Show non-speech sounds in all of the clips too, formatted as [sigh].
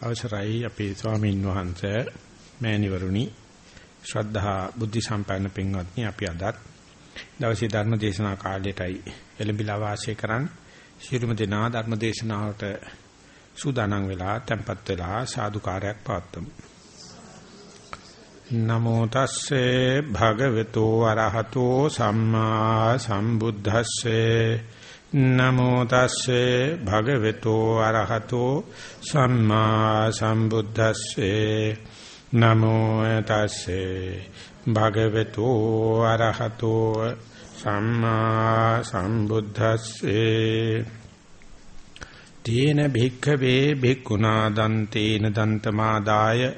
අවසරයි අපේ ස්වාමීන් වහන්සේ මෑණිවරුනි. ශ්‍රද්ධා බුද්ධ සම්පන්න පින්වත්නි අපි අදත් දවසේ ධර්ම දේශනා කාලයටයි එළඹිලා වාසය කරන් ශිරුම දෙනා ධර්ම දේශනාවට සූදානම් වෙලා tempත් වෙලා සාදුකාරයක් පවත්වමු. නමෝ තස්සේ භගවතු වරහතෝ සම්මා සම්බුද්දස්සේ නමෝ තස්සේ භගවතු අරහතෝ සම්මා සම්බුද්දස්සේ. නමෝ තස්සේ භගවතු අරහතෝ සම්මා සම්බුද්දස්සේ. තේන භික්ඛවේ භික්ඛුනා දන්තේන දන්තමාදාය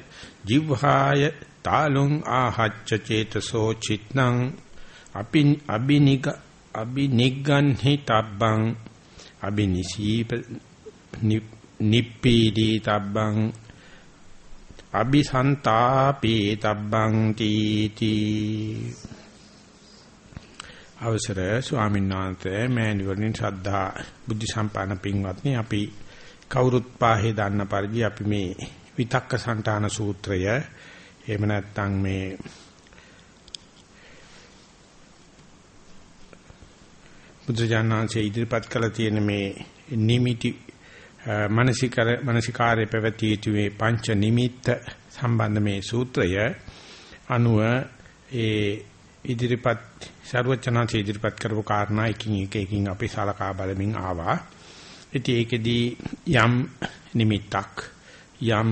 ජිව්හාය තාලුං ආහච්ච චේතසෝ චිත්නං අපින් අබිනික අබිනිග්ගන්හි තබ්බං අබිනිසීප නිප්පීදී තබ්බං අபிසන්තාපේ තබ්බං තීති. අවසර ස්වාමීන් වහන්සේ මෑණිවරණින් ශ්‍රද්ධා බුද්ධ සම්පන්න පින්වත්නි අපි කවුරුත් පාහේ දන්න පරිදි අපි මේ විතක්ක සන්තාන සූත්‍රය එහෙම නැත්නම් මේ බුදුජානනාංශයේ ඉදිරිපත් කළ තියෙන මේ නිමිති මානසිකර මානසිකාරයේ පැවතිය යුතු මේ පංච නිමිත්ත සම්බන්ධ මේ සූත්‍රය අනුව ඒ ඉදිරිපත් ਸਰවචනාංශයේ ඉදිරිපත් කරපු කාරණා එකින් එක එකින් අපි සලකා බලමින් ආවා. ඉතින් ඒකෙදී යම් නිමිත්තක් යම්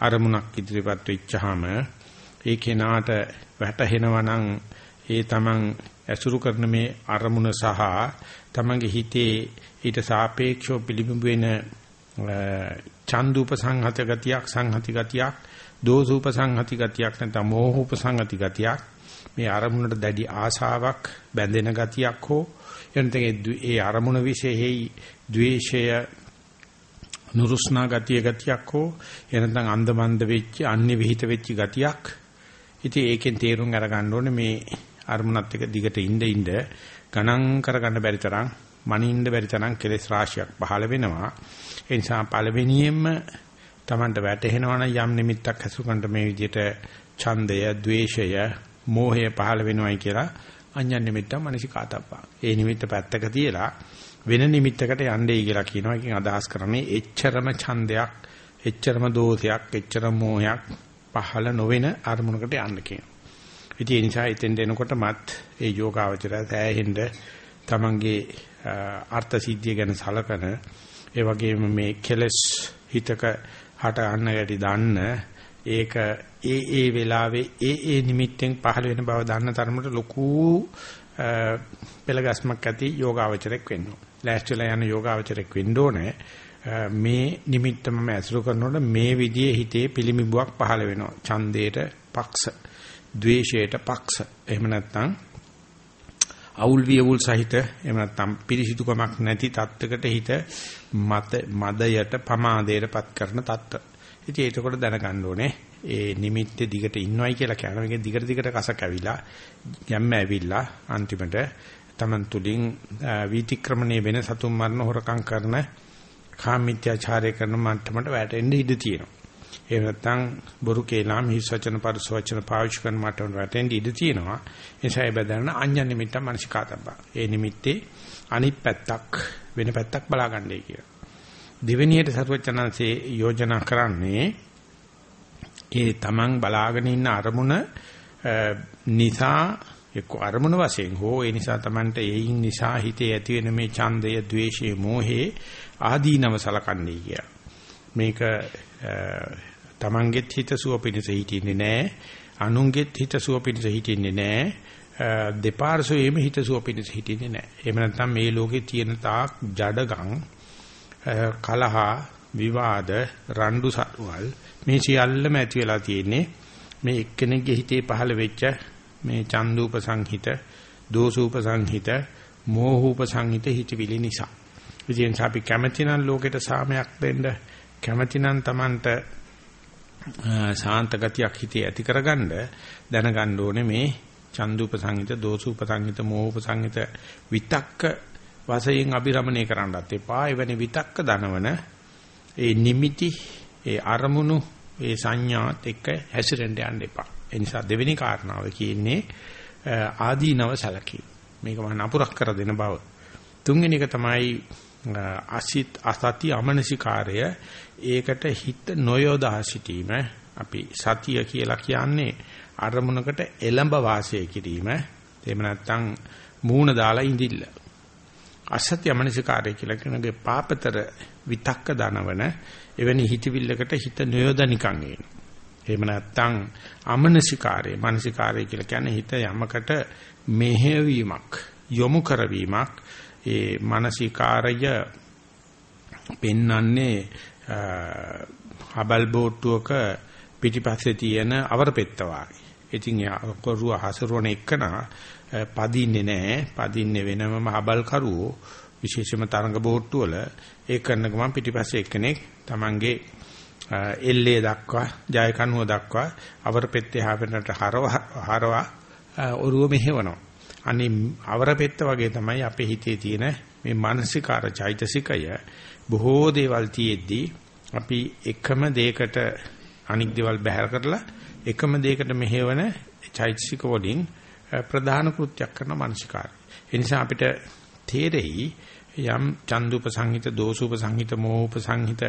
අරමුණක් ඉදිරිපත් වෙච්චාම ඒ කෙනාට වැටහෙනවා නම් ඒ තමන් ඇසුරු කරන මේ අරමුණ සහ තමන්ගේ හිතේ ඊට සාපේක්ෂව පිළිබිඹු වෙන චන්දුප සංහත ගතියක් සංහති ගතියක් දෝසුප සංහති ගතියක් නැත්නම් මෝහූප සංහති ගතියක් මේ අරමුණට දැඩි ආශාවක් බැඳෙන ගතියක් හෝ එනතේ ඒ අරමුණ විශේෂෙහි ද්වේෂය නුරුස්නා ගතිය ගතියක් හෝ එනතන් අන්දමන්ද වෙච්ච අන්‍ය විහිිත වෙච්ච ගතියක්. ඉතින් ඒකෙන් තේරුම් අරගන්න ඕනේ මේ අරමුණත් එක දිගට ඉඳ ඉඳ ගණන් කරගන්න බැරි තරම් මනින්න බැරි තරම් කෙලෙස් රාශියක් පහළ වෙනවා. ඒ නිසා පළවෙනියෙන්ම Tamanට වැටහෙනවා නම් යම් නිමිත්තක් හසුකන්ට මේ විදිහට ඡන්දය, ద్వේෂය, මෝහය පහළ වෙනවයි කියලා අඤ්ඤ නිමිත්ත මනසිකාතප්පා. ඒ නිමිත්ත පැත්තක තියලා වෙන නිමිත්තකට යන්නේයි කියලා කියනවා. එකකින් අදහස් කරන්නේ එච්චරම ඡන්දයක්, එච්චරම දෝෂයක්, එච්චරම මෝහයක් පහළ නොවන අරමුණකට යන්න කියනවා. ඉතින් ඒ නිසා එතෙන්ට එනකොටමත් ඒ යෝගාවචරය සෑහෙන්න තමන්ගේ අර්ථ සිද්ධිය ගැන සලකන ඒ වගේම මේ කෙලස් හිතක හට අන්න යටි දන්න ඒක ඒ ඒ වෙලාවේ ඒ ඒ නිමිත්තෙන් පහළ වෙන බව දන්න තරමට ලොකු පෙළගස්මක් ඇති යෝගාවචරයක් වෙන්න ඕන. ලෑස්තිලා යන යෝගාවචරයක් වෙන්න ඕනේ. මේ නිමිත්ත මම ඇසුරු කරනකොට මේ විදිහේ හිතේ පිළිමිබුවක් පහළ වෙනවා. ඡන්දේට පක්ෂ ද්වේෂයට පක්ෂ එහෙම නැත්නම් අවුල් වියවුල් සහිත එහෙම නැත්නම් පිරිසිදුකමක් නැති தත්වයකට හිත මත මදයට පමාදයටපත් කරන தත්ව. ඉතින් ඒකකොට දැනගන්න ඕනේ ඒ නිමිත්ත දිගට ඉන්නවයි කියලා කියන එක දිගට දිගට කස කැවිලා ගැම්ම ඇවිල්ලා අන්තිමට Taman තුලින් වීතික්‍රමණය වෙන සතුන් මරණ හොරකම් කරන කාමීත්‍යාචාරය කරන මට්ටමට වැටෙන්න ඉඩ තියෙනවා. එහෙම නැත්නම් බොරු කේලාම් හිස් වචන පරිස වචන පාවිච්චි කරන මට වැටෙන්න ඉඩ තියෙනවා. ඒ නිසා ඒ බදන්න අඤ්ඤ නිමිත්ත මනසිකාතබ්බා. ඒ නිමිත්තේ අනිත් පැත්තක් වෙන පැත්තක් බලාගන්නයි කියලා. දෙවෙනියට සර්වචනanse යෝජනා කරන්නේ ඒ තමන් බලාගෙන ඉන්න අරමුණ නිසා එක්ක අරමුණ වශයෙන් හෝ ඒ නිසා තමන්ට ඒයින් නිසා හිතේ ඇති වෙන මේ ඡන්දය, ద్వේෂය, මෝහේ ආදීනව සලකන්නේ කිය. මේක තමන්ගෙත් හිත සුව පිණිස හිටින්නේ නැහැ. අනුන්ගෙත් හිත සුව පිණිස හිටින්නේ නැහැ. දෙපාර්ශ්වයේම හිත සුව පිණිස හිටින්නේ නැහැ. එහෙම නැත්නම් මේ ලෝකේ තියෙන තාක් ජඩගම් කලහ විවාද රණ්ඩු සරුවල් මේ සියල්ලම ඇති වෙලා තියෙන්නේ මේ එක්කෙනෙක්ගේ හිතේ පහළ වෙච්ච මේ චන්දූප සංහිත, දෝසූප සංහිත, මෝහූප සංහිත හිතවිලි නිසා. ඉතින් අපි කැමති නම් ලෝකෙට සාමයක් දෙන්න කැමති නම් Tamanට ශාන්ත ගතියක් හිතේ ඇති කරගන්න දැනගන්න ඕනේ මේ චන්දුප සංහිත, දෝසුප සංහිත, මෝහූප සංහිත විතක්ක වශයෙන් අභිරමණය කරන්නත් එපා. එවැනි විතක්ක දනවන ඒ නිමිති ඒ අරමුණු ඒ සංඥාත් එක්ක හැසිරෙන්න යන්න එපා. ඒ නිසා දෙවෙනි කාරණාව කියන්නේ ආදීනව සැලකීම. මේක මම නපුරක් කර දෙන බව. තුන්වෙනි එක තමයි අසිත අසති අමනසිකාරය ඒකට හිත නොයොදා සිටීම අපි සතිය කියලා කියන්නේ අරමුණකට එළඹ වාසය කිරීම එහෙම නැත්නම් මූණ දාලා ඉඳිල්ල අසත්‍ය මනසිකාරය කියලා කියනගේ පාපතර විතක්ක දනවන එවැනි හිතවිල්ලකට හිත නොයොදනිකන් එන. එහෙම නැත්නම් අමනසිකාරය මනසිකාරය කියලා කියන්නේ හිත යමකට මෙහෙවීමක් යොමු කරවීමක් ඒ මානසිකාරය පෙන්වන්නේ හබල් බෝට්ටුවක පිටිපස්සේ තියෙන අවරපෙත්ත වාගේ. ඉතින් කරුව හසුරුවන එකනා පදින්නේ නැහැ. පදින්නේ වෙනමම හබල් කරුවෝ විශේෂම තරඟ බෝට්ටු වල ඒ කරන ගමන් පිටිපස්සේ එක්කෙනෙක් Tamange එල්ලේ දක්වා ජය කනුව දක්වා අවරපෙත්තේ හැවෙනට හරව හරව ඔරුව මෙහෙවනවා. අනේ අවරපෙත්ත වගේ තමයි අපේ හිතේ තියෙන මේ මානසිකාර චෛතසිකය බොහෝ දේවල් තියෙද්දී අපි එකම දෙයකට අනික් දේවල් බැහැර කරලා එකම දෙයකට මෙහෙවන චෛතසික වලින් ප්‍රධාන කෘත්‍යයක් කරන මානසිකාරය. ඒ නිසා අපිට තේරෙයි යම් චන්දුප සංහිත දෝසුප සංහිත මෝහප සංහිත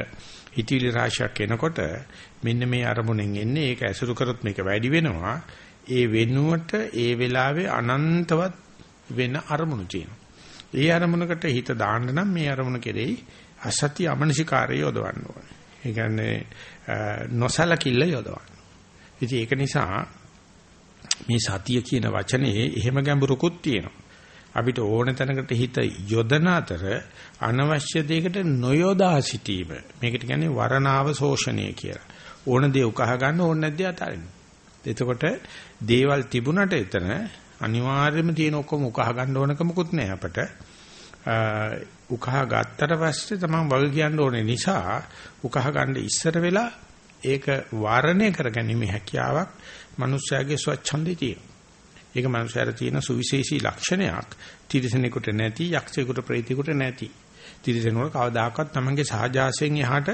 හිතවිලි රාශියක් එනකොට මෙන්න මේ අරමුණෙන් එන්නේ ඒක ඇසුරු කරොත් මේක වැඩි වෙනවා ඒ වෙනුවට ඒ වෙලාවේ අනන්තවත් වෙන අරමුණු තියෙනවා. ඒ අරමුණකට හිත දාන්න නම් මේ අරමුණ කෙරෙහි අසත්‍ය අමනසිකාරය යොදවන්න ඕනේ. ඒ කියන්නේ නොසලකිල්ල යොදවන්න. ඉතින් ඒක නිසා මේ සතිය කියන වචනේ එහෙම ගැඹුරකුත් තියෙනවා. අපිට ඕන තැනකට හිත යොදන අතර අනවශ්‍ය දෙයකට නොයොදා සිටීම. මේකට කියන්නේ වරණාව ශෝෂණය කියලා. ඕන දේ උකහා ගන්න ඕන නැද්ද අතාරින්න. එතකොට දේවල් තිබුණට එතන අනිවාර්යයෙන්ම තියෙන ඔක්කොම උකහා ගන්න ඕනකමකුත් නැහැ අපට. උකහා ගත්තට පස්සේ තමයි වග කියන්න ඕනේ නිසා උකහා ගන්න ඉස්සර වෙලා ඒක වාරණය කරගැනීමේ හැකියාවක් මනුස්සයාගේ ස්වච්ඡන්දේ තියෙනවා. ඒක මනුස්සයාට තියෙන සුවිශේෂී ලක්ෂණයක්. තිරිසනෙකුට නැති, යක්ෂයෙකුට ප්‍රේතයෙකුට නැති. තිරිසනෙකුට කවදාකවත් තමන්ගේ සහජාසයෙන් එහාට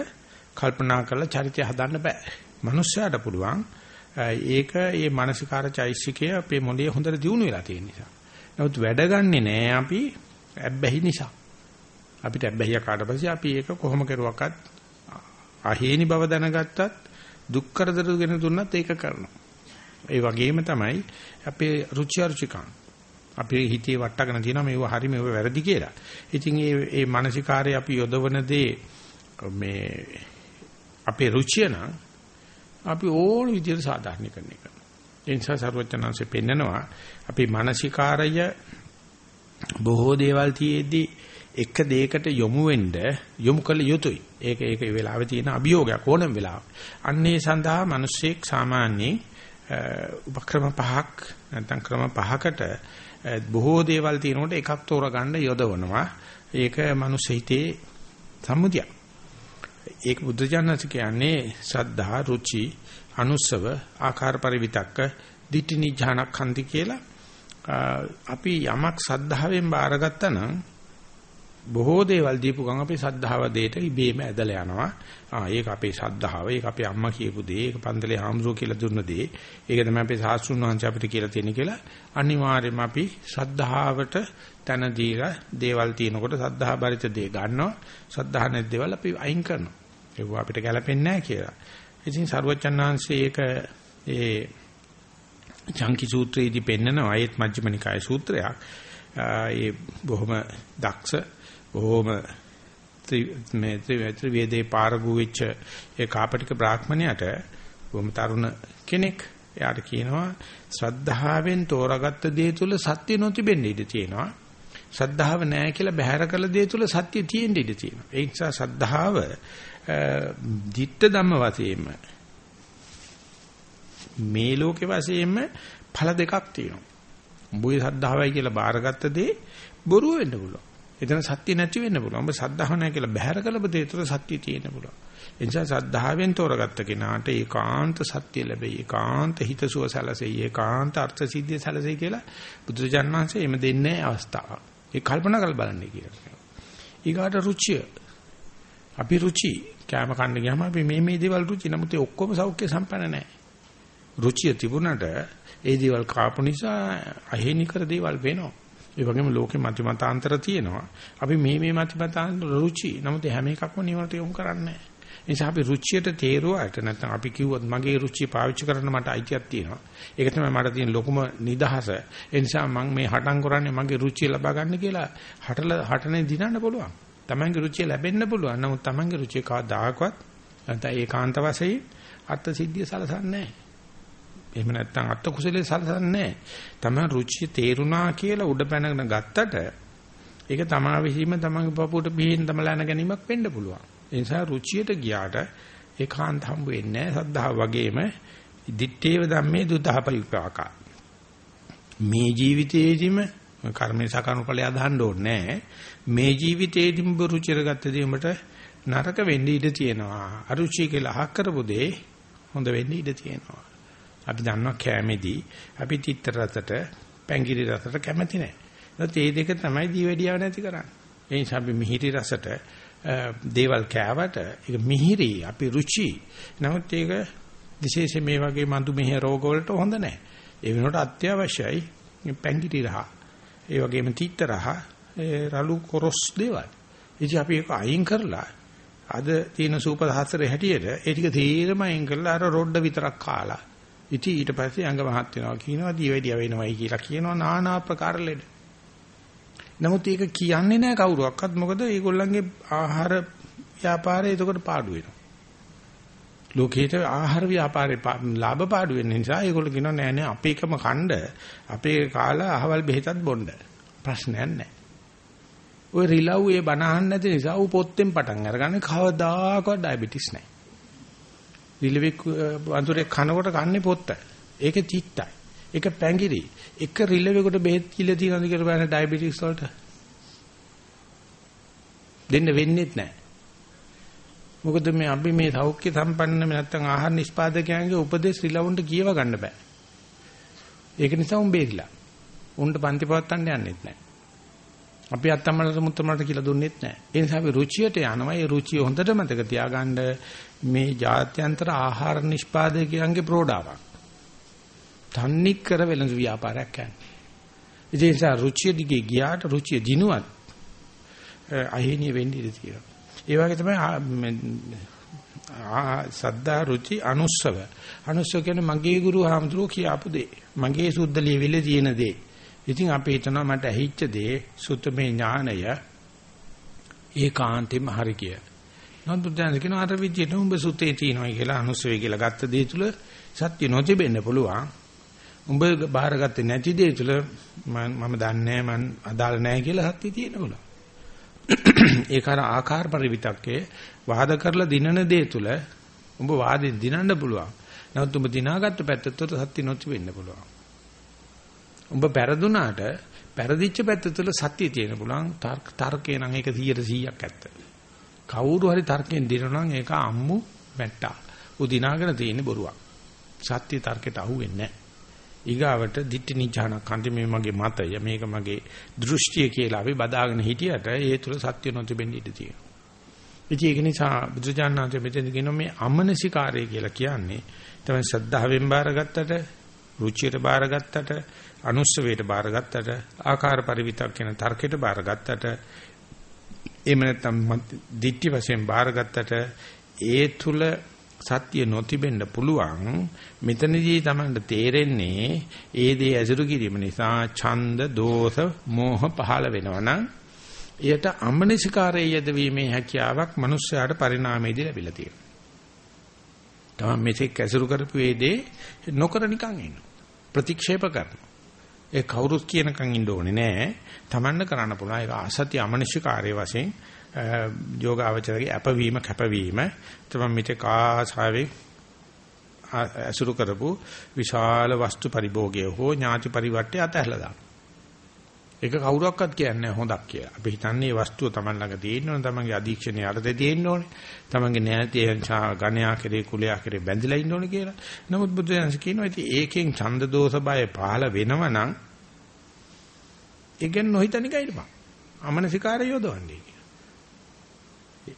කල්පනා කරලා චරිතය හදන්න බෑ. මනුස්සයාට පුළුවන් ඒක මේ මානසිකාර චෛසිකය අපේ මොළයේ හොඳට දියුණු වෙලා තියෙන නිසා. නමුත් වැඩ ගන්නෙ නෑ අපි ඇබ්බැහි නිසා. අපිට ඇබ්බැහිය කාට පස්සේ අපි ඒක කොහොම කරුවක්වත් අහේනි බව දැනගත්තත් දුක් කරදර ගෙන දුන්නත් ඒක කරනවා. ඒ වගේම තමයි අපේ රුචි අරුචිකම්. අපේ හිතේ වට්ටගෙන තියෙනවා මේව හරි මේව වැරදි කියලා. ඉතින් මේ මේ මානසිකාරය අපි යොදවන දේ මේ අපේ රුචිය නම් අපි ඕන විදිහට සාධාරණීකරණය කරනවා. ඒ නිසා සර්වඥාන්සේ පෙන්නනවා අපි මානසිකාරය බොහෝ දේවල් තියේදී එක දෙයකට යොමු වෙන්න යොමු කළ යුතුයි. ඒක ඒක ඒ වෙලාවේ තියෙන අභියෝගයක් ඕනම වෙලාවක. අන්නේ සඳහා මිනිස්සෙක් සාමාන්‍යයෙන් උපක්‍රම පහක් නැත්නම් ක්‍රම පහකට බොහෝ දේවල් තියෙනකොට එකක් තෝරගන්න යොදවනවා. ඒක මිනිස් හිතේ සම්මුතියක්. ඒක බුද්ධ ඥානස කියන්නේ සද්ධා, රුචි, අනුස්සව, ආකාර පරිවිතක්ක, ditthi nijjhanakkhanti කියලා අපි යමක් සද්ධාවෙන් බාරගත්තා නම් බොහෝ දේවල් දීපු ගමන් අපේ සද්ධාව දෙයට ඉබේම ඇදලා යනවා. ආ ඒක අපේ සද්ධාව, ඒක අපේ අම්මා කියපු දේ, ඒක පන්තලේ හාමුදුරුවෝ කියලා දුන්න දේ. ඒක තමයි අපේ සාස්ත්‍රුන් වහන්සේ අපිට කියලා තියෙන කියලා අනිවාර්යයෙන්ම අපි සද්ධාවට තන දීලා දේවල් තියෙනකොට සද්ධා බරිත දේ ගන්නවා. සද්ධා නැති දේවල් අපි අයින් කරනවා. ඒක අපිට ගැලපෙන්නේ නැහැ කියලා. ඉතින් සරුවචන් වහන්සේ ඒක ඒ චංකි සූත්‍රයේදී පෙන්නනවා ඒත් මජ්ක්‍ධිම නිකාය සූත්‍රයක්. ඒ බොහොම දක්ෂ බොහොම මේ ත්‍රිවේදේ පාරගු වෙච්ච ඒ කාපටික බ්‍රාහ්මණයට බොහොම තරුණ කෙනෙක් එයාට කියනවා ශ්‍රද්ධාවෙන් තෝරාගත්ත දේ තුල සත්‍ය නොතිබෙන්න ඉඩ තියෙනවා. ශ්‍රද්ධාව නැහැ කියලා බැහැර කළ දේ තුල සත්‍ය තියෙන්න ඉඩ තියෙනවා. ඒ නිසා ශ්‍රද්ධාව ditta ධම්ම වශයෙන්ම මේ ලෝකේ වශයෙන්ම ඵල දෙකක් තියෙනවා. උඹේ ශ්‍රද්ධාවයි කියලා බාරගත්ත දේ බොරුව වෙන්න පුළුවන්. එතන සත්‍ය නැති වෙන්න පුළුවන්. ඔබ සද්ධාව නැහැ කියලා බැහැර කළප දේ තුළ සත්‍ය තියෙන්න පුළුවන්. ඒ නිසා සද්ධාවෙන් තෝරගත්ත කෙනාට ඒකාන්ත සත්‍ය ලැබෙයි. ඒකාන්ත හිතසුව සැලසෙයි. ඒකාන්ත අර්ථ සිද්ධිය සැලසෙයි කියලා බුදුරජාන් වහන්සේ එමෙ දෙන්නේ අවස්ථාව. ඒ කල්පනා කරලා බලන්නේ කියලා. ඊගාට රුචිය. අපි රුචි කෑම කන්න ගියාම අපි මේ මේ දේවල් රුචි නමුත් ඒ ඔක්කොම සෞඛ්‍ය සම්පන්න නැහැ. රුචිය තිබුණට ඒ දේවල් කාපු නිසා අහේනිකර දේවල් වෙනවා. ඒ වගේම ලෝකේ මතිමතාන්තර තියෙනවා. අපි මේ මේ මතිමතාන්තර රුචි. නමුත් හැම එකක්ම නිවනට යොමු කරන්නේ නැහැ. නිසා අපි රුචියට තේරුවාට නැත්නම් අපි කිව්වොත් මගේ රුචිය පාවිච්චි කරන්න මට අයිතියක් තියෙනවා. ඒක තමයි මට තියෙන ලොකුම නිදහස. ඒ නිසා මම මේ හටන් කරන්නේ මගේ රුචිය ලබා ගන්න කියලා හටල හටනේ දිනන්න පුළුවන්. Tamange රුචිය ලැබෙන්න පුළුවන්. නමුත් Tamange රුචිය කවදාකවත් නැත්නම් ඒකාන්ත වශයෙන් අර්ථ සිද්ධිය සලසන්නේ නැහැ. එහෙම නැත්නම් අත්ත කුසලයේ සලසන්නේ නැහැ. තමන් රුචිය තේරුණා කියලා උඩ පැනගෙන ගත්තට ඒක තමා විසීම තමන්ගේ පපුවට බිහින් තමලන ගැනීමක් වෙන්න පුළුවන්. ඒ නිසා රුචියට ගියාට ඒකාන්ත හම්බ වෙන්නේ නැහැ. සද්ධාව වගේම දිත්තේව ධම්මේ දුතහපරිපාකා. මේ ජීවිතයේදීම කර්මේ සකනුඵලය අදහන්න ඕනේ මේ ජීවිතයේදීම රුචිර ගත්ත දේමට නරක වෙන්න ඉඩ තියෙනවා. අරුචි කියලා අහක් කරපු දේ හොඳ වෙන්න ඉඩ තියෙනවා. අපි දන්නවා කැමෙදී අපි තිත්ත රසට පැංගිරි රසට කැමති නැහැ. ඒත් මේ දෙක තමයි දීවැඩියාව නැති කරන්නේ. ඒ නිසා අපි මිහිරි රසට දේවල් කෑවට ඒක මිහිරි අපි රුචි. නමුත් ඒක විශේෂයෙන් මේ වගේ මඳු මෙහෙ රෝග වලට හොඳ නැහැ. ඒ වෙනකොට අත්‍යවශ්‍යයි පැංගිරි රහ. ඒ වගේම තීත්ත රහ, රළු කොරස් දේවල්. ඉතින් අපි ඒක අයින් කරලා අද තියෙන සූප දහතරේ හැටියට ඒ ටික තීරම අයින් කරලා අර රොඩ විතරක් කාලා. ඉතින් ඊට පස්සේ අංග මහත් වෙනවා කියනවා දීවැඩිය වෙනවයි කියලා කියනවා নানা ආකාර ලෙඩ. නමුත් ඒක කියන්නේ නැහැ කවුරුවක්වත් මොකද ඒගොල්ලන්ගේ ආහාර ව්‍යාපාරය එතකොට පාඩු වෙනවා. ලෝකේට ආහාර ව්‍යාපාරේ ලාභ පාඩු වෙන නිසා ඒගොල්ලෝ කියනවා නෑ නෑ අපේකම කණ්ඩ අපේ කාලා අහවල් බෙහෙතත් බොන්න. ප්‍රශ්නයක් නෑ. ඔය රිලව් ඒ බණ අහන්න නැති නිසා ඌ පොත්තෙන් පටන් අරගන්නේ කවදාකවත් ඩයබටිස් නෑ. රිලෙවෙක් වඳුරේ කනකොට කන්නේ පොත්ත. ඒක තිත්තයි. ඒක පැංගිරි. එක රිලෙවෙකුට බෙහෙත් කිල්ල තියනද කියලා බලන්න ඩයබටික්ස් වලට. දෙන්න වෙන්නේත් නැහැ. මොකද මේ අපි මේ සෞඛ්‍ය සම්පන්න නැත්නම් ආහාර නිෂ්පාදකයන්ගේ උපදේශ රිලවුන්ට කියව ගන්න බෑ. ඒක නිසා උන් බේරිලා. උන්ට පන්ති පවත්තන්න යන්නෙත් නැහැ. අපි අත්තම්මලට මුත්තමලට කියලා දුන්නෙත් නැහැ. ඒ නිසා අපි රුචියට යනවා. ඒ රුචිය හොඳට මතක තියාගන්න මේ ජාත්‍යන්තර ආහාර නිෂ්පාදකයන්ගේ ප්‍රෝඩාවක්. තන්නේ කර වෙළඳ ව්‍යාපාරයක් යන්නේ. ඒ නිසා රුචිය දිගේ ගියාට රුචිය දිනුවත් අහිණිය වෙන්න ඉඩ තියෙනවා. ඒ වගේ තමයි සද්දා රුචි අනුස්සව. අනුස්සව කියන්නේ මගේ ගුරු හාමුදුරුවෝ කියපු දේ. මගේ සුද්ධ ලියවිල තියෙන දේ. ඉතින් අපි හිතනවා මට ඇහිච්ච දේ සුත්තමේ ඥානය ඒකාන්තෙම හරි කිය. නමුත් දැන් කියන අර විදියට උඹ සුතේ තියෙනවා කියලා අනුස්සවේ කියලා ගත්ත දේ තුල සත්‍ය නොතිබෙන්න පුළුවන්. උඹ බාරගත්තේ නැති දේ තුල මම දන්නේ මම අදාළ නැහැ කියලා සත්‍ය තියෙනවා. ඒක අර ආකාර පරිවිතක්කේ වාද කරලා දිනන දේ තුල උඹ වාදෙන් දිනන්න පුළුවන්. නමුත් උඹ දිනාගත්ත පැත්තට සත්‍ය නොති වෙන්න පුළුවන්. උඹ පෙරදුනාට පෙරදිච්ච පැත්ත තුල සත්‍ය තියෙන පුළුවන්. තර්කේ නම් ඒක 100%ක් ඇත්ත. කවුරු හරි තර්කයෙන් දිනනවා නම් ඒක අම්මු මැට්ටා. උදිනාගෙන තියෙන බොරුවක්. සත්‍ය තර්කයට අහුවෙන්නේ නැහැ. ඊගාවට දිට්ඨි නිජාන කන්ති මේ මගේ මතය මේක මගේ දෘෂ්ටිය කියලා අපි බදාගෙන හිටියට ඒ තුල සත්‍ය නොතිබෙන්න ඉඩ තියෙනවා. ඉතින් ඒක නිසා බුදුජානනාථ මෙතන කියන මේ අමනසිකාරය කියලා කියන්නේ තමයි ශ්‍රද්ධාවෙන් බාරගත්තට රුචියට බාරගත්තට අනුස්සවයට බාරගත්තට ආකාර පරිවිතක් කියන තර්කයට බාරගත්තට එහෙම නැත්නම් දිට්ඨි වශයෙන් බාරගත්තට ඒ තුල සත්‍ය නොතිබෙන්න පුළුවන් මෙතනදී තමයි තේරෙන්නේ ඒ දේ ඇසුරු කිරීම නිසා ඡන්ද දෝෂ මෝහ පහළ වෙනවනම් එයට අමනසිකාරයේ යෙදවීමේ හැකියාවක් මිනිස්යාට පරිණාමයේදී ලැබිලා තියෙනවා. තමයි මෙතෙක් ඇසුරු කරපු ඒ දේ නොකර නිකන් ඉන්නවා. ප්‍රතික්ෂේප කරනවා. ඒ කවුරුත් කියනකන් ඉන්න ඕනේ නෑ. Tamanne කරන්න පුළුවන්. ඒක අසත්‍ය අමනසිකාරයේ වශයෙන් යෝගාවචරගේ අපවීම කැපවීම තමයි මිත්‍ය කාසාවේ අසුරු කරපු විශාල වස්තු පරිභෝගය හෝ ඥාති පරිවර්තය අතහැරලා දාන. ඒක කවුරක්වත් කියන්නේ හොඳක් කියලා. අපි හිතන්නේ මේ වස්තුව Taman ළඟ තියෙන්න ඕනේ, Tamanගේ අධීක්ෂණයේ අර්ථය තියෙන්න ඕනේ, Tamanගේ ඥාතිය ගණයා කෙරේ කුලයා කෙරේ බැඳිලා ඉන්න ඕනේ කියලා. නමුත් බුදුදහම කියනවා ඉතින් ඒකෙන් ඡන්ද දෝෂ බය පහළ වෙනව නම් ඒ ගැන නොහිතන එකයි ඉන්න බා. අමනසිකාරය යොදවන්නේ.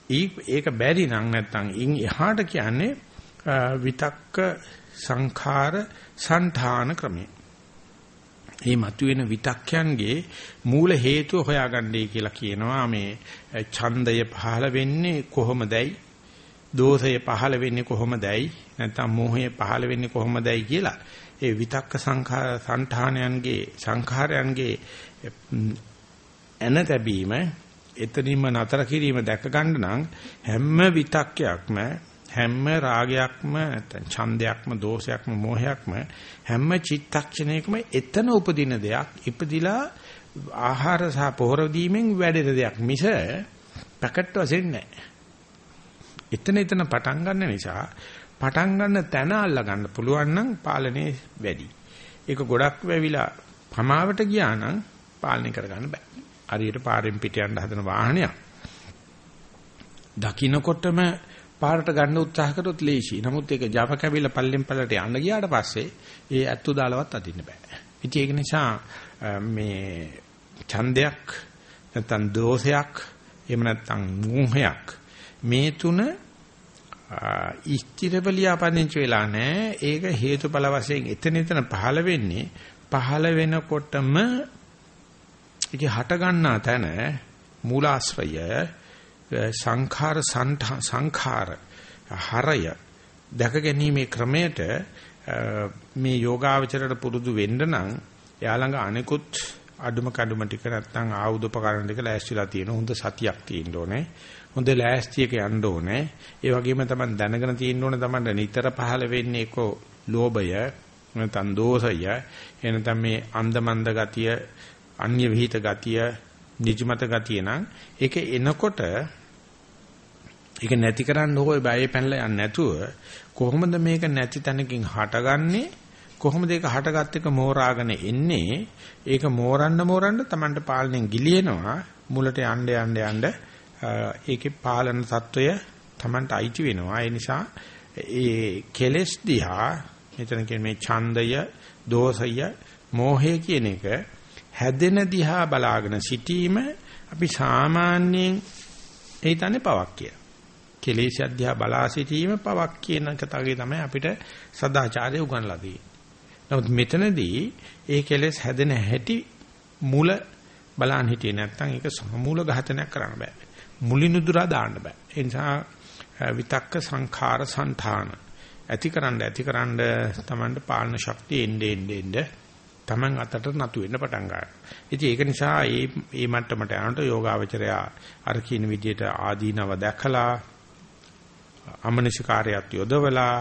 ඒක බැරි නම් නැත්තම් ඉන් එහාට කියන්නේ විතක්ක සංඛාර සංඨාන ක්‍රමය. මේ මතුවෙන විතක්යන්ගේ මූල හේතුව හොයාගන්නයි කියලා කියනවා මේ ඡන්දය පහළ වෙන්නේ කොහොමදයි? දෝෂය පහළ වෙන්නේ කොහොමදයි? නැත්නම් මෝහය පහළ වෙන්නේ කොහොමදයි කියලා. ඒ විතක්ක සංඛාර සංඨානයන්ගේ සංඛාරයන්ගේ එන තැබීම එතනින්ම නතර කිරීම දැක ගන්න නම් හැම විතක්යක්ම හැම රාගයක්ම නැත්නම් ඡන්දයක්ම දෝෂයක්ම මෝහයක්ම හැම චිත්තක්ෂණයකම එතන උපදින දෙයක් ඉපදිලා ආහාර සහ පොහොර දීමෙන් වැඩෙන දෙයක් මිස පැකට් වශයෙන් නැහැ. එතන එතන පටන් ගන්න නිසා පටන් ගන්න තැන අල්ල ගන්න පුළුවන් නම් පාලනේ වැඩි. ඒක ගොඩක් වැවිලා පමාවට ගියා නම් පාලනය කරගන්න බෑ. හරියට පාරෙන් පිට යන්න හදන වාහනයක්. දකින්නකොටම පාරට ගන්න උත්සාහ කරොත් ලේසි. නමුත් ඒක Java කැවිල පල්ලෙන් පල්ලට යන්න ගියාට පස්සේ ඒ ඇත්තු දාලවත් අදින්න බෑ. ඉතින් ඒක නිසා මේ ඡන්දයක් නැත්නම් දෝෂයක් එහෙම නැත්නම් මෝහයක් මේ තුන ඉස්තිරවලියාපදින්ච වෙලා නැහැ. ඒක හේතුඵල වශයෙන් එතන එතන පහළ වෙන්නේ පහළ වෙනකොටම ඒක හට ගන්නා තැන මූලාශ්‍රය සංඛාර සංඛාර හරය දැක ගැනීමේ ක්‍රමයට මේ යෝගාවචරයට පුරුදු වෙන්න නම් එයා ළඟ අනිකුත් අඩුම කඩුම ටික නැත්නම් ආයුධ උපකරණ ටික ලෑස්තිලා තියෙන හොඳ සතියක් තියෙන්න ඕනේ. හොඳ ලෑස්තියක යන්න ඕනේ. ඒ වගේම තමයි දැනගෙන තියෙන්න ඕනේ තමයි නිතර පහළ වෙන්නේ ඒකෝ ලෝභය නැත්නම් දෝෂය එනතම මේ අන්දමන්ද ගතිය අන්‍ය විಹಿತ ගතිය, නිජමත ගතිය නම් ඒක එනකොට ඒක නැති කරන්න හොය බයේ පැනලා යන්නේ නැතුව කොහොමද මේක නැති තැනකින් හටගන්නේ? කොහොමද ඒක හටගත් එක මෝරාගෙන එන්නේ? ඒක මෝරන්න මෝරන්න Tamanට පාලනයෙන් ගිලිනවා. මුලට යන්න යන්න යන්න ඒකේ පාලන తত্ত্বය Tamanට අයිති වෙනවා. ඒ නිසා ඒ කෙලස් දිහා මෙතන කියන්නේ ඡන්දය, දෝෂය, මෝහය කියන එක හැදෙන දිහා බලාගෙන සිටීම අපි සාමාන්‍යයෙන් හිතන්නේ පවක් කියලා. කෙලෙස් අධ්‍යා බලා සිටීම පවක් කියන කතාවේ තමයි අපිට සදාචාරය උගන්ලා තියෙන්නේ. නමුත් මෙතනදී ඒ කෙලෙස් හැදෙන හැටි මුල බලන් හිටියේ නැත්නම් ඒක සමූල ඝාතනයක් කරන්න බෑ. මුලිනුදුරා දාන්න බෑ. ඒ නිසා විතක්ක සංඛාර సంతාන ඇතිකරන්න ඇතිකරන්න Tamanට පාලන ශක්තිය එන්නේ එන්නේ Taman අතට නතු වෙන්න පටන් ගන්නවා. ඉතින් ඒක නිසා මේ මේ මට්ටමට යනකොට යෝගාවචරය අර කියන විදිහට ආදීනව දැකලා අමනසිකාරයත් යොදවලා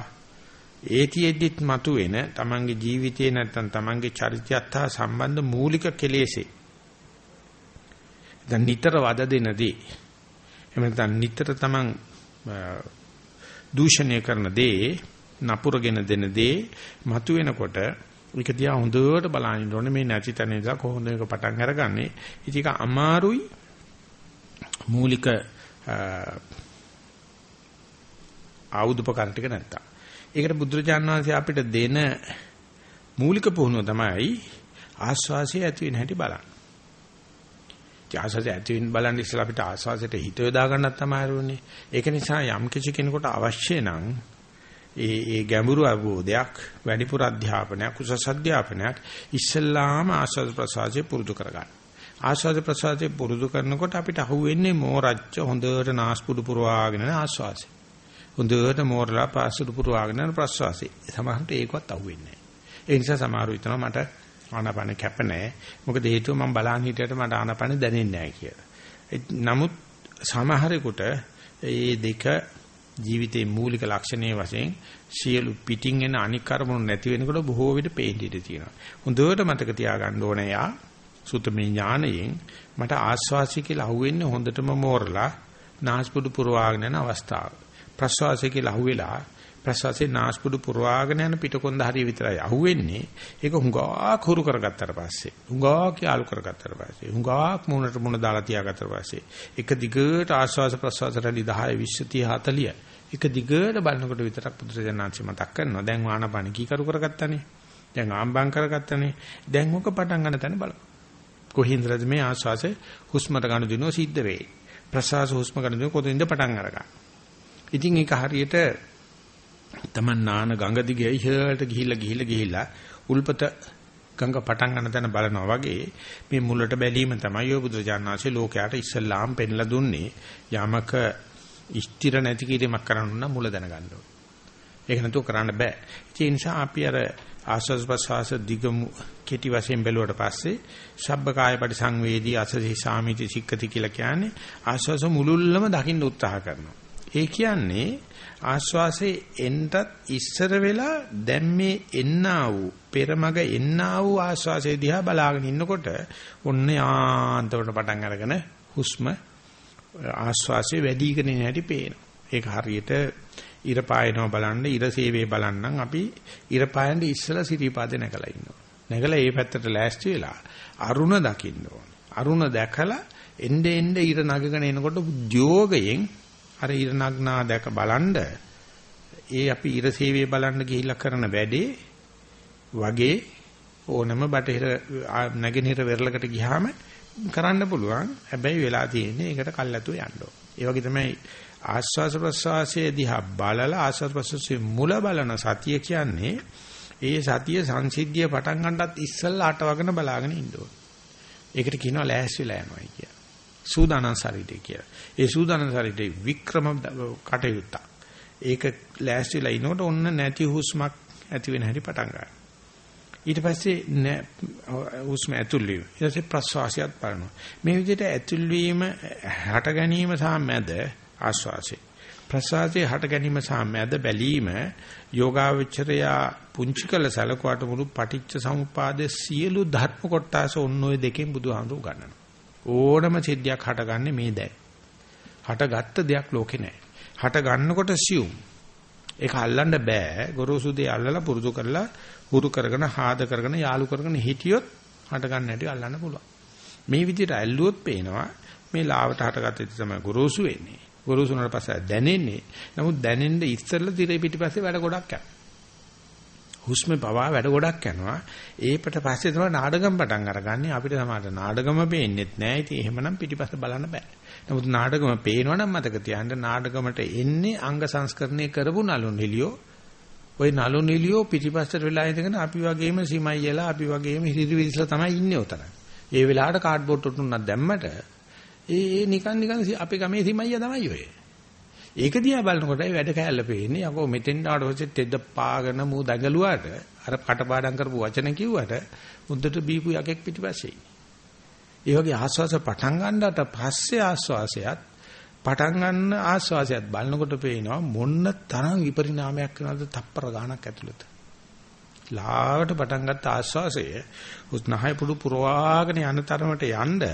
ඒතිෙද්දිත් මතුවෙන Tamanගේ ජීවිතේ නැත්තම් Tamanගේ චරිතයත් හා සම්බන්ධ මූලික කෙලෙසේ දැන් නිතර වද දෙනදී එහෙම නැත්නම් නිතර Taman දූෂණය කරන දේ නපුරගෙන දෙන දේ මතුවෙනකොට ඒක දිහා හොඳට බලන්න ඕනේ මේ නැති තැන ඉඳලා කොහොමද මේක පටන් අරගන්නේ. ඉතින් ඒක අමාරුයි මූලික ආයුධපකරණ ටික නැත්තම්. ඒකට බුදුරජාණන් වහන්සේ අපිට දෙන මූලික පුහුණුව තමයි ආස්වාසිය ඇති වෙන හැටි බලන්න. ආස්වාසිය ඇති වෙන බලන්න ඉස්සලා අපිට ආස්වාසියට හිත යොදා ගන්නත් තමයි ඕනේ. ඒක නිසා යම් කිසි කෙනෙකුට අවශ්‍ය නම් ඒ ඒ ගැඹුරු අවබෝධයක් වැඩිපුර අධ්‍යාපනයක් උසස් අධ්‍යාපනයක් ඉස්සල්ලාම ආස්වාද ප්‍රසාරය පුරුදු කරගන්න. ආස්වාද ප්‍රසාරය පුරුදු කරනකොට අපිට අහුවෙන්නේ මෝරච්ච හොඳට නාස්පුඩු පුරවාගෙන ආස්වාසය. හොඳට මෝරලා පාසුඩු පුරවාගෙන ප්‍රසවාසය. සමහරට ඒකවත් අහුවෙන්නේ නැහැ. ඒ නිසා සමහරු හිතනවා මට ආනාපාන කැප නැහැ. මොකද හේතුව මම බලන් හිටියට මට ආනාපාන දැනෙන්නේ නැහැ කියලා. නමුත් සමහරෙකුට මේ දෙක ජීවිතේ මූලික ලක්ෂණයේ වශයෙන් සියලු පිටින් එන අනික් කර්මණු නැති වෙනකොට බොහෝ විට පේන්න ඉඩ තියෙනවා. හොඳට මතක තියාගන්න ඕනේ යා සුතමේ ඥානයෙන් මට ආස්වාසි කියලා අහුවෙන්නේ හොඳටම මෝරලා නාස්පුඩු පුරවාගෙන යන අවස්ථාව. ප්‍රස්වාසය කියලා අහුවෙලා ප්‍රසවාසයේ නාස්පුඩු පුරවාගෙන යන පිටකොන්ද හරිය විතරයි අහුවෙන්නේ. ඒක හුඟා කුරු කරගත්තට පස්සේ, හුඟා කියාලු කරගත්තට පස්සේ, හුඟා මුණට මුණ දාලා තියාගත්තට පස්සේ, එක දිගට ආශ්වාස ප්‍රශ්වාස රැලි 10 20 30 40 එක දිගට බලනකොට විතරක් පුදුරජනාංශ මතක් කරනවා. දැන් ආනපන කී කරු කරගත්තානේ. දැන් ආම්බම් කරගත්තානේ. දැන් මොක පටන් ගන්න තැන බලන්න. කොහින්දද මේ ආශ්වාසය හුස්මට ගන්න දිනුව සිද්ධ වෙයි. ප්‍රසවාස හුස්ම ගන්න කොතනින්ද පටන් අරගන්න. ඉතින් ඒක හරියට තමන් නාන ගඟ දිගේ ඉහළට ගිහිල්ලා ගිහිල්ලා ගිහිල්ලා උල්පත ගඟ පටන් ගන්න තැන බලනවා වගේ මේ මුලට බැලීම තමයි ඔය බුදුරජාණන්සේ ලෝකයට ඉස්සල්ලාම් පෙන්ලා දුන්නේ යමක ස්ථිර නැති කිරීමක් කරන්න නම් මුල දැනගන්න ඕනේ. ඒක නැතුව කරන්න බෑ. ඒ නිසා අපි අර ආස්වාද ප්‍රසවාස දිගමු කෙටි වශයෙන් බැලුවට පස්සේ සබ්බකාය පරිසංවේදී අසසි සාමිති සික්කති කියලා කියන්නේ ආස්වාස මුලුල්ලම දකින්න උත්සාහ කරනවා. ඒ කියන්නේ ආස්වාසේ එන්ටත් ඉස්සර වෙලා දැන් මේ එන්නා වූ පෙරමග එන්නා වූ ආස්වාසේ දිහා බලාගෙන ඉන්නකොට ඔන්න යාන්තමට පටන් අරගෙන හුස්ම ආස්වාසේ වැඩිගෙන යන හැටි පේනවා. ඒක හරියට ඉර පායනවා බලන්න ඉර සේවයේ බලන්නම් අපි ඉර පායන්න ඉස්සලා සිරිපාදේ නැගලා ඉන්නවා. නැගලා ඒ පැත්තට ලෑස්ති වෙලා අරුණ දකින්න ඕන. අරුණ දැකලා එnde එnde ඉර නගගෙන එනකොට උද්‍යෝගයෙන් අර ඉර නගනා දැක බලන්ඩ ඒ අපි ඉර සේවයේ බලන්න ගිහිල්ලා කරන වැඩේ වගේ ඕනම බටහිර නැගෙනහිර වෙරළකට ගියාම කරන්න පුළුවන්. හැබැයි වෙලා තියෙන්නේ ඒකට කල්ැතුව යන්න ඕන. ඒ වගේ තමයි ආස්වාස ප්‍රසවාසයේ දිහා බලලා ආස්වාස ප්‍රසවාසයේ මුල බලන සතිය කියන්නේ ඒ සතිය සංසිද්ධිය පටන් ගන්නත් ඉස්සෙල්ලා අටවගෙන බලාගෙන ඉන්න ඕන. ඒකට කියනවා ලෑස්තිලා යනවා කියලා. සූදානම් ශරීරය කියලා. ඒ සූදානම් ශරීරයේ වික්‍රම කටයුත්ත. ඒක ලෑස්තිලා ඉනකොට ඔන්න නැති හුස්මක් ඇති වෙන හැටි පටන් ගන්නවා. ඊට පස්සේ හුස්ම ඇතුල් වීම. ඊට පස්සේ ප්‍රශ්වාසයත් බලනවා. මේ විදිහට ඇතුල් වීම හට ගැනීම සහ මැද ආස්වාසේ. ප්‍රසආසයේ හට ගැනීම සහ මැද බැලීම යෝගාවචරයා පුංචි කළ සලකුවට මුළු පටිච්ච සමුපාදයේ සියලු ධර්ම කොටස ඔන්න ඔය දෙකෙන් බුදුහාමුදුරු ගන්නවා. ඕනම සිද්ධියක් හටගන්නේ මේ දැන්. හටගත්ත දෙයක් ලෝකේ නැහැ. හට ගන්නකොට සියුම්. ඒක අල්ලන්න බෑ. ගොරෝසු දේ අල්ලලා පුරුදු කරලා හුරු කරගෙන හාද කරගෙන යාලු කරගෙන හිටියොත් හට ගන්න හැටි අල්ලන්න පුළුවන්. මේ විදිහට ඇල්ලුවොත් පේනවා මේ ලාවට හටගත්තේ තමයි ගොරෝසු වෙන්නේ. ගොරෝසු වුණාට පස්සේ දැනෙන්නේ. නමුත් දැනෙන්න ඉස්සෙල්ලා දිරේ පිටිපස්සේ වැඩ ගොඩක් යනවා. හුස්මේ පවා වැඩ ගොඩක් යනවා. ඒකට පස්සේ තමයි නාඩගම් පටන් අරගන්නේ. අපිට සමහරට නාඩගම පේන්නේත් නැහැ. ඉතින් එහෙමනම් පිටිපස්ස බලන්න බෑ. නමුත් නාඩගම පේනවනම් මතක තියාගන්න නාඩගමට එන්නේ අංග සංස්කරණය කරපු නලු නිලියෝ. ওই නලු නිලියෝ පිටිපස්සට වෙලා ඉඳගෙන අපි වගේම සීමයියලා අපි වගේම හිරිරි විදිහලා තමයි ඉන්නේ උතන. ඒ වෙලාවට කාඩ්බෝඩ් තුනක් දැම්මට ඒ නිකන් නිකන් අපි ගමේ සීමයියා තමයි ඔය. ඒක දිහා බලනකොට වැඩ කෑල්ල පේන්නේ. යකෝ මෙතෙන් ආවට පස්සේ තෙද පාගෙන මූ දඟලුවාට අර කටපාඩම් කරපු වචන කිව්වට මුද්දට බීපු යකෙක් පිටිපස්සේ. ඒ වගේ ආස්වාස පටන් ගන්නට පස්සේ ආස්වාසයත් පටන් ගන්න ආස්වාසයත් බලනකොට පේනවා මොන්න තරම් විපරිණාමයක් වෙනවද තප්පර ගාණක් ඇතුළත. ලාවට පටන් ගත්ත ආස්වාසය උස්නහය පුඩු පුරවාගෙන යන තරමට යන්න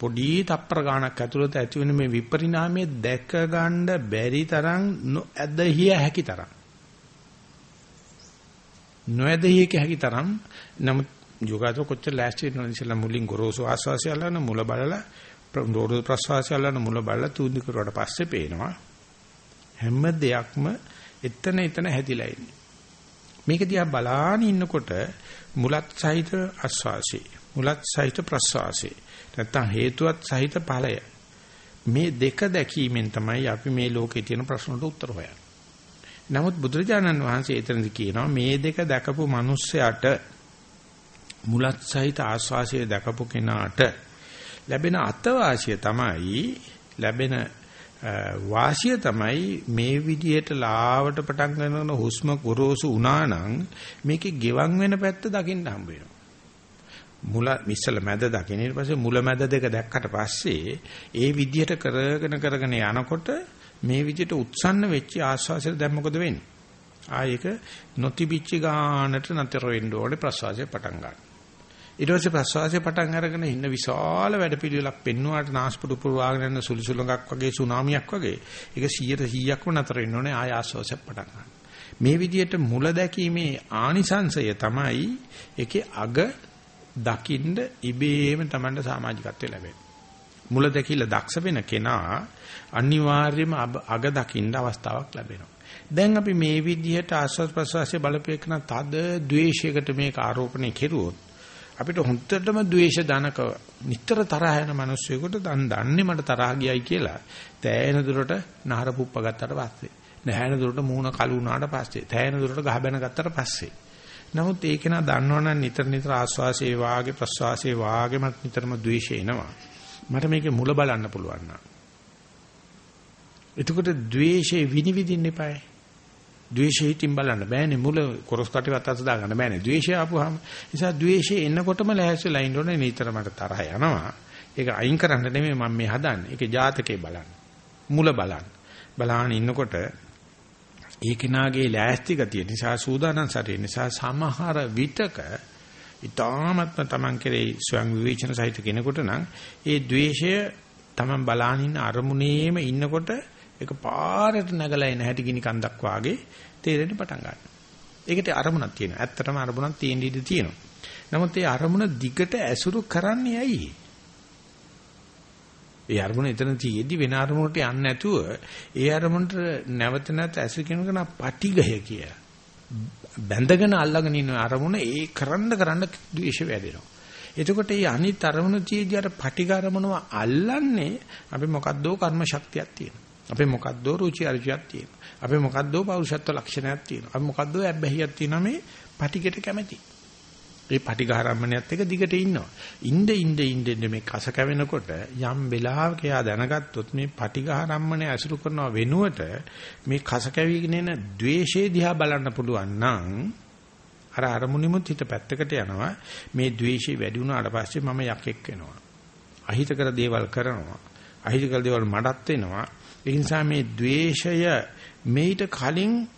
පොඩි තප්පර ගාණක් ඇතුළත ඇති වෙන මේ විපරිණාමයේ දැක ගන්න බැරි තරම් නොඇදහිය හැකි තරම්. නොඇදහිය හැකි තරම්. නමුත් යෝගාචර කොච්චර ලෑස්ති වෙනවද ඉස්සලා මුලින් ගොරෝසු ආස්වාසිය අල්ලන මුල බලලා ගොරෝසු ප්‍රස්වාසිය අල්ලන මුල බලලා තුන්දි කරුවට පස්සේ පේනවා හැම දෙයක්ම එතන එතන හැදිලා ඉන්නේ. මේක දිහා බලාන ඉන්නකොට මුලත් සහිත ආස්වාසිය මුලත් සහිත ප්‍රස්වාසිය නැත්තම් හේතුවත් සහිත ඵලය. මේ දෙක දැකීමෙන් තමයි අපි මේ ලෝකේ තියෙන ප්‍රශ්නට උත්තර හොයන්නේ. නමුත් බුදුරජාණන් වහන්සේ එතනදි කියනවා මේ දෙක දැකපු මිනිස්සයාට මුලත් සහිත ආස්වාසිය දැකපු කෙනාට ලැබෙන අත්වාසිය තමයි ලැබෙන වාසිය තමයි මේ විදිහට ලාවට පටන් ගන්න හුස්ම ගොරෝසු වුණා නම් මේකේ ගෙවන් වෙන පැත්ත දකින්න හම්බ වෙනවා. මුල ඉස්සල මැද දකින්න ඊට පස්සේ මුල මැද දෙක දැක්කට පස්සේ ඒ විදිහට කරගෙන කරගෙන යනකොට මේ විදිහට උත්සන්න වෙච්ච ආශ්වාසය දැන් මොකද වෙන්නේ? ආයේක නොතිබිච්ච ගානට නතර වෙන්න ඕනේ ප්‍රශ්වාසය පටන් ගන්න. ඊට පස්සේ ප්‍රශ්වාසය පටන් අරගෙන ඉන්න විශාල වැඩපිළිවෙලක් පෙන්වුවාට නාස්පුඩු පුරවාගෙන යන සුළුසුලඟක් වගේ සුනාමියක් වගේ ඒක 100%ක්ම නතර වෙන්න ඕනේ ආය ආශ්වාසය පටන් ගන්න. මේ විදිහට මුල දැකීමේ ආනිසංශය තමයි ඒකේ අග දකින්න ඉබේම Tamanට සමාජිකත්වය ලැබෙනවා. මුල දැකිලා දක්ෂ වෙන කෙනා අනිවාර්යයෙන්ම අග දකින්න අවස්ථාවක් ලැබෙනවා. දැන් අපි මේ විදිහට ආස්වාද ප්‍රසවාසයේ බලපෑකන තද ද්වේෂයකට මේක ආරෝපණය කෙරුවොත් අපිට හොන්දටම ද්වේෂ ධනක නිතර තරහ යන මිනිස්සුෙකුට දන් දන්නේ මට තරහ ගියයි කියලා තෑයෙන දුරට නහර පුප්ප ගත්තට පස්සේ නැහැන දුරට මූණ කළු වුණාට පස්සේ තෑයෙන දුරට ගහ බැන ගත්තට පස්සේ නමුත් ඒක නා දන්නවනම් නිතර නිතර ආස්වාසේ වාගේ ප්‍රස්වාසේ වාගේ මට නිතරම ද්වේෂය එනවා. මට මේකේ මුල බලන්න පුළුවන් නා එතකොට ද්වේෂේ විනිවිදින්න එපායි. ද්වේෂය හිතින් බලන්න බෑනේ. මුල කොරස් කටේවත් අත දාගන්න බෑනේ. ද්වේෂය ආපුවාම. නිසා ද්වේෂය එන්නකොටම ලෑස්තිලා ඉන්න ඕනේ. නිතර මට තරහ යනවා. ඒක අයින් කරන්න නෙමෙයි මම මේ හදන්නේ. ඒකේ ජාතකේ බලන්න. මුල බලන්න. බලාන ඉන්නකොට ඒ කෙනාගේ ලෑස්ති ගතිය නිසා සූදානම් සැරේ නිසා සමහර විටක ඊ타මත්ම Taman කෙරෙහි ස්වයං විවේචන සහිත කෙනෙකුට නම් ඒ द्वේෂය Taman බලානින් අරමුණේම ඉන්නකොට ඒක පාරට නැගලා එන හැටි ගිනි කන්දක් වාගේ තේරෙන්න පටන් ගන්නවා. ඒකට අරමුණක් තියෙනවා. ඇත්තටම අරමුණක් තියෙන ඉඩ තියෙනවා. නමුත් ඒ අරමුණ දිගට ඇසුරු කරන්නේ ඇයි? ඒ අරමුණ එතන තියෙද්දි වෙන අරමුණට යන්නේ නැතුව ඒ අරමුණට නැවත නැවත ඇසුරු කරන පටිඝය කිය. බැඳගෙන අල්ලගෙන ඉන්න අරමුණ ඒ කරන්න කරන්න ද්වේෂ වැඩෙනවා. එතකොට මේ අනිත් අරමුණ තියෙද්දි අර පටිඝ අරමුණව අල්ලන්නේ අපි මොකද්දෝ කර්ම ශක්තියක් තියෙනවා. අපේ මොකද්දෝ රුචි අරුචියක් තියෙනවා. අපේ මොකද්දෝ පෞරුෂත්ව ලක්ෂණයක් තියෙනවා. අපි මොකද්දෝ ඇබ්බැහියක් තියෙනවා මේ පටිකට කැමැති. ඒ පටිඝාරම්මණයත් එක දිගට ඉන්නවා. ඉnde ඉnde ඉnde මේ කස කැවෙනකොට යම් වෙලාවක එයා දැනගත්තොත් මේ පටිඝාරම්මණය ඇසුරු කරනව වෙනුවට මේ කස කැවිගෙන එන द्वේෂය දිහා බලන්න පුළුවන් නම් අර අරමුණෙමුත් හිත පැත්තකට යනවා. මේ द्वේෂය වැඩි වුණාට පස්සේ මම යකෙක් වෙනවා. අහිතකර දේවල් කරනවා. අහිතකර දේවල් මඩත් වෙනවා. ඒ නිසා මේ द्वේෂය මේිට කලින්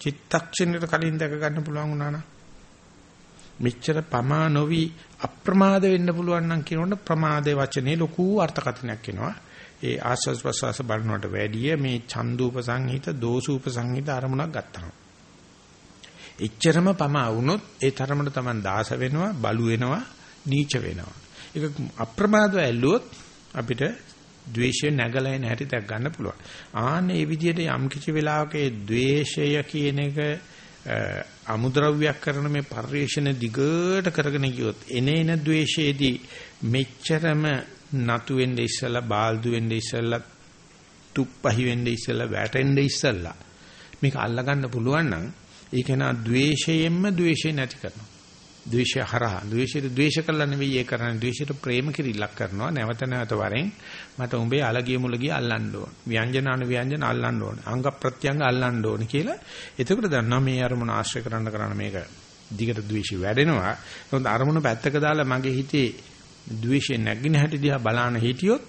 චිත්තක්ෂණයට කලින් දැක ගන්න පුළුවන් වුණා නම් මෙච්චර පමා නොවි අප්‍රමාද වෙන්න පුළුවන් නම් කියනොත් ප්‍රමාදේ වචනේ ලොකු අර්ථකථනයක් එනවා. ඒ ආස්වාස් ප්‍රසවාස බලනකොට වැඩිය මේ චන්දූප සංහිත දෝසූප සංහිත අරමුණක් ගත්තා. එච්චරම පමා වුණොත් ඒ තරමට Taman දාස වෙනවා, බලු වෙනවා, නීච වෙනවා. ඒක අප්‍රමාදව ඇල්ලුවොත් අපිට ද්වේෂය නැගලා එන හැටි දැක් ගන්න පුළුවන්. ආන්න මේ විදිහට යම් කිසි වෙලාවක ඒ ද්වේෂය කියන එක අමුද්‍රව්‍යයක් කරන මේ පරිේශන දිගට කරගෙන ගියොත් එනේන ද්වේෂයේදී මෙච්චරම නතු වෙන්නේ ඉස්සලා බාල්දු වෙන්නේ ඉස්සලා තුප්පහි වෙන්නේ ඉස්සලා වැටෙන්නේ ඉස්සලා මේක අල්ලගන්න පුළුවන් නම් ඒක නා ද්වේෂයෙන්ම ද්වේෂය නැති කරනවා. ද්වේෂය හරහා. ද්වේෂයට ද්වේෂ කළා නෙවෙයි ඒ කරන්නේ. ද්වේෂයට ප්‍රේම කිරිල්ලක් කරනවා නැවත නැවත වරෙන් මට උඹේ අලගිය මුලගිය අල්ලන්න ඕන. ව්‍යංජන අනු ව්‍යංජන අල්ලන්න ඕන. අංග ප්‍රත්‍යංග අල්ලන්න ඕන කියලා එතකොට දන්නවා මේ අරමුණ ආශ්‍රය කරන්න කරන්න මේක දිගට ද්වේෂය වැඩෙනවා. නමුත් අරමුණ පැත්තක දාලා මගේ හිතේ ද්වේෂය නැගින හැටි දිහා බලන හිටියොත්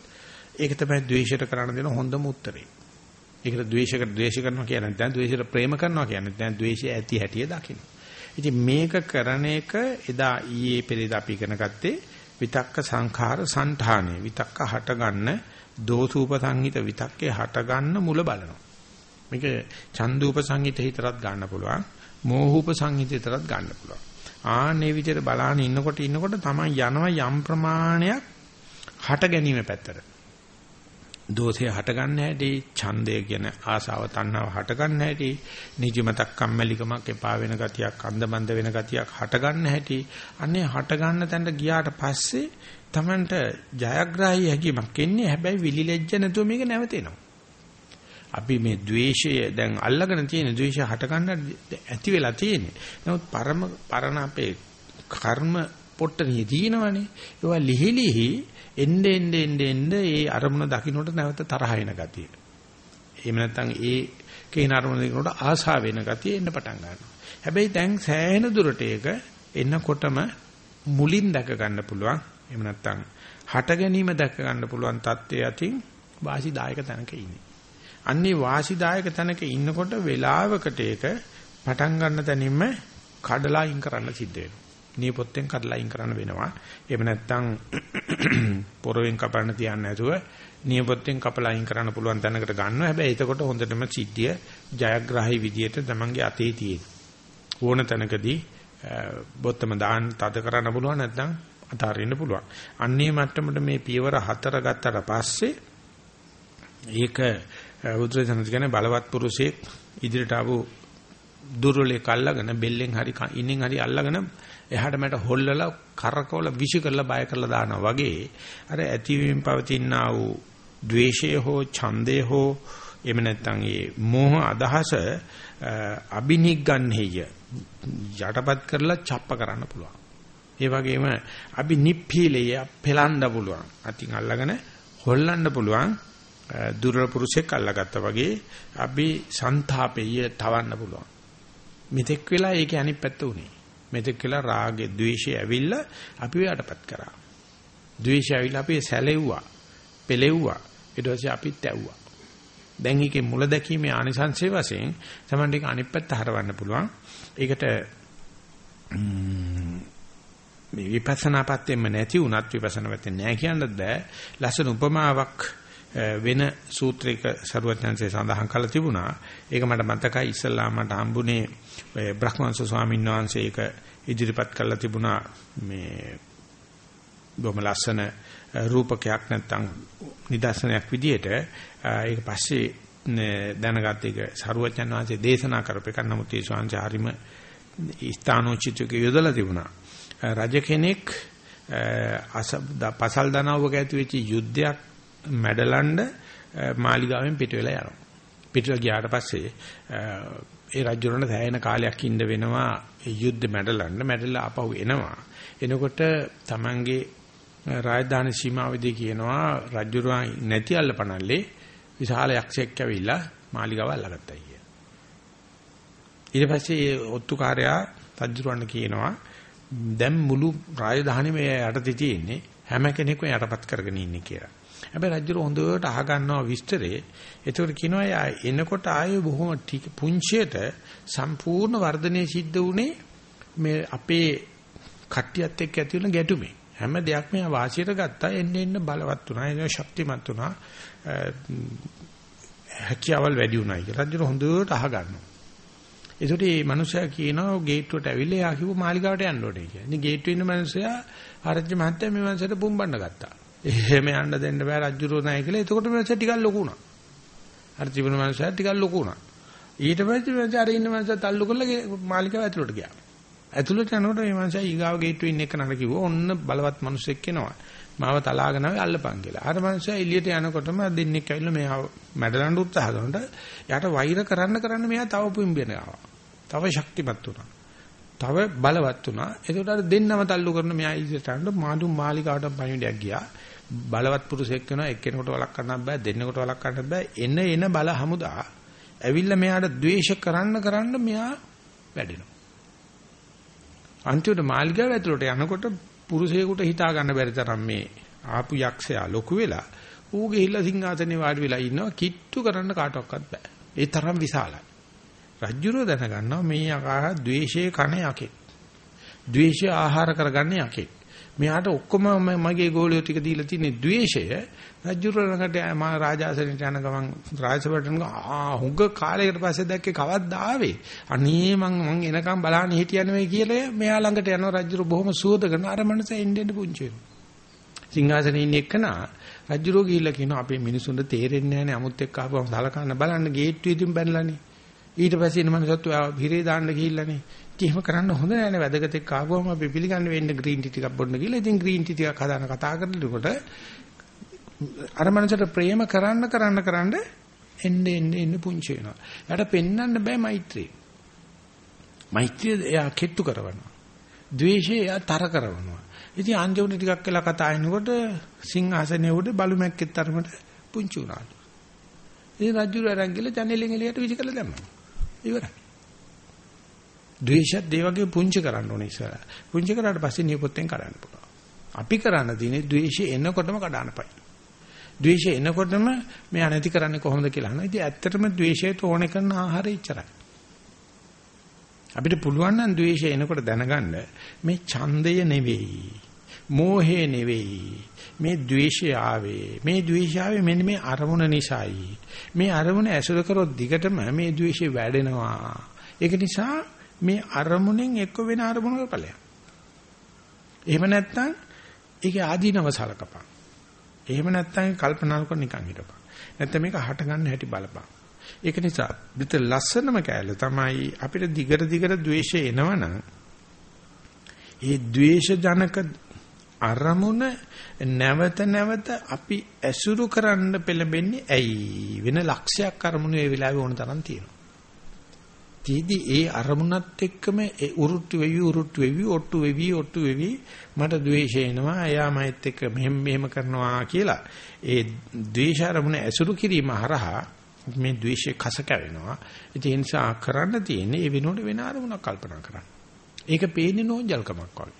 ඒක තමයි ද්වේෂයට කරන්න දෙන හොඳම උත්තරේ. ඒකට ද්වේෂයකට ද්වේෂ කරනවා කියන්නේ නැත්නම් ද්වේෂයට ප්‍රේම කරනවා කියන්නේ නැත්නම් ද්වේෂය ඇති හැටිය දකින්න ඉතින් මේක කරන එක එදා ඊයේ පෙරේද අපි ඉගෙන ගත්තේ විතක්ක සංඛාර සංඨානේ විතක්ක හට ගන්න දෝසූප සංහිත විතක්කේ හට ගන්න මුල බලනවා. මේක චන්දූප සංහිත හිතරත් ගන්න පුළුවන්. මෝහූප සංහිත හිතරත් ගන්න පුළුවන්. ආන්නේ විදිහට බලාන ඉන්නකොට ඉන්නකොට තමයි යනවා යම් ප්‍රමාණයක් හට ගැනීම පැත්තට. දෝෂය හටගන්න හැටි, ඡන්දය කියන ආසාව තණ්හාව හටගන්න හැටි, නිදිමතක් කම්මැලිකමක් එපා වෙන ගතියක්, අන්දමන්ද වෙන ගතියක් හටගන්න හැටි. අනේ හටගන්න තැනට ගියාට පස්සේ Tamanට ජයග්‍රාහී හැකියාවක් එන්නේ. හැබැයි විලිලැජ්ජ නැතුව මේක නැවතෙනවා. අපි මේ द्वේෂය දැන් අල්ලගෙන තියෙන द्वේෂය හටගන්න ඇති වෙලා තියෙන්නේ. නමුත් පරම පරණ අපේ කර්ම පොට්ටනිය තියෙනවනේ. ඒවා ලිහිලිහි එnde ende ende ende ඒ අරමුණ දකින්නට නැවත තරහ වෙන ගතිය. එහෙම නැත්නම් ඒ කේන අරමුණ දකින්නට ආසා වෙන ගතිය එන්න පටන් ගන්නවා. හැබැයි දැන් සෑහෙන දුරට ඒක එන්නකොටම මුලින් දැක ගන්න පුළුවන්. එහෙම නැත්නම් හට ගැනීම දැක ගන්න පුළුවන් தත්ත්වයේ අතින් වාසිදායක තැනක ඉන්නේ. අන්නේ වාසිදායක තැනක ඉන්නකොට වේලාවකට ඒක පටන් ගන්න තැනින්ම කඩලා අයින් කරන්න සිද්ධ වෙනවා. නියපොත්තෙන් කඩලා අයින් කරන්න වෙනවා. එහෙම නැත්නම් [clears throat] පොරවෙන් කපන්න තියන්නේ නැතුව නියපොත්තෙන් කපලා අයින් කරන්න පුළුවන් තැනකට ගන්නවා. හැබැයි එතකොට හොඳටම සිද්ධිය ජයග්‍රාහී විදියට තමන්ගේ අතේ තියෙන. ඕන තැනකදී බොත්තම දාන්න තද කරන්න පුළුවන් නැත්නම් අතාරින්න පුළුවන්. අන්නේ මට්ටමට මේ පියවර හතර ගත්තට පස්සේ ඒක බුදුරජාණන් කියන්නේ බලවත් පුරුෂයෙක් ඉදිරියට ආපු දුර්වලෙක් අල්ලගෙන බෙල්ලෙන් හරි ඉන්නෙන් හරි අල්ලගෙන එහාට මට හොල්ලලා කරකවල විශ් කරලා බය කරලා දානවා වගේ අර ඇතිවීම පවතිනා වූ ද්වේෂය හෝ ඡන්දය හෝ එහෙම නැත්නම් ඒ මෝහ අදහස අබිනිග්ගන්හෙය යටපත් කරලා ڇප්ප කරන්න පුළුවන්. ඒ වගේම අබිනිප්පීලය පෙලන්න පුළුවන්. අතින් අල්ලගෙන හොල්ලන්න පුළුවන්. දුර්වල පුරුෂයෙක් අල්ලගත්තා වගේ අපි සන්තාපෙය තවන්න පුළුවන්. මෙතෙක් වෙලා ඒකේ අනිත් පැත්ත උනේ. මෙතෙක් කියලා රාගේ ද්වේෂය ඇවිල්ලා අපි වයටපත් කරා. ද්වේෂය ඇවිල්ලා අපි සැලෙව්වා, පෙලෙව්වා. ඊට පස්සේ අපි තැව්වා. දැන් ඒකේ මුල දැකීමේ ආනිසංසය වශයෙන් තමයි ඒක අනිත් පැත්ත හරවන්න පුළුවන්. ඒකට මේ විපස්සනා පැත්තෙම නැති වුණත් විපස්සනා පැත්තේ නැහැ කියන්නත් බෑ. ලස්සන උපමාවක් වෙන සූත්‍රයක සරුවත්යන්සේ සඳහන් කරලා තිබුණා. ඒක මට මතකයි ඉස්සල්ලා මට හම්බුනේ බ්‍රහ්මංශ ස්වාමීන් වහන්සේ ඒක ඉදිරිපත් කරලා තිබුණා. මේ බොහොම ලස්සන රූපකයක් නැත්තම් නිදර්ශනයක් විදියට. ඒක පස්සේ දැනගත් එක සරුවචන් වහන්සේ දේශනා කරපේක නමුත් ඒ ස්වාමීන් හරිම ස්ථානෝචිතක යොදලා තිබුණා. රජ කෙනෙක් පසල් දනවක ඇති වෙච්ච යුද්ධයක් මැඩලන්න මාලිගාවෙන් පිට වෙලා යනවා පිටට ගියාට පස්සේ ඒ රජුරණ සෑහෙන කාලයක් ඉඳ වෙනවා ඒ යුද්ධ මැඩලන්න මැඩලා ආපහු එනවා එනකොට Tamange රාජධානි සීමාවේදී කියනවා රජුරණ නැති අල්ලපනල්ලේ විශාල යක්ෂයෙක් ඇවිල්ලා මාලිගාව අල්ලගත්තා කිය. ඊට පස්සේ ඒ ඔත්තුකාරයා රජුරණ කියනවා දැන් මුළු රාජධානියම යටතේ තියෙන්නේ හැම කෙනෙක්ම යටපත් කරගෙන ඉන්නේ කියලා. හැබැයි රජුර හොඳට අහගන්නවා විස්තරේ. ඒකට කියනවා යා එනකොට ආයේ බොහොම පුංචියට සම්පූර්ණ වර්ධනය සිද්ධ වුණේ මේ අපේ කට්ටියත් එක්ක ඇති වෙන ගැටුමේ. හැම දෙයක්ම යා වාසියට ගත්තා එන්න එන්න බලවත් වුණා එන්න ශක්තිමත් වුණා හැකියාවල් වැඩි වුණා කියලා රජු හොඳට අහගන්නවා ඒකට මේ මනුස්සයා කියනවා ගේට්ටුවට ඇවිල්ලා යා කිව්ව මාලිගාවට යන්න ඕනේ කියලා. ඉතින් ගේට්ටුවේ ඉන්න මනුස්සයා ආරච්චි මහත්තයා මේ මනුස්සයට පුම්බන්න ගත්තා. එහෙම යන්න දෙන්න බෑ රජුරෝ නැහැ කියලා. එතකොට මනුස්සයා ටිකක් ලොකු වුණා. අර තිබුණ මනුස්සයා ටිකක් ලොකු වුණා. ඊට පස්සේ මනුස්සයා අර ඉන්න මනුස්සයා තල්ලු කරලා මාලිගාව ඇතුළට ගියා. ඇතුළට යනකොට මේ මනුස්සයා ඊගාව ගේට්ටුවේ ඉන්න එක නඩ කිව්වා ඔන්න බලවත් මිනිස්සෙක් එනවා. මාව තලාගෙන ආවේ අල්ලපන් කියලා. අර මනුස්සයා එළියට යනකොටම දෙන්නෙක් ඇවිල්ලා මෙහා මැඩලන්න උත්සාහ කරනකොට යාට වෛර කරන්න කරන්න මෙයා තව පිම්බෙන ආවා. තව ශක්තිමත් වුණා. තව බලවත් වුණා. ඒකට අර දෙන්නම තල්ලු කරන මෙයා ඉදිරියට යනකොට මාඩු මාලිකාවට පණිවිඩයක් ගියා. බලවත් පුරුෂයෙක් වෙනවා එක්කෙනෙකුට වලක් කරන්නත් බෑ දෙන්නෙකුට වලක් කරන්නත් බෑ එන එන බල හමුදා ඇවිල්ලා මෙයාට ද්වේෂ කරන්න කරන්න මෙයා වැඩෙනවා අන්තිමට මාලිගාව ඇතුළට යනකොට පුරුෂයෙකුට හිතා ගන්න බැරි තරම් මේ ආපු යක්ෂයා ලොකු වෙලා ඌ ගිහිල්ලා සිංහාසනේ වාඩි වෙලා ඉන්නවා කිට්ටු කරන්න කාටවත් බෑ. ඒ තරම් විශාලයි. රජ්ජුරෝ දැනගන්නවා මේ යකා ද්වේෂයේ කණ යකෙක්. ද්වේෂය ආහාර කරගන්න යකෙක්. මෙයාට ඔක්කොම මගේ ගෝලියෝ ටික දීලා තියෙන ද්වේෂය. රජුර ළඟට මා රාජාසනෙට යන ගමන් රාජසභටන ආ හුඟ කාලයකට පස්සේ දැක්කේ කවද්ද ආවේ? අනේ මං මං එනකම් බලන්න හිටියා නෙවෙයි කියලා මෙයා ළඟට යනවා රජුර බොහොම සුවද කරන අර මනස එන්නෙන් පුංචි වෙනවා. සිංහාසනේ ඉන්න එක්කනා? රජුරෝ ගිහිල්ලා කියනවා අපේ මිනිසුන්ට තේරෙන්නේ නැහැ නේ අමුත් එක්ක ආපුවම සලකන්න බලන්න ගේට්ටුවේදීම බැනලානේ ඊට පස්සේ ඉන්න මනසත් හිරේ දාන්න ගිහිල්ලානේ එහෙම කරන්න හොඳ නෑ නේ වැදගත් එක්ක ආවම අපි පිළිගන්න වෙන්න ග්‍රීන් ටී ටිකක් බොන්න කියලා. ඉතින් ග්‍රීන් ටී ටිකක් හදාන කතා කරනකොට අර මනසට ප්‍රේම කරන්න කරන්න කරන්න එන්න එන්න එන්න පුංචි වෙනවා. යාට පෙන්වන්න බෑ මෛත්‍රිය. මෛත්‍රිය එයා කෙට්ටු කරනවා. ද්වේෂය එයා තර කරනවා. ඉතින් අන්තිමට ටිකක් වෙලා කතා කරනකොට සිංහාසනයේ උඩ බලු මැක්කෙත් තරමට පුංචි වුණාලු. ඉතින් රජු අරන් ගිහලා ජනෙලෙන් එළියට විසි කරලා දැම්මා. ඉවරයි. ද්වේෂයත් ඒ වගේ පුංචි කරන්න ඕනේ ඉස්සර. පුංචි කරාට පස්සේ නියපොත්තෙන් කඩන්න පුළුවන්. අපි කරන්න තියෙන්නේ ද්වේෂය එනකොටම කඩානපයි. ද්වේෂය එනකොටම මේ අනති කරන්නේ කොහොමද කියලා අහනවා. ඉතින් ඇත්තටම ද්වේෂයට ඕනේ කරන ආහාරය ඉච්චරයි. අපිට පුළුවන් නම් ද්වේෂය එනකොට දැනගන්න මේ ඡන්දය නෙවෙයි. මෝහය නෙවෙයි. මේ ද්වේෂය ආවේ. මේ ද්වේෂය ආවේ මෙන්න මේ අරමුණ නිසායි. මේ අරමුණ ඇසුර කරොත් දිගටම මේ ද්වේෂය වැඩෙනවා. ඒක නිසා මේ අරමුණෙන් එක්ක වෙන අරමුණක ඵලයක්. එහෙම නැත්නම් ඒකේ ආදීනව සලකපන්. එහෙම නැත්නම් කල්පනා කර නිකන් හිටපන්. නැත්නම් මේක හට ගන්න හැටි බලපන්. ඒක නිසා පිට ලස්සනම කෑල්ල තමයි අපිට දිගට දිගට ද්වේෂය එනවනම් ඒ ද්වේෂ ජනක අරමුණ නැවත නැවත අපි ඇසුරු කරන්න පෙළඹෙන්නේ ඇයි වෙන ලක්ෂයක් අරමුණු ඒ වෙලාවේ ඕන තරම් තියෙනවා. තීදි ඒ අරමුණත් එක්කම ඒ උරුට්ටු වෙවි උරුට්ටු වෙවි ඔට්ටු වෙවි ඔට්ටු වෙවි. මට ද්වේෂය එනවා එයා මයිත් එක්ක මෙහෙම මෙහෙම කරනවා කියලා. ඒ ද්වේෂ අරමුණ ඇසුරු කිරීම හරහා මේ ද්වේෂය කස කැවෙනවා. ඒ නිසා කරන්න තියෙන්නේ ඒ වෙනුවට වෙන අරමුණක් කල්පනා කරන්න. ඒක පේන්නේ නෝන්ජල්කමක් වගේ.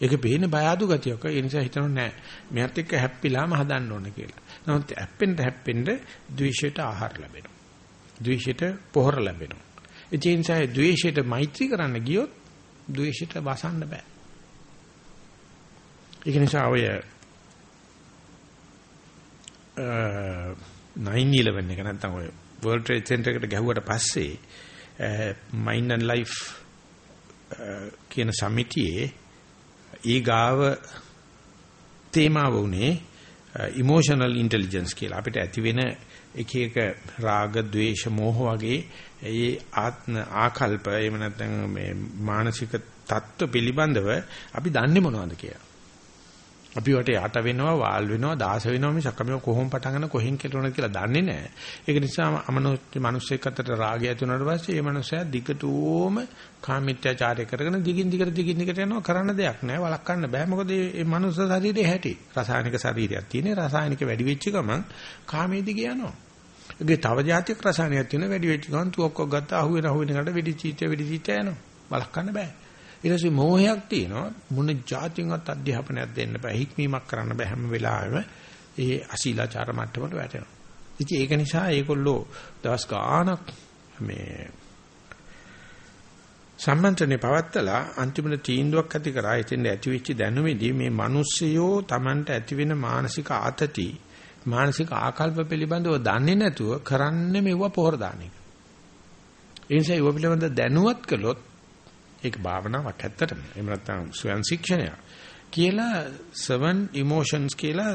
ඒක පේන්නේ බය අඩු ගතියක්. ඒ නිසා හිතනවා නෑ මෙයත් එක්ක හැප්පිලාම හදන්න ඕනේ කියලා. නමුත් හැප්පෙන්න හැප්පෙන්න ද්වේෂයට ආහාර ලැබෙනවා. ද්වේෂයට පොහොර ලැබෙනවා. ඒ නිසා ද්වේෂයට මෛත්‍රී කරන්න ගියොත් ද්වේෂයට වසන්න බෑ. ඒක නිසා ඔය 911 එක නැත්තම් ඔය World Trade Center එකට ගැහුවට පස්සේ Mind and Life කියන සමිතියේ ඊගාව තේමාව උනේ emotional intelligence කියලා අපිට ඇති වෙන එක එක රාග, ద్వේෂ, මෝහ වගේ ඒ ආත්ම ආකල්ප එහෙම නැත්නම් මේ මානසික தত্ত্ব පිළිබඳව අපි දන්නේ මොනවද කියලා. අපි වට යට වෙනවා, වාල් වෙනවා, දාස වෙනවා මිසක් අපි කොහොම පටන් ගන්න කොහෙන් කෙලුණා කියලා දන්නේ නැහැ. ඒක නිසා අමනුෂ්‍ය මිනිස්සෙක් අතර රාගය ඇති වුණාට පස්සේ මේ මිනිස්සයා දිගටම කාමීත්‍යාචාරය කරගෙන දිගින් දිගට දිගින් දිගට යනවා කරන්න දෙයක් නැහැ. වළක්වන්න බෑ. මොකද මේ මනුස්ස ශරීරයේ හැටි. රසායනික ශරීරයක් තියෙන. රසායනික වැඩි වෙච්ච ගමන් කාමීති ගියනවා. ඒකේ තව જાතියක් රසායනයක් තියෙන වැඩි වෙච්ච ගමන් තුවක්කක් ගත්තා අහුවෙන අහුවෙන එකට වෙඩි චීත්‍ය වෙඩි චීත්‍ය යනවා. බලක්වන්න බෑ. ඊට පස්සේ මෝහයක් තියෙනවා. මොන જાතියක්වත් අධ්‍යාපනයක් දෙන්න බෑ. හික්මීමක් කරන්න බෑ හැම වෙලාවෙම. ඒ අශීලාචාර මට්ටමට වැටෙනවා. ඉතින් ඒක නිසා ඒගොල්ලෝ දවස් ගාණක් මේ සම්මන්ත්‍රණේ පවත්තලා අන්තිමට තීන්දුවක් ඇති කරා. එතෙන් ඇති වෙච්ච දැනුමේදී මේ මිනිස්සයෝ Tamanට ඇති වෙන මානසික ආතති මානසික ආකල්ප පිළිබඳව දන්නේ නැතුව කරන්නේ මෙව පොහොර දාන එක. ඒ නිසා ඒව පිළිබඳ දැනුවත් කළොත් ඒක භාවනාවක් ඇත්තටම. එහෙම නැත්නම් ස්වයං ශික්ෂණය කියලා seven emotions කියලා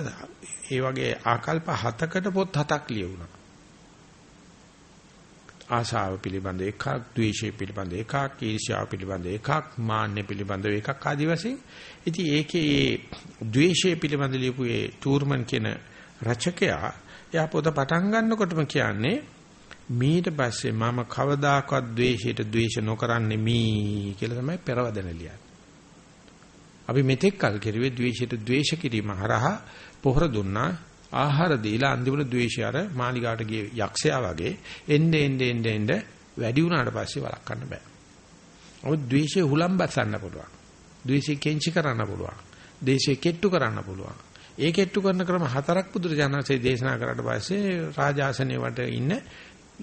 ඒ වගේ ආකල්ප හතකට පොත් හතක් ලියුණා. ආශාව පිළිබඳ එකක්, ද්වේෂය පිළිබඳ එකක්, ඊර්ෂ්‍යාව පිළිබඳ එකක්, මාන්නය පිළිබඳ එකක් ආදි වශයෙන්. ඉතින් ඒකේ ද්වේෂය පිළිබඳ ලියපු ඒ ටූර්මන් කියන රචකයා එයා පොත පටන් ගන්නකොටම කියන්නේ මීට පස්සේ මම කවදාකවත් ද්වේෂයට ද්වේෂ නොකරන්නේ මී කියලා තමයි පෙරවදන ලියන්නේ. අපි මෙතෙක් කල් කෙරුවේ ද්වේෂයට ද්වේෂ කිරීම හරහා පොහොර දුන්නා ආහාර දීලා අන්තිමට ද්වේෂය අර මාලිගාවට ගිය යක්ෂයා වගේ එnde ende ende ende වැඩි වුණාට පස්සේ වළක්වන්න බෑ. ඔය ද්වේෂය හුලම් බසන්න පුළුවන්. ද්වේෂය කෙන්චි කරන්න පුළුවන්. දේශය කෙට්ටු කරන්න පුළුවන්. ඒ කෙට්ටු කරන ක්‍රම හතරක් බුදුරජාණන්සේ දේශනා කරාට පස්සේ රාජාසනයේ වට ඉන්න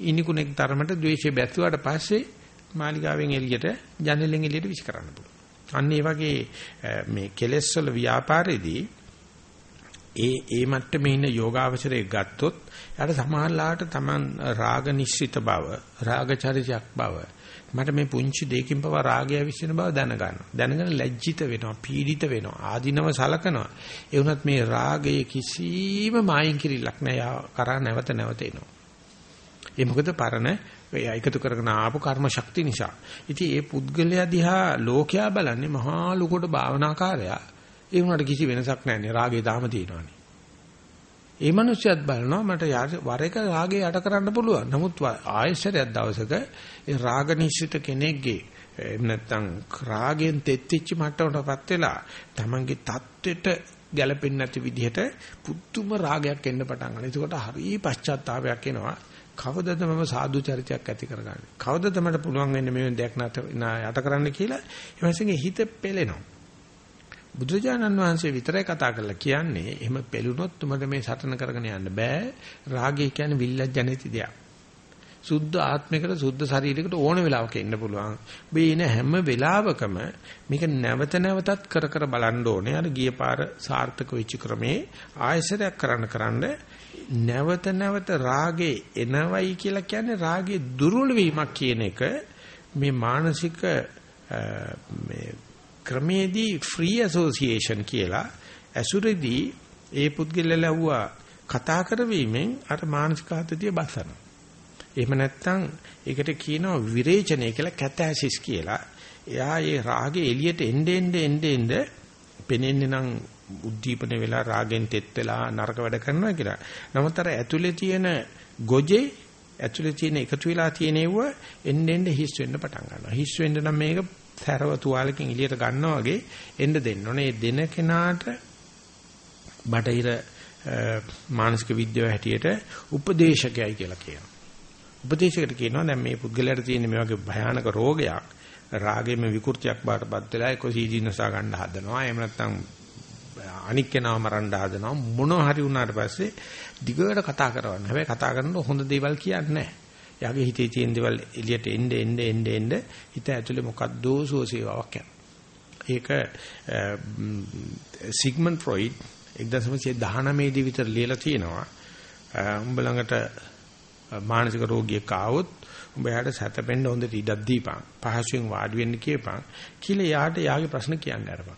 ඉනිකුණෙක් තරමට ද්වේෂය බැස්සුවාට පස්සේ මාලිගාවෙන් එළියට ජනෙලෙන් එළියට විශ් කරන්න පුළුවන්. අන්න ඒ වගේ මේ කෙලෙස් වල ව්‍යාපාරෙදී ඒ ඒ මට්ටමේ ඉන්න යෝගාවචරයේ ගත්තොත් යාට සමාහලාට Taman රාග නිශ්චිත බව, රාග චරිතයක් බව, මට මේ පුංචි දෙයකින් පවා රාගය විශ්ින බව දැනගන්නවා. දැනගෙන ලැජ්ජිත වෙනවා, පීඩිත වෙනවා, ආධිනව සලකනවා. ඒ වුණත් මේ රාගයේ කිසිම මායින් කිරිල්ලක් නැහැ. කරා නැවත නැවත එනවා. ඒ මොකද පරණ එයා එකතු කරගෙන ආපු කර්ම ශක්තිය නිසා. ඉතින් ඒ පුද්ගලයා දිහා ලෝකයා බලන්නේ මහා ලුකොට භාවනාකාරයා. ඒ වුණාට කිසි වෙනසක් නැහැ නේ. රාගේ තාම තියෙනවානේ. ඒ මිනිස්සුත් බලනවා මට වර එක රාගේ යට කරන්න පුළුවන්. නමුත් ආයෙසරයක් දවසක ඒ රාග නිශ්චිත කෙනෙක්ගේ එහෙම නැත්නම් රාගෙන් තෙත්තිච්ච මට්ටමටපත් වෙලා තමන්ගේ தත්වෙට ගැළපෙන්නේ නැති විදිහට පුදුම රාගයක් එන්න පටන් ගන්නවා. ඒකට හරි පශ්චාත්තාවයක් එනවා. කවදද මම සාදු චරිතයක් ඇති කරගන්නේ? කවදද මට පුළුවන් වෙන්නේ මේ දෙයක් නැත යට කරන්න කියලා? එවැසෙගේ හිත පෙලෙනවා. බුදුරජාණන් වහන්සේ විතරයි කතා කරලා කියන්නේ එහෙම පෙළුනොත් උඹට මේ සටන කරගෙන යන්න බෑ. රාගය කියන්නේ විල්ලජ්ජ නැති දෙයක්. සුද්ධ ආත්මිකට සුද්ධ ශරීරයකට ඕන වෙලාවක ඉන්න පුළුවන්. බේන හැම වෙලාවකම මේක නැවත නැවතත් කර කර බලන්න ඕනේ. අර ගිය පාර සාර්ථක වෙච්ච ක්‍රමේ ආයසරයක් කරන්න කරන්න නැවත නැවත රාගේ එනවයි කියලා කියන්නේ රාගේ දුර්වල වීමක් කියන එක මේ මානසික මේ ක්‍රමේදී ෆ්‍රී ඇසෝසියේෂන් කියලා ඇසුරේදී ඒ පුද්ගලයා ලැබුවා කතා කරවීමෙන් අර මානසික ආතතිය බසනවා. එහෙම නැත්නම් ඒකට කියනවා විරේචනය කියලා කැතැසිස් කියලා. එයා ඒ රාගේ එළියට එන්න එන්න එන්න එන්න පෙනෙන්නේ නම් උද්දීපන වෙලා රාගෙන් තෙත් වෙලා නරක වැඩ කරනවා කියලා. නමුත් අර ඇතුලේ තියෙන ගොජේ ඇතුලේ තියෙන එකතු වෙලා තියෙන ඒව එන්න එන්න හිස් වෙන්න පටන් ගන්නවා. හිස් වෙන්න නම් මේක සැරව තුවාලකින් එළියට ගන්නවා වගේ එන්න දෙන්න ඕනේ. දෙන කෙනාට බටහිර මානසික විද්‍යාව හැටියට උපදේශකයයි කියලා කියනවා. උපදේශකට කියනවා දැන් මේ පුද්ගලයාට තියෙන මේ වගේ භයානක රෝගයක් රාගෙම විකෘතියක් බාටපත් වෙලා ඒක සීදීනසා ගන්න හදනවා. එහෙම නැත්නම් අනික් කෙනාව මරන්න හදනවා. මොනවා හරි වුණාට පස්සේ දිගට කතා කරවන්න. හැබැයි කතා කරනකොට හොඳ දේවල් කියන්නේ නැහැ. යාගේ හිතේ තියෙන දේවල් එළියට එන්න එන්න එන්න එන්න හිත ඇතුලේ මොකද්ද සෝසේවාවක් යනවා. ඒක සිග්මන්ඩ් ෆ්‍රොයිඩ් 1919 දී විතර ලියලා තියෙනවා. උඹ ළඟට මානසික රෝගියෙක් ආවොත් උඹ යාට සැතපෙන්න හොඳට ඉඩක් දීපන්. පහසුවෙන් වාඩි වෙන්න කියපන්. කියලා යාට යාගේ ප්‍රශ්න කියන්න අරපන්.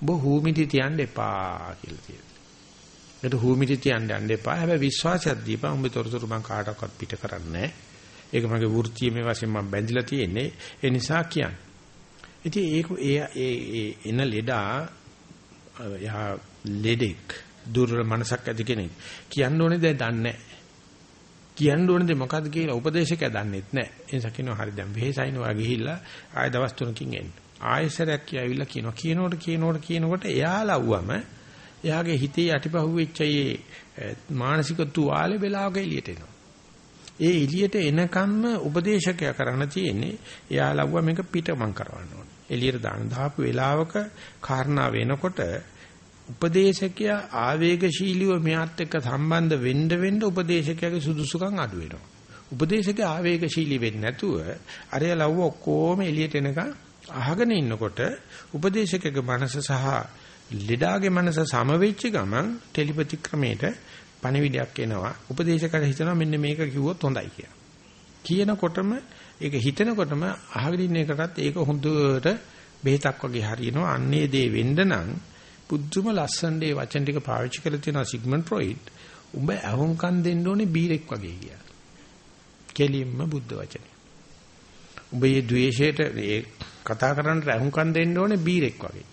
උඹ හූමිටි තියන්න එපා කියලා තියෙනවා. ඒකට හූමිටි තියන්න යන්න එපා. හැබැයි විශ්වාසයක් දීපන්. උඹ තොරතුරු මං කාටවත් පිට කරන්නේ ඒක මගේ වෘත්තීයමේ වශයෙන් මම බැඳිලා තියෙන්නේ. ඒ නිසා කියන්නේ. ඉතින් ඒක ඒ ඒ එන ලෙඩා යා ලෙඩෙක් දුර්වල මනසක් ඇති කෙනෙක් කියන්න ඕනේ දැන් දන්නේ කියන්න ඕනේ දෙ මොකද්ද කියලා උපදේශකයා දන්නෙත් නැහැ. ඒ නිසා කියනවා හරි දැන් වෙහෙසයින් ඔයා ගිහිල්ලා ආය දවස් තුනකින් එන්න. ආයෙසරයක් කියවිලා කියනවා. කියනකොට කියනකොට කියනකොට එයා ලව්වම එයාගේ හිතේ යටිපහුවෙච්ච ඒ මානසික තුවාලේ වෙලාවක එළියට එනවා. ඒ එළියට එනකම්ම උපදේශකයා කරන්න තියෙන්නේ එයා ලව්ව මේක පිටමං කරවන්න ඕනේ. එළියට දාන දාපු වෙලාවක කාරණා වෙනකොට උපදේශකයා ආවේගශීලීව මෙයාත් එක්ක සම්බන්ධ වෙන්න වෙන්න උපදේශකයාගේ සුදුසුකම් අඩු වෙනවා. උපදේශකයා ආවේගශීලී වෙන්නේ නැතුව අරය ලව්ව ඔක්කොම එළියට එනකන් අහගෙන ඉන්නකොට උපදේශකගේ මනස සහ ලෙඩාගේ මනස සම වෙච්ච ගමන් ටෙලිපති ක්‍රමයට පණිවිඩයක් එනවා. උපදේශකයට හිතනවා මෙන්න මේක කිව්වොත් හොඳයි කියලා. කියනකොටම ඒක හිතනකොටම අහගෙන ඉන්න එකටත් ඒක හොඳට බෙහෙතක් වගේ හරියනවා. අන්නේ දේ වෙන්න නම් පුදුම ලස්සන දේ වචන ටික පාවිච්චි කරලා තියෙනවා සිග්මන්ඩ් ෆ්‍රොයිඩ්. උඹ අහුම්කම් දෙන්න ඕනේ බීරෙක් වගේ කියලා. කෙලින්ම බුද්ධ වචනේ. උඹ මේ ද්වේෂයට ඒ කතා කරන්න අහුම්කම් දෙන්න ඕනේ බීරෙක් වගේ.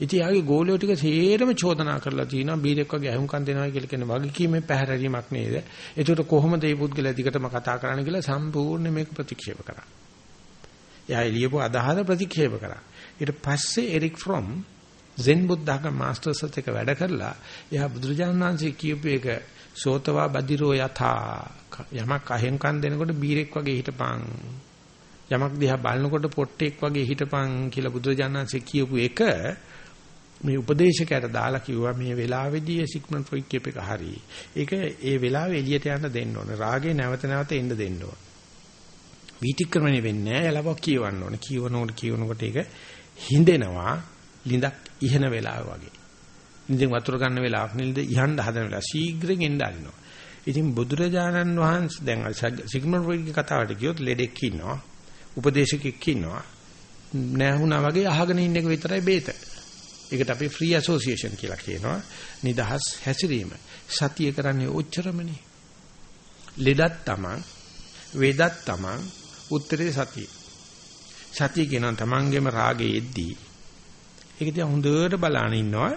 ඉතින් යාගේ ගෝලියෝ ටික සේරම චෝදනා කරලා තිනවා බීරෙක් වගේ අහුම්කම් දෙනවා කියලා කියන වගකීමේ පැහැරීමක් නේද? ඒකට කොහොමද මේ පුද්ගලයා දිගටම කතා කරන්න කියලා සම්පූර්ණ මේක ප්‍රතික්ෂේප කරා. එයා එළියපු අදහස ප්‍රතික්ෂේප කරා. ඊට පස්සේ එරික් ෆ්‍රොම් සෙන් බුද්ධඝම මාස්ටර්ස්ත් එක්ක වැඩ කරලා එයා බුදුරජාණන් වහන්සේ කියපු එක සෝතවා බදිරෝ යථා යමක් අහෙන් කන් දෙනකොට බීරෙක් වගේ හිටපන් යමක් දිහා බලනකොට පොට්ටෙක් වගේ හිටපන් කියලා බුදුරජාණන් වහන්සේ කියපු එක මේ උපදේශකයට දාලා කිව්වා මේ වෙලාවේදී සිග්මන්ඩ් ෆ්‍රොයිඩ් කියප එක හරි. ඒක ඒ වෙලාවේ එළියට යන්න දෙන්න ඕනේ. රාගේ නැවත නැවත එන්න දෙන්න ඕනේ. වීතික්‍රමණය වෙන්නේ නැහැ. එලවක් කියවන්න ඕනේ. කියවනකොට කියවනකොට ඒක හිඳෙනවා. ලිඳක් ඉහන වෙලාව වගේ. ඉන්දින් වතුර ගන්න වෙලාවක් නෙල්ද ඉහන්න හදන වෙලාව ශීඝ්‍රයෙන් එන්න ආරිනවා. ඉතින් බුදුරජාණන් වහන්සේ දැන් සිග්මන්ඩ් ෆ්‍රොයිඩ්ගේ කතාවට ගියොත් ලෙඩෙක් ඉන්නවා. උපදේශකෙක් ඉන්නවා. නැහුණා වගේ අහගෙන ඉන්න එක විතරයි බේත. ඒකට අපි ෆ්‍රී ඇසෝසියේෂන් කියලා කියනවා. නිදහස් හැසිරීම. සතිය කරන්නේ ඔච්චරමනේ. ලෙඩක් තමන්, වේදක් තමන්, උත්තරේ සතිය. සතිය කියනවා තමන්ගේම රාගයේ එද්දී ඒක දිහා හොඳට බලාන ඉන්නවා.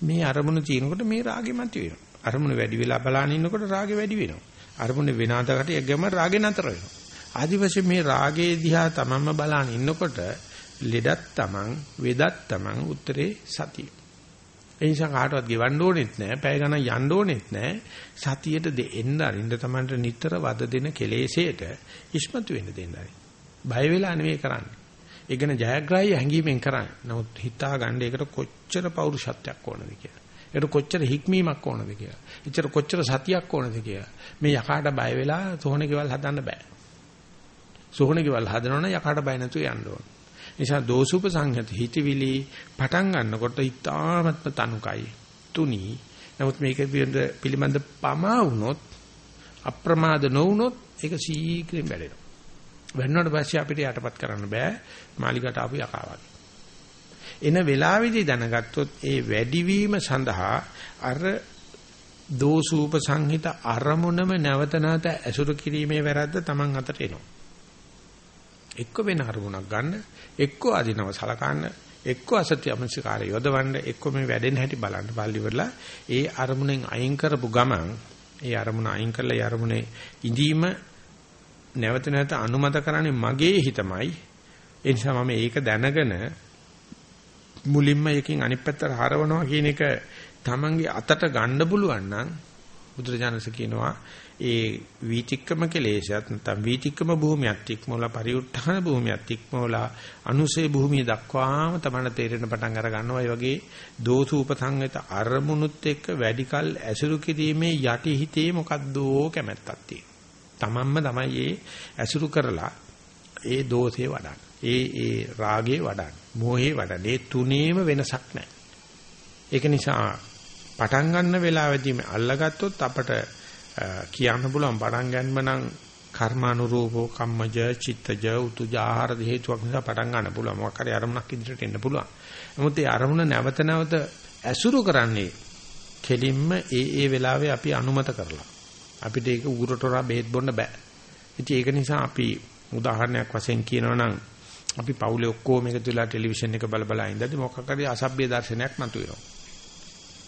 මේ අරමුණ තියෙනකොට මේ රාගෙ මත වෙනවා. අරමුණ වැඩි වෙලා බලාන ඉන්නකොට රාගෙ වැඩි වෙනවා. අරමුණ වෙනාදකට යගම රාගෙ නතර වෙනවා. ආදිවාසී මේ රාගේ දිහා තමන්ම බලාන ඉන්නකොට ලෙඩක් තමන්, වෙදක් තමන් උත්තරේ සතිය. ඒ නිසා කාටවත් ගෙවන්න ඕනෙත් නැහැ, පැය ගණන් යන්න ඕනෙත් නැහැ. සතියට දෙන්න අරින්න තමන්ට නිතර වද දෙන කෙලෙසේට ඉස්මතු වෙන්න දෙන්නයි. බය වෙලා නෙවෙයි කරන්නේ. ඒ ගැන ජයග්‍රාහී හැඟීමෙන් කරන්නේ. නමුත් හිතා ගන්න ඒකට කොච්චර පෞරුෂත්වයක් ඕනද කියලා. ඒකට කොච්චර හික්මීමක් ඕනද කියලා. එච්චර කොච්චර සතියක් ඕනද කියලා. මේ යකාට බය වෙලා සෝහනේ ගෙවල් හදන්න බෑ. සෝහනේ ගෙවල් හදනවනම් යකාට බය නැතුව යන්න ඕන. නිසා දෝසුප සංහත හිතවිලි පටන් ගන්නකොට ඉතාමත්ම තනුකයි. තුනි. නමුත් මේක පිළිබඳ පමා වුණොත් අප්‍රමාද නොවුනොත් ඒක ශීඝ්‍රයෙන් වැඩෙනවා. වෙන්නට පස්සේ අපිට යටපත් කරන්න බෑ මාලිකට ආපු යකාවක්. එන වෙලාවේදී දැනගත්තොත් ඒ වැඩිවීම සඳහා අර දෝසූප සංහිත අරමුණම නැවත නැවත ඇසුරු කිරීමේ වැරද්ද Taman අතට එනවා. එක්ක වෙන අරමුණක් ගන්න, එක්ක අදිනව සලකන්න, එක්ක අසත්‍ය අමංශකාරය යොදවන්න, එක්ක මේ වැඩෙන හැටි බලන්න. බලලි වෙලා ඒ අරමුණෙන් අයින් කරපු ගමන්, ඒ අරමුණ අයින් කරලා ඒ අරමුණේ ඉඳීම නැවත නැවත අනුමත කරන්නේ මගේ හිතමයි. ඒ නිසා මම ඒක දැනගෙන මුලින්ම එකකින් අනිත් පැත්තට හරවනවා කියන එක තමන්ගේ අතට ගන්න පුළුවන් නම් බුදුරජාණන්සේ කියනවා ඒ වීතික්කම කෙලේශයත් නැත්නම් වීතික්කම භූමියත් ඉක්මවලා පරිඋත්ථාන භූමියත් ඉක්මවලා අනුසේ භූමිය දක්වාම තමන්න තේරෙන පටන් අර ගන්නවා. ඒ වගේ දෝසූපසංගත අරමුණුත් එක්ක වැඩිකල් ඇසුරු කිරීමේ යටි හිතේ මොකද්දෝ කැමැත්තක් තියෙනවා. තමන්ම තමයි ඒ ඇසුරු කරලා ඒ දෝෂේ වඩන්නේ. ඒ ඒ රාගේ වඩන්නේ. මෝහේ වඩන්නේ. ඒ තුනේම වෙනසක් නැහැ. ඒක නිසා පටන් ගන්න වෙලාවෙදීම අල්ලගත්තොත් අපට කියන්න පුළුවන්. පටන් ගන්නම නම් කර්මානුරූපෝ කම්මජ චිත්තජ උතුජ ආහාර හේතුවක් නිසා පටන් ගන්න පුළුවන්. මොකක් හරි අරමුණක් ඉදිරියට එන්න පුළුවන්. නමුත් ඒ අරමුණ නැවත නැවත ඇසුරු කරන්නේ කෙලින්ම ඒ ඒ වෙලාවේ අපි අනුමත කරලා. අපිට ඒක උගුරට හොරා බෙහෙත් බොන්න බෑ. ඉතින් ඒක නිසා අපි උදාහරණයක් වශයෙන් කියනවා නම් අපි පවුලේ ඔක්කොම එකතු වෙලා ටෙලිවිෂන් එක බල බල ඉඳද්දි මොකක් හරි අසභ්‍ය දර්ශනයක් මතුවෙනවා.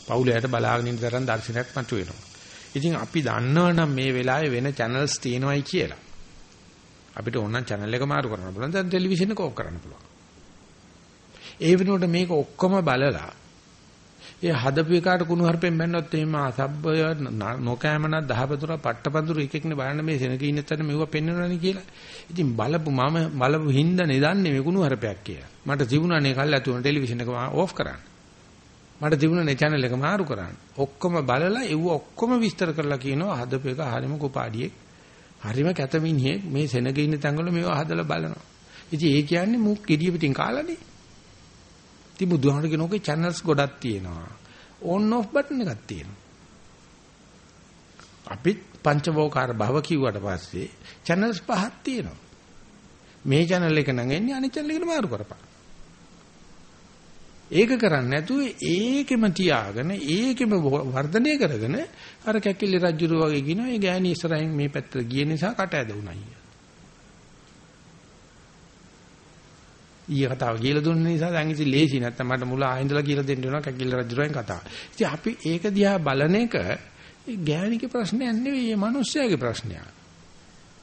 පවුලයට බලාගෙන ඉන්න තරම් දර්ශනයක් මතුවෙනවා. ඉතින් අපි දන්නවනම් මේ වෙලාවේ වෙන channels තියෙනවයි කියලා. අපිට ඕනනම් channel එක මාරු කරන්න පුළුවන්. දැන් ටෙලිවිෂන් එක ඕෆ් කරන්න පුළුවන්. ඒ වෙනුවට මේක ඔක්කොම බලලා ඒ හදපු එකාට කුණු හarpෙන් බැන්නොත් එහෙම අසබ්බය නොකෑමන දහවතුර පට්ටපඳුරු එකෙක්නේ බලන්න මේ සෙනග ඉන්න තැන මෙව පෙන්වනවනේ කියලා. ඉතින් බලපු මම බලපු හින්දා නෙදන්නේ මේ කුණු හarpයක් කියලා. මට තිබුණානේ කල් ඇතුළේ ටෙලිවිෂන් එක ඕෆ් කරන්න. මට තිබුණනේ channel එක මාරු කරන්න. ඔක්කොම බලලා ඒව ඔක්කොම විස්තර කරලා කියනවා හදපු එක හරිම කුපාඩියෙක්. හරිම කැතමිනියෙක් මේ සෙනගේ ඉන්න තැන්වල මේවා හදලා බලනවා. ඉතින් ඒ කියන්නේ මුක් gediya පිටින් කාලානේ. ඉතින් බුදුහාමර කියන ඔකේ channels ගොඩක් තියෙනවා. on off button එකක් තියෙනවා. අපිත් පංචවෝකාර භව කිව්වට පස්සේ channels පහක් තියෙනවා. මේ channel එක නම් එන්නේ අනිත් channel එකට මාරු කරපන්. ඒක කරන්නේ නැතුව ඒකෙම තියාගෙන ඒකෙම වර්ධනය කරගෙන අර කැකිලි රජුරු වගේ කියනවා ඒ ගෑණි ඉස්සරහින් මේ පැත්තට ගිය නිසා කට ඇද වුණා ඊය. ඊය කතාව කියලා දුන්න නිසා දැන් ඉතින් ලේසි නැත්තම් මට මුල ආයෙන්දලා කියලා දෙන්න වෙනවා කැකිලි රජුරුවෙන් කතාව. ඉතින් අපි ඒක දිහා බලන එක ගෑණිගේ ප්‍රශ්නයක් නෙවෙයි මේ මිනිස්යාගේ ප්‍රශ්නයක්.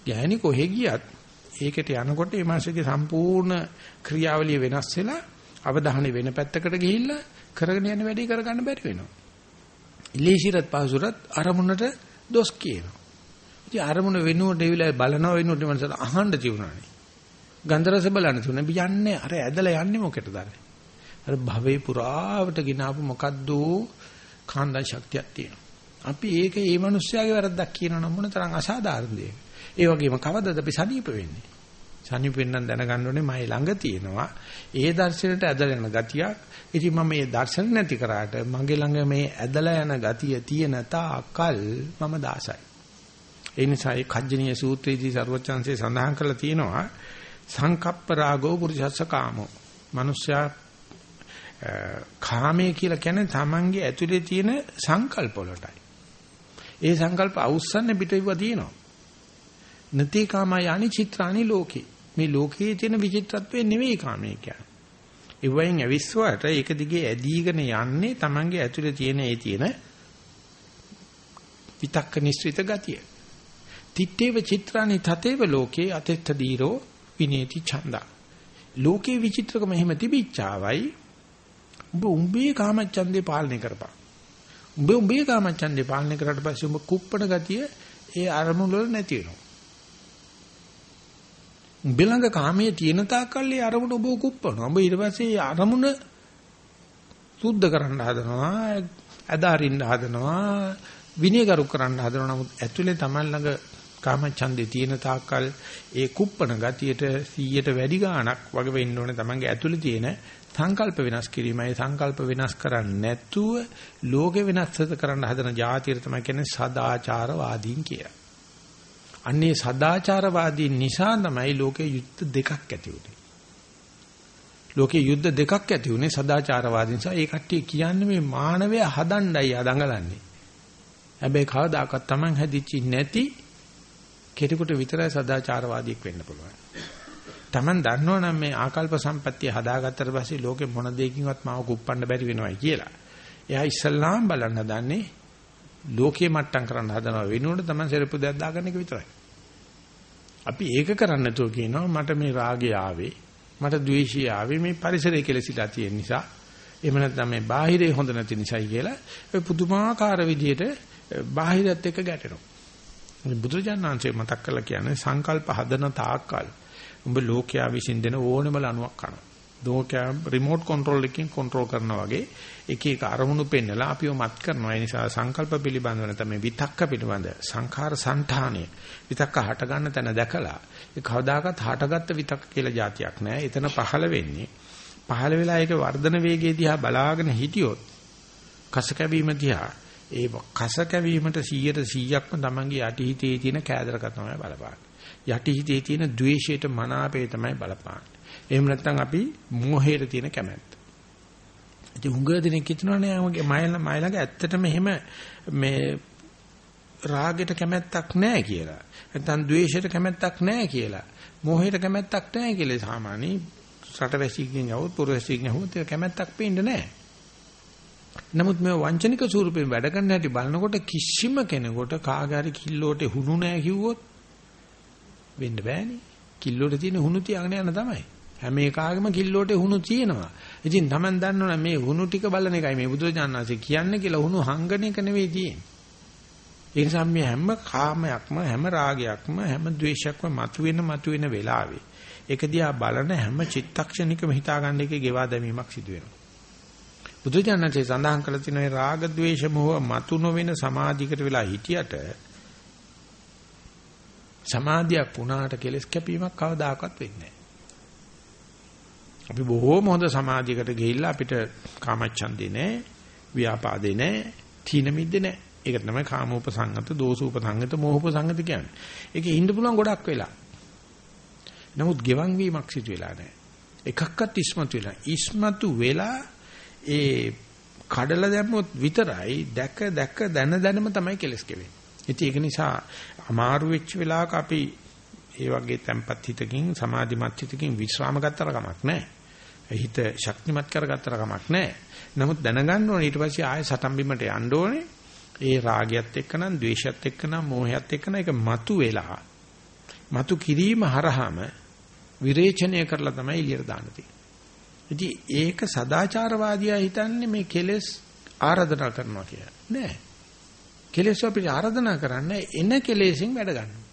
ගෑණි කොහෙ ගියත් ඒකට යනකොට මේ මාසයේ සම්පූර්ණ ක්‍රියාවලිය වෙනස් වෙලා අවධානය වෙන පැත්තකට ගිහිල්ලා කරගෙන යන වැඩේ කරගන්න බැරි වෙනවා. ඉලීසිරත් පහසුරත් අරමුණට දොස් කියනවා. ඉතින් අරමුණ වෙනුවට ඒ වෙලාවේ බලනවා වෙනුවට මනසට අහන්න තියුණානේ. ගන්ධ රස බලන්න තියුණා. යන්නේ අර ඇදලා යන්නේ මොකටද අර භවේ පුරාවට ගినాපු මොකද්ද කාන්දන් ශක්තියක් තියෙනවා. අපි ඒක ඒ මිනිස්යාගේ වැරද්දක් කියනවා නම් මොන තරම් අසාධාරණ දෙයක්. ඒ වගේම කවදද අපි සනීප වෙන්නේ? ශනි පෙන්නම් දැනගන්න ඕනේ මයි ළඟ තියෙනවා. ඒ දර්ශනෙට ඇදලා යන ගතියක්. ඉතින් මම මේ දර්ශන නැති කරාට මගේ ළඟ මේ ඇදලා යන ගතිය තියෙන තාකල් මම දාසයි. ඒ නිසා ඒ කජ්ජනීය සූත්‍රයේදී සර්වචන්සේ සඳහන් කරලා තියෙනවා සංකප්ප රාගෝ පුරුෂස්ස කාමෝ. මිනිස්සයා කාමයේ කියලා කියන්නේ තමන්ගේ ඇතුලේ තියෙන සංකල්ප වලටයි. ඒ සංකල්ප අවුස්සන්න පිටවිවා තියෙනවා. නති කාමයානි චිත්‍රානි ලෝකේ මේ ලෝකයේ තියෙන විචිත්‍රත්වය නෙවෙයි කාමයේ කියන්නේ. ඒ වයින් අවිස්වාට ඒක දිගේ ඇදීගෙන යන්නේ Tamange ඇතුලේ තියෙන ඒ තියෙන විතක්ක නිස්ෘත ගතිය. තිත්තේව චිත්‍රානි තතේව ලෝකේ අතෙත්ත දීරෝ විනේති ඡන්දා. ලෝකේ විචිත්‍රකම එහෙම තිබිච්චාවයි උඹ උඹේ කාමච්ඡන්දේ පාලනය කරපන්. උඹ උඹේ කාමච්ඡන්දේ පාලනය කරාට පස්සේ උඹ කුප්පණ ගතිය ඒ අරමුණු වල නැති වෙනවා. උඹ ළඟ කාමයේ තියෙන තාක්කල් ඒ අරමුණ ඔබ කුප්පනවා. ඔබ ඊට පස්සේ අරමුණ සුද්ධ කරන්න හදනවා, අදාරින්න හදනවා, විනයගරු කරන්න හදනවා. නමුත් ඇතුලේ Taman ළඟ කාමච්ඡන්දේ තියෙන තාක්කල් ඒ කුප්පන ගතියට 100ට වැඩි ගාණක් වගේ වෙන්න ඕනේ Tamanගේ ඇතුලේ තියෙන සංකල්ප වෙනස් කිරීමයි සංකල්ප වෙනස් කරන්නේ නැතුව ලෝකෙ වෙනස් කරන්න හදන જાතිය තමයි කියන්නේ සදාචාරවාදීන් කියලා. අන්නේ සදාචාරවාදී නිසා තමයි ලෝකේ යුද්ධ දෙකක් ඇති වුනේ. ලෝකේ යුද්ධ දෙකක් ඇති වුනේ සදාචාරවාදී නිසා. ඒ කට්ටිය කියන්නේ මේ මානවය හදණ්ඩයි අදඟලන්නේ. හැබැයි කවදාකවත් Taman හැදිච්චි නැති කෙනෙකුට විතරයි සදාචාරවාදියෙක් වෙන්න පුළුවන්. Taman දන්නවනම් මේ ආකල්ප සම්පත්තිය හදාගත්තට පස්සේ ලෝකෙ මොන දෙයකින්වත් මාව කුප්පන්න බැරි වෙනවයි කියලා. එයා ඉස්සල්ලාම් බලන්න හදන්නේ ලෝකයේ මට්ටම් කරන්න හදනවා වෙනුවට Taman සෙරප්පු දෙයක් දාගන්න එක විතරයි. අපි ඒක කරන්න නැතුව කියනවා මට මේ රාගය ආවේ මට ද්වේෂය ආවේ මේ පරිසරය කෙලසිලා තියෙන නිසා එහෙම නැත්නම් මේ බාහිරේ හොඳ නැති නිසායි කියලා ඔය පුදුමාකාර විදියට බාහිරත් එක්ක ගැටෙනවා. බුදුරජාණන්සේ මතක් කරලා කියන්නේ සංකල්ප හදන තාක්කල් උඹ ලෝකයා විසින් දෙන ඕනෙම ලණුවක් කරනවා. දෝකෑ රිමෝට් කන්ට්‍රෝල් එකකින් කන්ට්‍රෝල් කරනවා වගේ එක එක අරමුණු පෙන්නලා අපිව මත් කරනවා. ඒ නිසා සංකල්ප පිළිබඳව නැත්නම් විතක්ක පිළිබඳ සංඛාර సంతාණය විතක්ක හට ගන්න තැන දැකලා ඒ කවදාකවත් හටගත්ත විතක්ක කියලා જાතියක් නැහැ. එතන පහළ වෙන්නේ. පහළ වෙලා ඒක වර්ධන වේගය දිහා බලාගෙන හිටියොත් කස කැවීම දිහා ඒ කස කැවීමට 100%ක්ම තමන්ගේ යටිහිතේ තියෙන කෑදරකම තමයි බලපාන්නේ. යටිහිතේ තියෙන ද්වේෂයට මනාපය තමයි බලපාන්නේ. එහෙම නැත්නම් අපි මෝහයට තියෙන කැමැත්ත. ඉතින් හුඟ දෙනෙක් හිතනවානේ මගේ මයිල මයිලඟ ඇත්තටම එහෙම මේ රාගයට කැමැත්තක් නැහැ කියලා. නැත්නම් द्वේෂයට කැමැත්තක් නැහැ කියලා. මෝහයට කැමැත්තක් නැහැ කියලා සාමාන්‍ය රටවැසියකින් යවුත් පුරවැසියකින් යවුත් කැමැත්තක් පේන්නේ නැහැ. නමුත් මේ වංචනික ස්වරූපයෙන් වැඩ කරන්න හැටි බලනකොට කිසිම කෙනෙකුට කාගාරි කිල්ලෝට හුණු නැහැ කිව්වොත් වෙන්න බෑනේ. කිල්ලෝට තියෙන හුණු තියාගෙන යන තමයි. හැම එකාගේම කිල්ලෝට හුණු තියෙනවා. ඉතින් Taman දන්නවනේ මේ හුණු ටික බලන එකයි මේ බුදුරජාණන්සේ කියන්නේ කියලා හුණු හංගන එක නෙවෙයි තියෙන්නේ. ඒ නිසා මේ හැම කාමයක්ම හැම රාගයක්ම හැම ද්වේෂයක්ම මතුවෙන මතුවෙන වෙලාවේ ඒක දිහා බලන හැම චිත්තක්ෂණිකම හිතාගන්න එකේ ගෙවා දැමීමක් සිදු වෙනවා. බුදුජානකේ සඳහන් කළ තියෙන රාග ద్వේෂ මොහ මතු නොවන සමාධියකට වෙලා හිටියට සමාධියක් වුණාට කෙලස් කැපීමක් කවදාකවත් වෙන්නේ නැහැ. අපි බොහෝම හොඳ සමාධියකට ගිහිල්ලා අපිට කාමච්ඡන්දේ නැහැ, ව්‍යාපාදේ නැහැ, තීන මිද්දේ නැහැ. ඒක තමයි කාමෝපසංගත, දෝසෝපසංගත, මෝහෝපසංගත කියන්නේ. ඒකේ ඉන්න පුළුවන් ගොඩක් වෙලා. නමුත් ගෙවන් වීමක් සිදු වෙලා නැහැ. එකක්වත් ඉස්මතු වෙලා. ඉස්මතු වෙලා ඒ කඩලා දැම්මොත් විතරයි දැක දැක දන දනම තමයි කෙලස් කෙවෙන්නේ. ඉතින් ඒක නිසා අමාරු වෙච්ච වෙලාවක අපි ඒ වගේ තැම්පත් හිතකින් සමාධිමත් හිතකින් විශ්‍රාම ගත්තර කමක් නැහැ. හිත ශක්තිමත් කරගත්තර කමක් නැහැ. නමුත් දැනගන්න ඕනේ ඊට පස්සේ ආයෙ සටන් බිමට යන්න ඕනේ. ඒ රාගයත් එක්කනම්, ද්වේෂයත් එක්කනම්, මෝහයත් එක්කනම් ඒක මතු වෙලා මතු කිරීම හරහාම විරේචනය කරලා තමයි එළියට දාන්න තියෙන්නේ. ඉතින් ඒක සදාචාරවාදියා හිතන්නේ මේ කෙලෙස් ආරාධනා කරනවා කියලා. නෑ. කෙලෙස් අපිට ආරාධනා කරන්නේ එන කෙලෙසින් වැඩ ගන්නවා.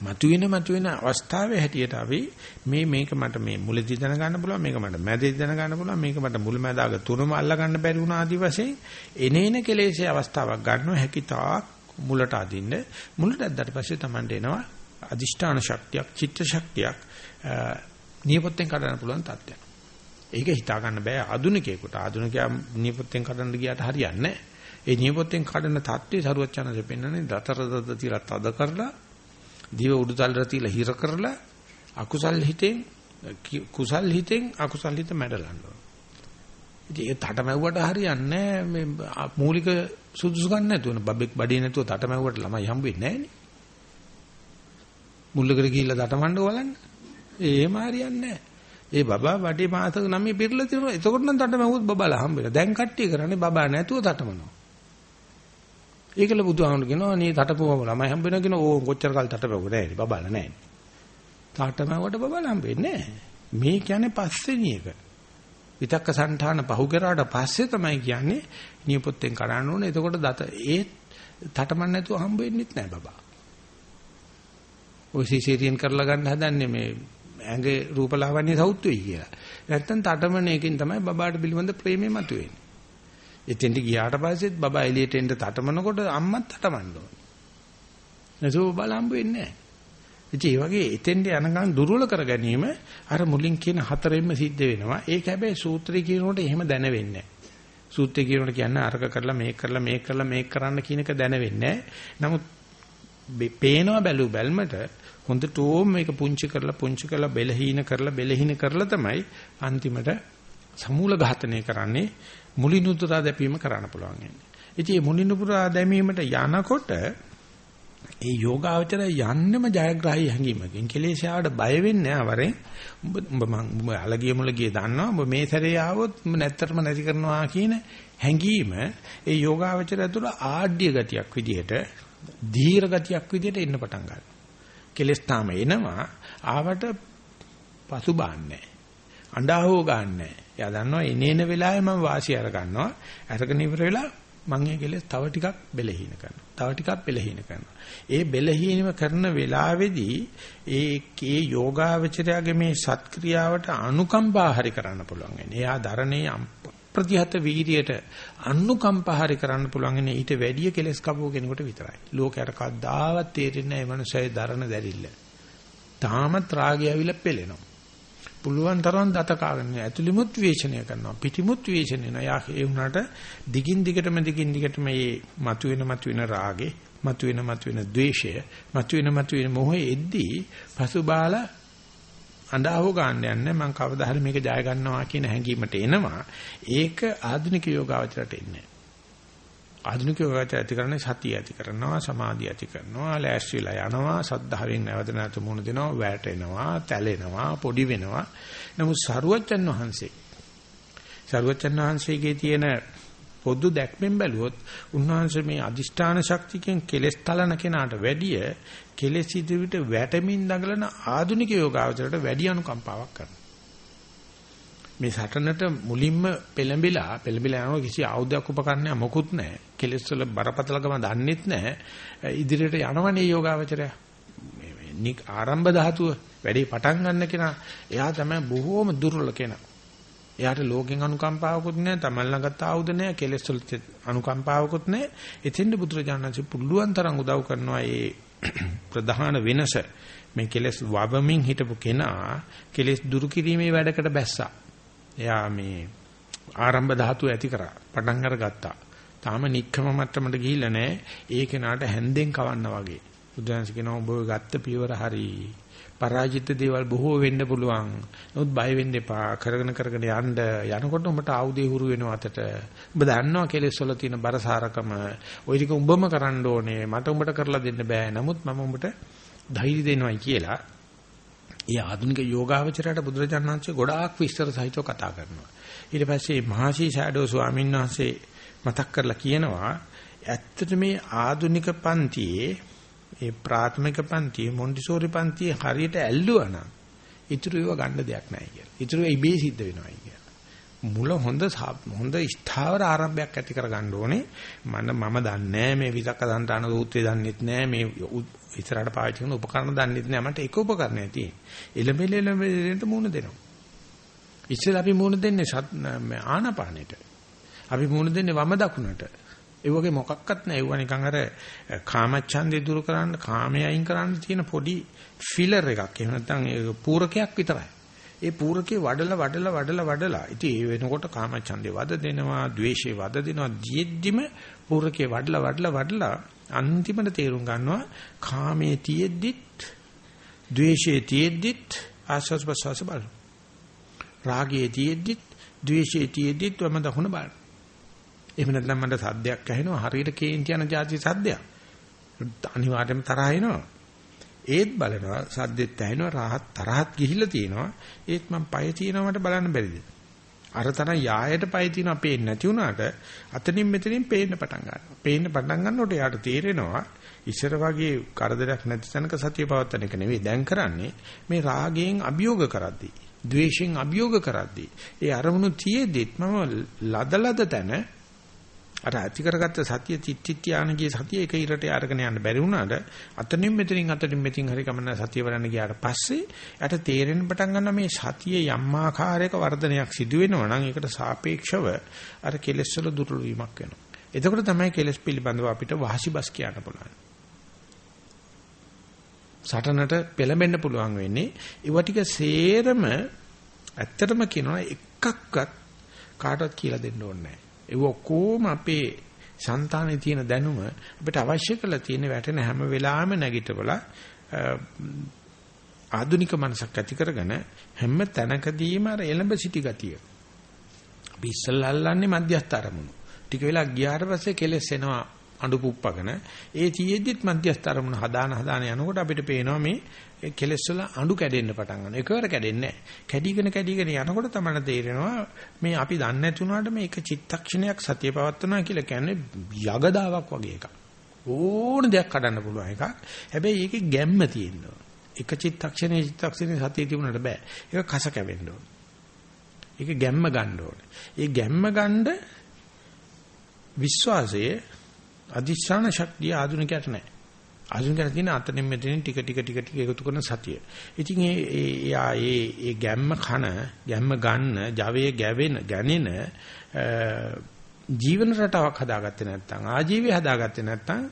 මතුවෙන මතුවෙන අවස්ථාවේ හැටියට අපි මේ මේක මට මේ මුලදී දැන ගන්න පුළුවන් මේක මට මැදදී දැන ගන්න පුළුවන් මේක මට මුල මැදාග තුනම අල්ල ගන්න බැරි වුණා ආදි වශයෙන් එනේන කෙලෙසේ අවස්ථාවක් ගන්නවා හැකිතාක් මුලට අදින්න මුලට ඇද්දාට පස්සේ Tamande එනවා අදිෂ්ඨාන ශක්තියක් චිත්ත ශක්තියක් නියපොත්තෙන් කඩන්න පුළුවන් තත්ත්වයක්. ඒක හිතා ගන්න බෑ ආදුනිකයෙකුට. ආදුනිකයා නියපොත්තෙන් කඩන්න ගියාට හරියන්නේ නැහැ. ඒ නියපොත්තෙන් කඩන තත්ත්වේ සරුවත් channel පෙන්නන්නේ දතර දත තියලා තද කරලා දිව උඩුතල්ර තියලා හිර කරලා අකුසල් හිතෙන් කුසල් හිතෙන් අකුසල් හිත මැඩලනවා. ඉතින් ඒ තටමැව්වට හරියන්නේ මේ මූලික සුදුසුකම් නැතුව බබෙක් බඩේ නැතුව තටමැව්වට ළමයි හම්බ වෙන්නේ නැහැ නේ. මුල්ලකට ගිහිල්ලා තටමඬ බලන්න. එහෙම හරියන්නේ නැහැ. ඒ බබා වඩේ මාසක නමේ පිරලා තියෙනවා. එතකොට නම් තටමැව්වොත් බබාලා හම්බෙලා. දැන් කට්ටිය කරන්නේ බබා නැතුව තටමනවා. ඒකල බුදුහාමුදුරු කියනවා නේ තටපුවම ළමයි හම්බ වෙනවා කියන ඕ කොච්චර කල් තටපුවක නැහැ බබාලා නැහැ. තටමැව්වට බබාලා හම්බෙන්නේ නැහැ. මේ කියන්නේ පස්වෙනි එක. විතක්ක සංඨාන පහු කරාට පස්සේ තමයි කියන්නේ නියපොත්තෙන් කරන්න ඕනේ. එතකොට දත ඒ තටමන් නැතුව හම්බ වෙන්නෙත් නැහැ බබා. ඔය සිසේරියන් කරලා ගන්න හදන්නේ මේ ඇඟේ රූපලාවන්‍ය සෞත්වයි කියලා. නැත්තම් තටමනයකින් තමයි බබාට පිළිබඳ ප්‍රේමය මතුවෙන්නේ. එතෙන්ට ගියාට පස්සෙත් බබා එළියට එන්න තටමනකොට අම්මත් තටමන්න ඕනේ. නැසෝ බබා හම්බ වෙන්නේ නැහැ. ඉතින් ඒ වගේ එතෙන්ට යනකම් දුර්වල කර ගැනීම අර මුලින් කියන හතරෙන්ම සිද්ධ වෙනවා. ඒක හැබැයි සූත්‍රය කියනකොට එහෙම දැනෙන්නේ නැහැ. සූත්‍රය කියනකොට කියන්නේ අරක කරලා මේක කරලා මේක කරලා මේක කරන්න කියන එක දැනෙන්නේ නැහැ. නමුත් පේනවා බැලු බැල්මට හොඳටම මේක පුංචි කරලා පුංචි කරලා බෙලහීන කරලා බෙලහීන කරලා තමයි අන්තිමට සමූල ඝාතනය කරන්නේ මුලිනුතුරා දැපීම කරන්න පුළුවන්. ඉතින් මේ මුනිනුපුරා දැමීමට යනකොට ඒ යෝගාවචරය යන්නෙම ජයග්‍රාහී හැඟීමකින් කෙලේශාවට බය වෙන්නේ අවරෙන් උඹ උඹ මං උඹ අලගිය මුලගිය දන්නවා. උඹ මේ සැරේ ආවොත් නැත්තරම නැති කරනවා කියන හැඟීම ඒ යෝගාවචරය තුළ ආඩ්‍ය ගතියක් විදිහට ධීර ගතියක් විදිහට එන්න පටන් ගන්නවා. කෙලස් තාම එනවා. ආවට පසුබාන්නේ. අඬහව ගන්නෑ. එයා දන්නවා එනේන වෙලාවේ මම වාසිය අර ගන්නවා අරගෙන ඉවර වෙලා මම ඒ කෙලෙස් තව ටිකක් බෙලහීන කරනවා. තව ටිකක් බෙලහීන කරනවා. ඒ බෙලහීනම කරන වෙලාවේදී ඒ ඒ යෝගාවචරයාගේ මේ සත්ක්‍රියාවට අනුකම්පා හරි කරන්න පුළුවන් වෙන්නේ. එයා ධරණේ ප්‍රතිහත වීර්යයට අනුකම්පා හරි කරන්න පුළුවන් වෙන්නේ ඊට වැඩිය කෙලස් කපුව කෙනෙකුට විතරයි. ලෝකයට කවදාවත් තේරෙන්නේ නැහැ මේ මනුස්සයයි ධරණ දැරිල්ල. තාමත් රාගය ඇවිල්ලා පෙළෙනවා. පුළුවන් තරම් දත කාගෙන ඇතුළෙමුත් වේචනය කරනවා. පිටිමුත් වේචනය කරනවා. යා ඒ වුණාට දිගින් දිගටම දිගින් දිගටම මේ මතුවෙන මතුවෙන රාගේ මතුවෙන මතුවෙන ද්වේෂය මතුවෙන මතුවෙන මොහේ එද්දී පසුබාල අඬාව ගන්න යන්නේ මම කවදා හරි මේක ජය ගන්නවා කියන හැඟීමට එනවා. ඒක ආධුනික යෝගාවචරයට එන්නේ. ආධුනික යෝගාචර ඇති කරන්නේ සතිය ඇති කරනවා සමාධිය ඇති කරනවා ලෑස්තිලා යනවා සද්ධාවෙන් නැවත නැවත මුණ දෙනවා වැටෙනවා තැලෙනවා පොඩි වෙනවා. නමුත් සරුවච්චන් වහන්සේ සරුවච්චන් වහන්සේගේ තියෙන පොදු දැක්මෙන් බැලුවොත් උන්වහන්සේ මේ අදිෂ්ඨාන ශක්තියෙන් කෙලස් තලන කෙනාට වැඩිය කෙලෙස් ඉදිරියට වැටමින් දඟලන ආධුනික යෝගාවචරයට වැඩි අනුකම්පාවක් කරනවා. මේ සටනට මුලින්ම පෙළඹිලා පෙළඹිලා යනවා කිසි ආයුධයක් උපකරණයක් මොකුත් නැහැ. කෙලෙස් වල බරපතලකම දන්නෙත් නැහැ. ඉදිරියට යනවනේ යෝගාවචරය. මේ නික් ආරම්භ ධාතුව වැඩි පටන් ගන්න කෙනා එයා තමයි බොහෝම දුර්වල කෙනා. එයාට ලෝකෙන් අනුකම්පාවකුත් නැහැ, තමන් ළඟත් ආයුධ නැහැ, කෙලෙස් වල අනුකම්පාවකුත් නැහැ. එතෙන්ද බුදුරජාණන්සේ පුළුවන් තරම් උදව් කරනවා මේ [clears throat] ප්‍රධාන වෙනස මේ කෙලෙස් වවමින් හිටපු කෙනා කෙලෙස් දුරු කිරීමේ වැඩකට බැස්සා. එයා මේ ආරම්භ ධාතුව ඇති කරා. පටන් අරගත්තා. තාම නික්කම මට්ටමට ගිහිල්ලා නැහැ. ඒ කෙනාට හැන්දෙන් කවන්න වගේ. බුදුන්ස කියනවා ඔබ ගත්ත පියවර හරි. පරාජිත දේවල් බොහෝ වෙන්න පුළුවන්. නමුත් බය වෙන්න එපා. කරගෙන කරගෙන යන්න යනකොට උඹට ආයුධය හුරු වෙනවා අතට. ඔබ දන්නවා කෙලෙස් වල තියෙන බරසාරකම. ওই ටික උඹම කරන්න ඕනේ. මට උඹට කරලා දෙන්න බෑ. නමුත් මම උඹට ධෛර්ය දෙනවයි කියලා ඒ ආධුනික යෝගාවචරයට බුදුරජාණන් වහන්සේ ගොඩාක් විස්තර සහිතව කතා කරනවා. ඊට පස්සේ මහසී ෂැඩෝ ස්වාමීන් වහන්සේ මතක් කරලා කියනවා ඇත්තට මේ ආධුනික පන්තියේ ඒ ප්‍රාථමික පන්තියේ මොන්ටිසෝරි පන්තියේ හරියට ඇල්ලුවා නම් ඉතුරු ඒවා ගන්න දෙයක් නැහැ කියලා. ඉතුරු ඒ ඉබේ සිද්ධ වෙනවා කියලා. මුල හොඳ හොඳ ස්ථාවර ආරම්භයක් ඇති කරගන්න ඕනේ. මම මම දන්නේ මේ විතක්ක දන්තාන සූත්‍රය දන්නෙත් නැහැ මේ ඉස්සරහට පාවිච්චි කරන උපකරණ දන්නෙත් නැහැ මට එක උපකරණයක් තියෙන. එළඹෙල එළඹෙලට මූණ දෙනවා. ඉස්සෙල්ලා අපි මූණ දෙන්නේ ආනාපානෙට. අපි මූණ දෙන්නේ වම දකුණට. ඒ වගේ මොකක්වත් නැහැ. ඒව නිකන් අර කාමච්ඡන්දේ දුරු කරන්න, කාමයේ අයින් කරන්න තියෙන පොඩි ෆිලර් එකක්. එහෙම නැත්නම් ඒ පූරකයක් විතරයි. ඒ පූරකේ වඩලා වඩලා වඩලා වඩලා ඉතින් ඒ වෙනකොට කාමච්ඡන්දේ වද දෙනවා, ද්වේෂේ වද දෙනවා. ජීද්දිම පූරකේ වඩලා වඩලා වඩලා අන්තිමට තේරුම් ගන්නවා කාමයේ තියෙද්දිත් ද්වේෂයේ තියෙද්දිත් ආස්වාස් ප්‍රසවාස බල. රාගයේ තියෙද්දිත් ද්වේෂයේ තියෙද්දිත් වම දකුණ බල. එහෙම නැත්නම් මට සද්දයක් ඇහෙනවා හරියට කේන්ති යන જાති සද්දයක්. අනිවාර්යයෙන්ම තරහ එනවා. ඒත් බලනවා සද්දෙත් ඇහෙනවා රහත් තරහත් ගිහිල්ලා තියෙනවා. ඒත් මම පය තියෙනවා මට බලන්න බැරිද? අර තරම් යායට පය තියෙනවා පේන්නේ නැති වුණාට අතනින් මෙතනින් පේන්න පටන් ගන්නවා. පේන්න පටන් ගන්නකොට යාට තේරෙනවා ඉස්සර වගේ කරදරයක් නැති තැනක සතිය පවත්තන එක නෙවෙයි දැන් කරන්නේ මේ රාගයෙන් අභියෝග කරද්දී, ද්වේෂයෙන් අභියෝග කරද්දී. ඒ අරමුණු තියේදීත් මම ලදලද තැන අර ඇති කරගත්ත සතිය තිත්තිත් යානගේ සතිය එක ඉරට අරගෙන යන්න බැරි වුණාට අතනින් මෙතනින් අතනින් මෙතින් හරි කමන සතිය වරන්න ගියාට පස්සේ යට තේරෙන්න පටන් ගන්නවා මේ සතිය යම් ආකාරයක වර්ධනයක් සිදු වෙනවා නම් ඒකට සාපේක්ෂව අර කෙලෙස් වල දුර්වල වීමක් වෙනවා. එතකොට තමයි කෙලෙස් පිළිබඳව අපිට වාසිබස් කියන්න පුළුවන්. සටනට පෙළඹෙන්න පුළුවන් වෙන්නේ ඒව ටික සේරම ඇත්තටම කියනවා එකක්වත් කාටවත් කියලා දෙන්න ඕනේ නැහැ. ඒ ඔක්කොම අපේ సంతානේ තියෙන දැනුම අපිට අවශ්‍ය කරලා තියෙන වැටෙන හැම වෙලාවෙම නැගිටවලා ආධුනික මනසක් ඇති කරගෙන හැම තැනකදීම අර එළඹ සිටි ගතිය. අපි ඉස්සල්ලා අල්ලන්නේ මධ්‍යස්ථ අරමුණු. ටික වෙලා ගියාට පස්සේ කෙලස් එනවා අඬු පුප්පගෙන ඒ තියෙද්දිත් මධ්‍යස්ථ අරමුණ හදාන හදාන යනකොට අපිට පේනවා මේ කෙලස් වල අඬු කැඩෙන්න පටන් ගන්නවා. එකවර කැඩෙන්නේ නැහැ. කැඩීගෙන කැඩීගෙන යනකොට තමයි තේරෙනවා මේ අපි දන්නේ නැති වුණාට මේ එක චිත්තක්ෂණයක් සතිය පවත්වනවා කියලා කියන්නේ යගදාවක් වගේ එකක්. ඕන දෙයක් කඩන්න පුළුවන් එකක්. හැබැයි ඒකේ ගැම්ම තියෙනවා. එක චිත්තක්ෂණේ චිත්තක්ෂණේ සතිය තිබුණාට බෑ. ඒක කස කැවෙන්න ඕන. ඒක ගැම්ම ගන්න ඕන. ඒ ගැම්ම ගන්න විශ්වාසයේ අදිශාන ශක්තිය ආධුනිකයට නැහැ. ආධුනිකයට තියෙන අතනින් මෙතනින් ටික ටික ටික ටික එකතු කරන සතිය. ඉතින් ඒ ඒ ඒ ඒ ගැම්ම කන, ගැම්ම ගන්න, ජවයේ ගැවෙන, ගැනෙන ජීවන රටාවක් හදාගත්තේ නැත්නම් ආජීවය හදාගත්තේ නැත්නම්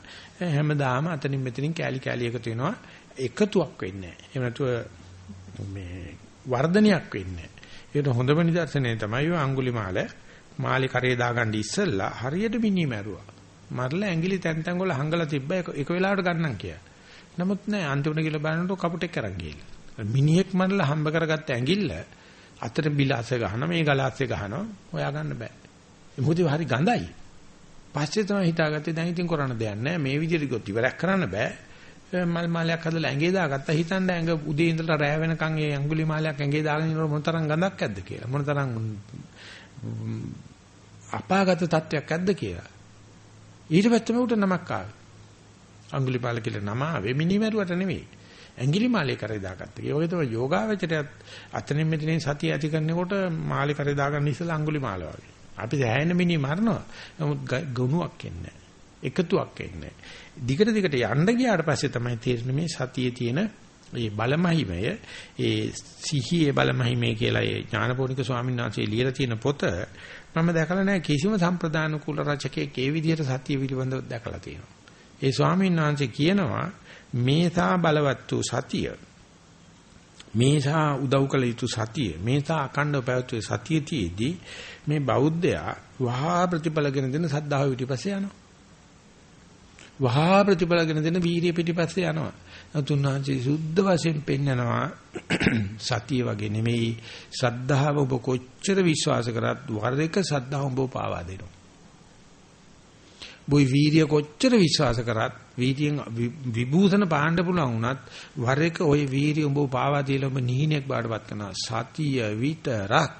හැමදාම අතනින් මෙතනින් කෑලි කෑලි එකතු වෙනවා එකතුවක් වෙන්නේ නැහැ. එහෙම නැතුව මේ වර්ධනයක් වෙන්නේ නැහැ. ඒකට හොඳම නිදර්ශනය තමයි අඟුලිමාල මාලි කරේ දාගන්න ඉස්සෙල්ලා හරියට මිනි මැරුවා. මරලා ඇඟිලි තැන් තැන් වල හංගලා තිබ්බ එක වෙලාවට ගන්නම් කියලා. නමුත් නෑ අන්තිමට ගිහලා බලනකොට කපුටෙක් කරන් ගිහලා. මිනිහෙක් මරලා හම්බ කරගත්ත ඇඟිල්ල අතට බිලාසේ ගහන මේ ගලාස්සේ ගහනවා හොයා ගන්න බෑ. මොකද හරි ගඳයි. පස්සේ තමයි හිතාගත්තේ දැන් ඉතින් කරන්න දෙයක් නෑ මේ විදිහට ගොත් ඉවරක් කරන්න බෑ. මල් මාලයක් හදලා ඇඟේ දාගත්තා හිතන්න ඇඟ උදේ ඉඳලා රෑ වෙනකන් ඒ අඟුලි මාලයක් ඇඟේ දාගෙන ඉන්නකොට මොන තරම් ගඳක් ඇද්ද කියලා මොන තරම් අපාගත තත්වයක් ඇද්ද කියලා ඊට පස්සේ උට නමක් ආවේ. අඟුලිමාල කියලා නම ආවේ මිනිමරුවට නෙවෙයි. ඇඟිලි මාලේ කරේ දාගත්තා. ඒ වගේ තමයි යෝගාවචරයත් අතනින් මෙතනින් සතිය ඇති කරනකොට මාලේ කරේ දාගන්න ඉස්සලා අඟුලි මාල වගේ. අපි දැහැෙන මිනි මරනවා. නමුත් ගුණයක් එන්නේ එකතුවක් එන්නේ දිගට දිගට යන්න ගියාට පස්සේ තමයි තේරෙන්නේ මේ සතියේ තියෙන මේ බලමහිමය ඒ සිහියේ බලමහිමය කියලා ඒ ඥානපෝනික ස්වාමීන් වහන්සේ ලියලා තියෙන පොත මම දැකලා නැහැ කිසිම සම්ප්‍රදාන කුල රචකයෙක් ඒ විදිහට සත්‍ය පිළිබඳව දැකලා තියෙනවා. ඒ ස්වාමීන් වහන්සේ කියනවා මේසා බලවත් වූ සතිය මේසා උදව් කළ යුතු සතිය මේසා අකණ්ඩව පැවතුනේ සතියතියෙදී මේ බෞද්ධයා වහා ප්‍රතිඵලගෙන දෙන සද්ධාව පිටිපස්සේ යනවා. වහා ප්‍රතිඵලගෙන දෙන වීරිය පිටිපස්සේ යනවා. තුන්වහන්සේ සුද්ධ වශයෙන් පෙන්නනවා සතිය වගේ නෙමෙයි ශ්‍රද්ධාව ඔබ කොච්චර විශ්වාස කරත් වර එක ශ්‍රද්ධාව ඔබ පාවා දෙනවා. බොයි වීර්ය කොච්චර විශ්වාස කරත් වීර්යයෙන් විභූෂණ පාණ්ඩ පුළුවන් වුණත් වර එක ওই වීර්ය ඔබ පාවා දීලා ඔබ නිහිනෙක් බාටපත් කරනවා. සතිය විතරක්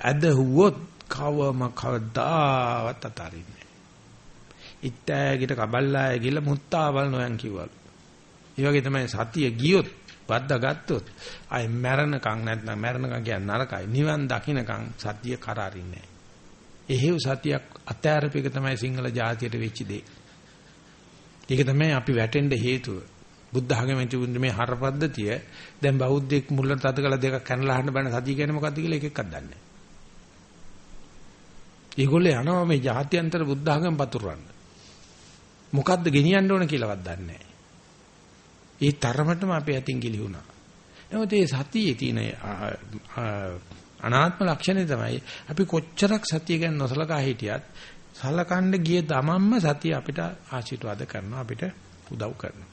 ඇදහුවොත් කවම කවදාවත් අතාරින්නේ. ඉත්තෑගිට කබල්ලාය ගිහලා මුත්තාවල් නොයන් කිව්වලු. ඒ වගේ තමයි සතිය ගියොත් වද්දා ගත්තොත් අය මැරණකම් නැත්නම් මැරණකම් කියන්නේ නරකයි. නිවන් දකින්නකම් සතිය කරාරින්නේ නැහැ. එහෙව් සතියක් අත්‍යාරපේක තමයි සිංහල ජාතියට වෙච්ච දේ. ඒක තමයි අපි වැටෙන්න හේතුව. බුද්ධ ආගමේ තිබුණ මේ හර පද්ධතිය දැන් බෞද්ධෙක් මුල්ලට තද කළ දෙකක් කනලා අහන්න බෑ සතිය කියන්නේ මොකද්ද කියලා එක එකක් දන්නේ නැහැ. ඒගොල්ලෝ යනවා මේ ජාත්‍යන්තර බුද්ධ ආගම පතුරවන්න. මොකද්ද ගෙනියන්න ඕන කියලාවත් දන්නේ නැහැ. ඒ තරමටම අපේ අතින් ගිලිහුණා. නමුත් මේ සතියේ තියෙන අනාත්ම ලක්ෂණය තමයි අපි කොච්චරක් සතිය ගැන නොසලකා හිටියත් සලකන්න ගිය තමන්ම සතිය අපිට ආශිර්වාද කරනවා අපිට උදව් කරනවා.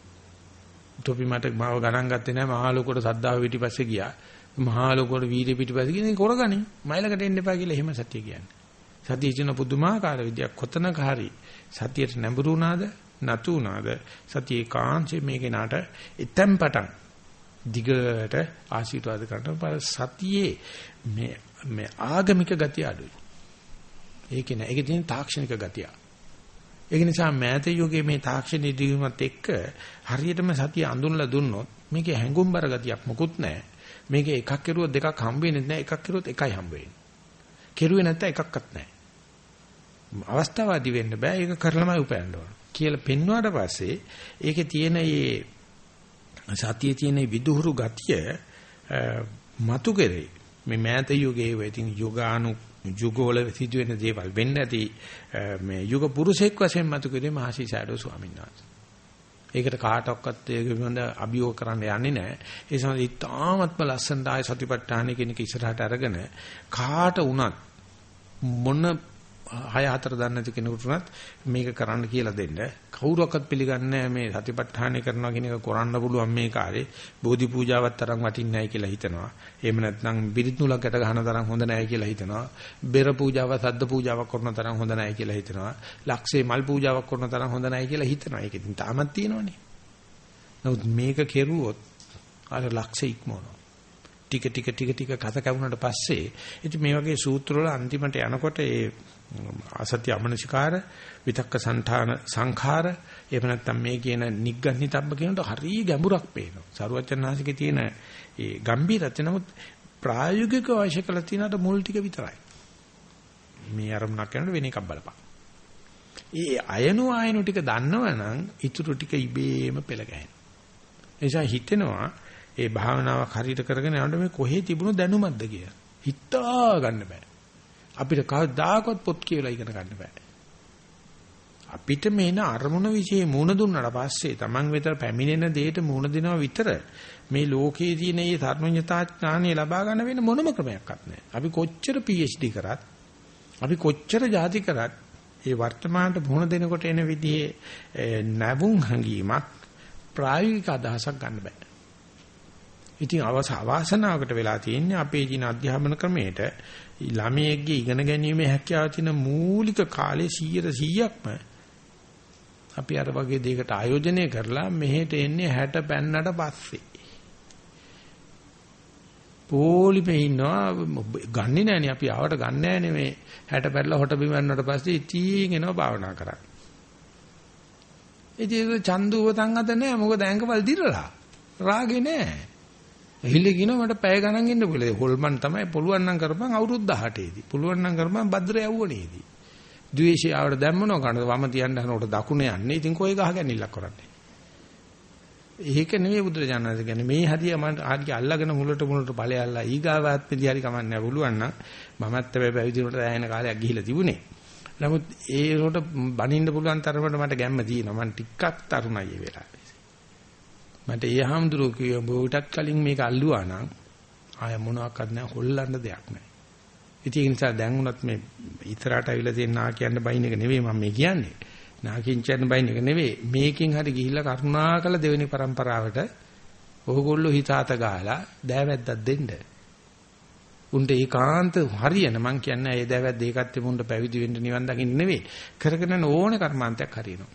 තොපි මට මාව ගණන් ගත්තේ නැහැ මහා ලෝකෝට සද්දාව පිටිපස්සේ ගියා. මහා ලෝකෝට වීර්ය පිටිපස්සේ ගිහින් කරගනි. මයිලකට එන්න එපා කියලා එහෙම සතිය කියන්නේ. සතිය කියන පුදුමාකාර විදියක් කොතනක හරි සතියට නැඹුරු වුණාද නතු වුණාද සතිය කාංශේ මේ කෙනාට එතෙන් පටන් දිගට ආශිර්වාද කරන සතියේ මේ මේ ආගමික ගතිය අඩුයි. ඒක නෑ. ඒකේ තියෙන තාක්ෂණික ගතිය. ඒක නිසා මෑත යුගයේ මේ තාක්ෂණ ඉදිරියුමත් එක්ක හරියටම සතිය අඳුනලා දුන්නොත් මේකේ හැඟුම්බර ගතියක් මොකුත් නැහැ. මේකේ එකක් කෙරුවොත් දෙකක් හම්බ වෙන්නේ නැහැ. එකක් කෙරුවොත් එකයි හම්බ වෙන්නේ. කෙරුවේ නැත්නම් එකක්වත් නැහැ. අවස්ථාවාදී වෙන්න බෑ. ඒක කරලමයි උපයන්න ඕන. කියලා පෙන්වුවාට පස්සේ ඒකේ තියෙන මේ සතියේ තියෙන විදුහුරු ගතිය මතු කෙරේ මේ මෑත යුගයේ වෙතින් යුගානු යුගවල සිදුවෙන දේවල් වෙන්න ඇති මේ යුග පුරුෂෙක් වශයෙන් මතු කෙරේ මහසි සයඩෝ ස්වාමීන් වහන්සේ. ඒකට කාටවත් ඒක පිළිබඳ අභියෝග කරන්න යන්නේ නැහැ. ඒ සමග ඉතාමත්ම ලස්සනට ආය සතිපට්ඨාන කෙනෙක් ඉස්සරහට අරගෙන කාට වුණත් මොන 6 4 දන්නේ නැති කෙනෙකුට උනත් මේක කරන්න කියලා දෙන්න. කවුරුවක්වත් පිළිගන්නේ මේ සතිපට්ඨානය කරනවා කියන එක කරන්න පුළුවන් මේ කාර්යේ. බෝධි පූජාවත් තරම් වටින්නේ නැහැ කියලා හිතනවා. එහෙම නැත්නම් බිරිත් නූලක් ගැට ගන්න තරම් හොඳ නැහැ කියලා හිතනවා. බෙර පූජාව, සද්ද පූජාවක් කරන තරම් හොඳ නැහැ කියලා හිතනවා. ලක්ෂේ මල් පූජාවක් කරන තරම් හොඳ නැහැ කියලා හිතනවා. ඒක ඉතින් තාමත් තියෙනවනේ. නමුත් මේක කෙරුවොත් අර ලක්ෂේ ඉක්මවනවා. ටික ටික ටික ටික කත කැවුනට පස්සේ ඉතින් මේ වගේ සූත්‍ර වල අන්තිමට යනකොට ඒ අසත්‍ය අමනසිකාර විතක්ක සංඨාන සංඛාර එහෙම නැත්නම් මේ කියන නිග්ගන්නිතබ්බ කියනට හරිය ගැඹුරක් පේනවා. සරුවචනාසිකේ තියෙන ඒ ගම්බීරත්ව නමුත් ප්‍රායෝගිකව අවශ්‍ය කරලා තියෙනට මුල් ටික විතරයි. මේ අරමුණක් කරනකොට වෙන එකක් බලපන්. ඒ අයනු ආයනු ටික දන්නවනම් ඊටු ටික ඉබේම පෙළ ගැහෙනවා. එනිසා හිතෙනවා ඒ භාවනාවක් හරියට කරගෙන යනකොට මේ කොහේ තිබුණු දැනුමක්ද කියලා. හිතා ගන්න බෑ. අපිට කවදාකවත් පොත් කියලා ඉගෙන ගන්න බෑ. අපිට මේන අරමුණ વિશે මූණ දුන්නාට පස්සේ Taman වෙතර පැමිණෙන දෙයට මූණ දෙනවා විතර මේ ලෝකයේ තියෙන මේ සර්වඥතා ඥානය ලබා ගන්න වෙන මොනම ක්‍රමයක්වත් නැහැ. අපි කොච්චර PhD කරත් අපි කොච්චර ජාති කරත් ඒ වර්තමානට මූණ දෙනකොට එන විදිහේ නැවුම් හැඟීමක් ප්‍රායෝගික අදහසක් ගන්න බෑ. ඉතින් අවස අවාසනාවකට වෙලා තියෙන්නේ අපේ ජීන අධ්‍යාපන ක්‍රමයේට ළමයෙක්ගේ ඉගෙන ගැනීමේ හැකියාව තියෙන මූලික කාලේ 100%ක්ම අපි අර වගේ දෙයකට ආයෝජනය කරලා මෙහෙට එන්නේ 60 පෙන්නට පස්සේ. පොලිමේ ඉන්නවා ගන්නෙ නෑනේ අපි ආවට ගන්න නෑනේ මේ 60 පැරලා හොට බිම යනකොට පස්සේ ඉතින් එනවා භාවනා කරන්න. ඉතින් චන්දුව තන් අත නෑ මොකද ඇඟවල් දිරලා. රාගේ නෑ. එහිලි කියනවා මට පැය ගණන් ඉන්න පුළුවන්. හොල්මන් තමයි පුළුවන් නම් කරපන් අවුරුදු 18 දී. පුළුවන් නම් කරපන් භද්‍ර යවුවනේදී. ද්වේෂය ආවට දැම්මනෝ කනද වම තියන්න හනකොට දකුණ යන්නේ. ඉතින් කොයි ගහ ගැනිල්ලක් කරන්නේ. ඒක නෙවෙයි බුදුරජාණන් කියන්නේ මේ හදිය මම ආදී අල්ලගෙන මුලට මුලට ඵලයල්ලා ඊගාවත් පිළි හරි කමන්නේ පුළුවන් නම් මමත් හැබැයි පැවිදි වුණට දැනෙන කාලයක් ගිහිලා තිබුණේ. නමුත් ඒකට බනින්න පුළුවන් තරමට මට ගැම්ම තියෙනවා. මම ටිකක් තරුණයි ඒ වෙලාවේ. මට ඒ හාමුදුරුවෝ කිව්වා බෝටත් කලින් මේක අල්ලුවා නම් ආය මොනවාක්වත් නැහැ හොල්ලන්න දෙයක් නැහැ. ඉතින් ඒ නිසා දැන් උනත් මේ ඉතරට අවිලා තියෙන නා කියන්න බයින් එක නෙවෙයි මම මේ කියන්නේ. නා කිංචන්න බයින් එක නෙවෙයි. මේකෙන් හරි ගිහිල්ලා කරුණාකල දෙවෙනි પરම්පරාවට ඕගොල්ලෝ හිතාත ගහලා දෑවැද්දක් දෙන්න. උන්ට ඒකාන්ත හරියන මං කියන්නේ ඒ දෑවැද්ද ඒකත් එමුන්ට පැවිදි වෙන්න නිවන් දකින්න නෙවෙයි. කරගෙන ඕනේ කර්මාන්තයක් හරියනවා.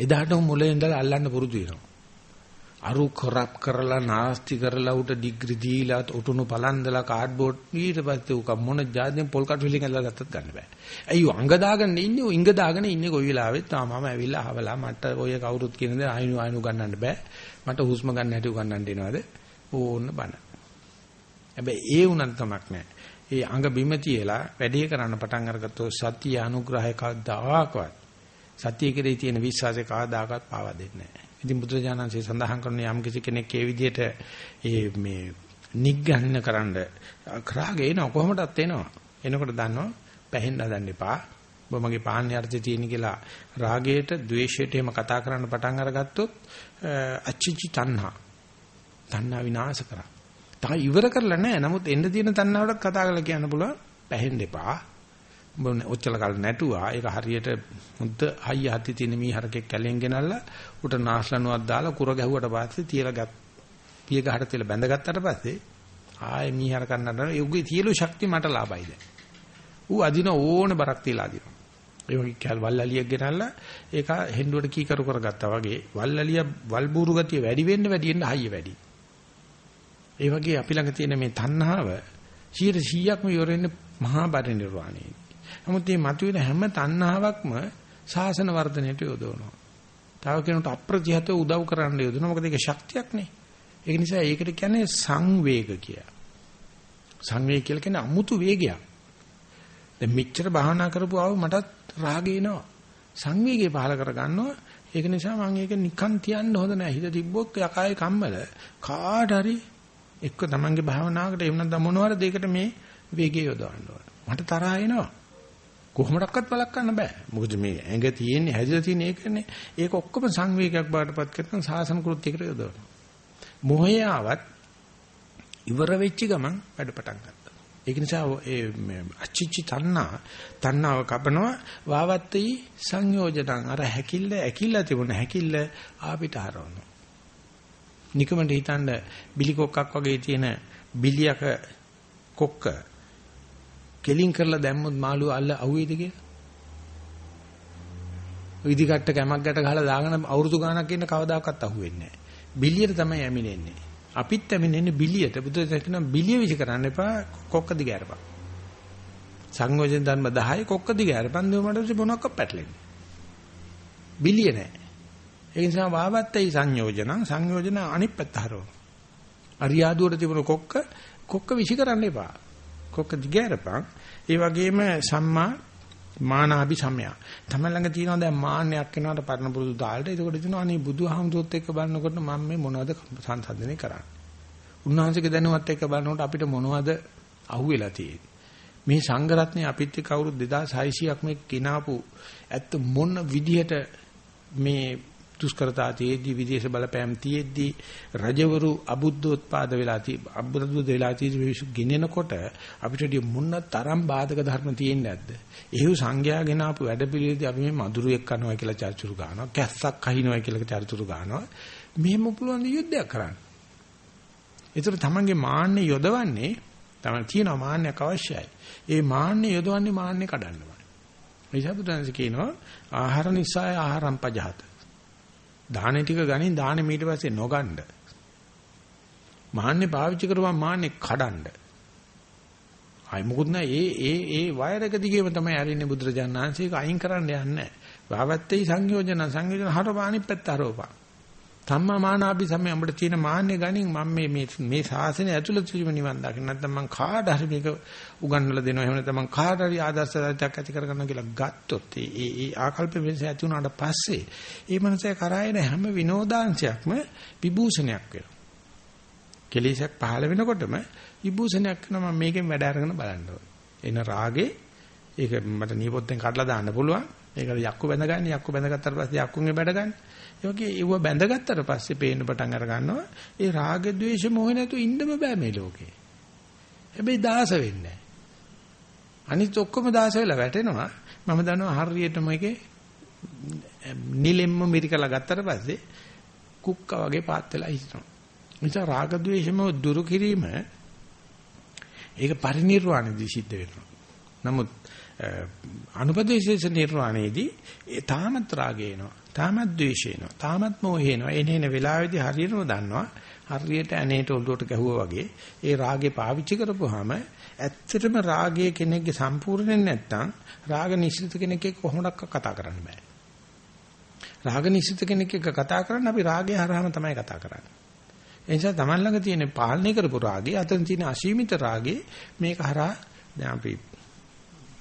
එදාට මුලින් ඉඳලා අල්ලන්න පුරුදු වෙනවා. අරු කරප් කරලා නාස්ති කරලා උට ඩිග්‍රි දීලා උටුණු පලන්දලා කාඩ්බෝඩ් ඊට පස්සේ උක මොන જાතියෙන් පොල් කට් ෆිලිං කරලා ගත්තත් ගන්න බෑ. අයියෝ අංග දාගෙන ඉන්නේ ඔය ඉංග දාගෙන ඉන්නේ කොයි වෙලාවෙත් තාමම ඇවිල්ලා අහවලා මට ඔය කවුරුත් කියන දේ ආයිනු ආයිනු ගන්නන්න බෑ. මට හුස්ම ගන්න හැටි උගන්නන්න දෙනවද? ඕන්න බන. හැබැයි ඒ උනන් තමක් නෑ. ඒ අංග බිම තියලා වැඩේ කරන්න පටන් අරගත්තොත් සත්‍ය අනුග්‍රහය කවදාකවත් සත්‍ය කෙරේ තියෙන විශ්වාසය කවදාකවත් පාවා දෙන්නේ නෑ. ඉතින් බුදුරජාණන්සේ සඳහන් කරන යම් කිසි කෙනෙක් ඒ විදිහට ඒ මේ නිග්ගහන කරන්න කරාගේ එනවා කොහොමදත් එනවා. එනකොට දන්නවා පැහෙන්න හදන්න එපා. ඔබ මගේ පාන්නේ අර්ථය තියෙන කියලා රාගයට, ద్వේෂයට එහෙම කතා කරන්න පටන් අරගත්තොත් අච්චිචි තණ්හා. තණ්හා විනාශ කරා. තා ඉවර කරලා නැහැ. නමුත් එන්න තියෙන තණ්හාවටත් කතා කරලා කියන්න පුළුවන් පැහෙන්න එපා. ඔච්චර කල් නැටුවා ඒක හරියට මුද්ද හයිය හති තියෙන මී හරකෙක් කැලෙන් ගෙනල්ලා උට නාස්ලනුවක් දාලා කුර ගැහුවට පස්සේ තියලා ගත් පිය ගහට තියලා බැඳගත්තට පස්සේ ආයේ මී හර කන්නට ඒ උගේ තියලු ශක්තිය මට ලාභයි දැන්. ඌ අදින ඕන බරක් තියලා අදිනවා. ඒ වගේ කැල් වල්ලලියක් ගෙනල්ලා ඒක හෙන්ඩුවට කී කරු කරගත්තා වගේ වල්ලලිය වල්බూరు ගතිය වැඩි වෙන්න වැඩි වෙන්න හයිය වැඩි. ඒ වගේ අපි ළඟ තියෙන මේ තණ්හාව 100%ක්ම ඉවරෙන්නේ මහා පරිනිර්වාණයයි නමුත් මේ මතුවෙන හැම තණ්හාවක්ම සාසන වර්ධනයට යොදවනවා. තව කෙනෙකුට අප්‍රතිහත උදව් කරන්න යොදවනවා. මොකද ඒක ශක්තියක් නේ. ඒක නිසා ඒකට කියන්නේ සංවේග කියලා. සංවේග කියලා කියන්නේ අමුතු වේගයක්. දැන් මෙච්චර භාවනා කරපු ආව මටත් රාගය එනවා. සංවේගය පහල කර ගන්නවා. ඒක නිසා මම ඒක නිකන් තියන්න හොඳ නැහැ. හිත තිබ්බොත් යකායේ කම්මල කාට හරි එක්ක තමන්ගේ භාවනාවකට එහෙම නැත්නම් මොනවාර දෙයකට මේ වේගය යොදවන්න ඕන. මට තරහා එනවා. කොහොමඩක්වත් බලක් ගන්න බෑ. මොකද මේ ඇඟ තියෙන්නේ හැදිලා තියෙන එකනේ. ඒක ඔක්කොම සංවේගයක් බාටපත් කරන සාසන කෘත්‍යයකට යොදවනවා. මොහේ ආවත් ඉවර වෙච්ච ගමන් වැඩ පටන් ගත්තා. ඒක නිසා ඒ අචිචි තණ්හා තණ්හාව කපනවා වාවත්තයි සංයෝජනං අර හැකිල්ල ඇකිල්ල තිබුණ හැකිල්ල ආපිට හරවනවා. නිකමට හිතන්න බිලි කොක්කක් වගේ තියෙන බිලියක කොක්ක කෙලින් කරලා දැම්මොත් මාළුව අල්ල අහුවේද කියලා? විදිකට්ට කැමක් ගැට ගහලා දාගෙන අවුරුදු ගාණක් ඉන්න කවදාකවත් අහුවෙන්නේ නැහැ. බිලියට තමයි ඇමිනෙන්නේ. අපිත් ඇමිනෙන්නේ බිලියට. බුදුදහම කියනවා බිලිය විසි කරන්න එපා කොක්ක දිග ඇරපන්. සංයෝජන ධර්ම 10 කොක්ක දිග ඇරපන් දෙවමඩ මොනක්ක පැටලෙන්නේ. බිලිය නෑ. ඒ නිසා වාවත්තයි සංයෝජනං සංයෝජන අනිත් පැත්ත හරවන. අරියාදුවට තිබුණ කොක්ක කොක්ක විසි කරන්න එපා. කොක්ක දිග ඇරපන්. ඒ වගේම සම්මා මානාභි සමය. තමයි ළඟ තියෙනවා දැන් මාන්නයක් වෙනවාට පරණ පුරුදු තාලට. ඒකෝට තියෙනවා අනේ බුදුහාමුදුරුවොත් එක්ක බලනකොට මම මේ මොනවද සංසන්දනය කරන්නේ. උන්වහන්සේගේ දැනුවත් එක්ක බලනකොට අපිට මොනවද අහුවෙලා තියෙන්නේ. මේ සංඝ රත්නය අපිත් එක්ක අවුරුදු 2600ක් මේ කිනාපු ඇත්ත මොන විදිහට මේ දුෂ්කරතා තියේදී විදේශ බලපෑම් තියේදී රජවරු අබුද්ධෝත්පාද වෙලා තී අබුද්ධ වෙලා තී ගිනෙනකොට අපිට මොන තරම් බාධක ධර්ම තියෙන්නේ නැද්ද? එහෙව් සංඝයාගෙන ආපු වැඩපිළිවෙලදී අපි මේ මధుරයක් කරනවා කියලා චර්චුරු ගන්නවා, කැස්සක් අහිනවා කියලා චර්චුරු ගන්නවා. මෙහෙම පුළුවන් යුද්ධයක් කරන්න. ඒතර තමන්ගේ මාන්නේ යොදවන්නේ තමයි කියනවා මාන්නයක් අවශ්‍යයි. ඒ මාන්නේ යොදවන්නේ මාන්නේ කඩන්නමයි. මේ සබුදාන්ස කියනවා ආහාර නිසාය ආහාරම් පජහත. දාහනේ ටික ගනින් දාහනේ ඊට පස්සේ නොගන්න. මාන්නේ පාවිච්චි කරුවා මාන්නේ කඩන්න. අයි මොකුත් නෑ ඒ ඒ ඒ වයර් එක දිගේම තමයි ඇරින්නේ බුදුරජාණන් වහන්සේ ඒක අයින් කරන්න යන්නේ. භාවත්තේ සංයෝජන සංයෝජන හරපාණි පැත්ත හරවපන්. සම්මා මානාභි සමය අපිට තියෙන මාන්නේ ගනින් මම මේ මේ මේ ශාසනය ඇතුළත ජීව නිවන් දකින්න. නැත්නම් මං කාට හරි මේක උගන්වලා දෙනවා. එහෙම නැත්නම් මං කාට හරි ආදර්ශයක් ඇති කරගන්නවා කියලා ගත්තොත් ඒ ඒ ආකල්ප වෙනස ඇති වුණාට පස්සේ ඒ මනසේ කරායන හැම විනෝදාංශයක්ම විභූෂණයක් වෙනවා. කෙලෙසක් පහළ වෙනකොටම විභූෂණයක් වෙනවා මම මේකෙන් වැඩ අරගෙන බලන්න එන රාගේ ඒක මට නියපොත්තෙන් කඩලා දාන්න පුළුවන්. ඒකද යක්කු බැඳගන්නේ යක්කු බැඳගත්තට පස්සේ යක්කුන්ගේ බැඩගන්නේ. ඒ වගේ ඒව බැඳගත්තට පස්සේ පේන්න පටන් අර ගන්නවා. ඒ රාග ద్వේෂ මොහ නැතු ඉන්නම බෑ මේ ලෝකේ. හැබැයි දාස වෙන්නේ අනිත් ඔක්කොම දාස වෙලා වැටෙනවා. මම දන්නවා හරියටම එකේ නිලෙම්ම මිරිකලා ගත්තට පස්සේ කුක්කා වගේ පාත් වෙලා ඉන්නවා. නිසා රාග ద్వේෂම දුරු කිරීම ඒක පරිණිරවාණදී සිද්ධ වෙනවා. නමුත් අනුපදේශේෂ නිර්වාණයේදී ඒ තාමත් රාගය එනවා. තාමත් ද්වේෂය එනවා. තාමත් මෝහය එනවා. එනේන වෙලාවේදී හරියටම දන්නවා. හරියට ඇනේට ඔළුවට ගැහුවා වගේ ඒ රාගේ පාවිච්චි කරපුවාම ඇත්තටම රාගයේ කෙනෙක්ගේ සම්පූර්ණයෙන් නැත්තම් රාග නිශ්චිත කෙනෙක් එක්ක කොහොමඩක් කතා කරන්න බෑ. රාග නිශ්චිත කෙනෙක් එක්ක කතා කරන්න අපි රාගය හරහාම තමයි කතා කරන්නේ. ඒ නිසා Taman ළඟ තියෙන පාලනය කරපු රාගය අතන තියෙන අසීමිත රාගේ මේක හරහා දැන් අපි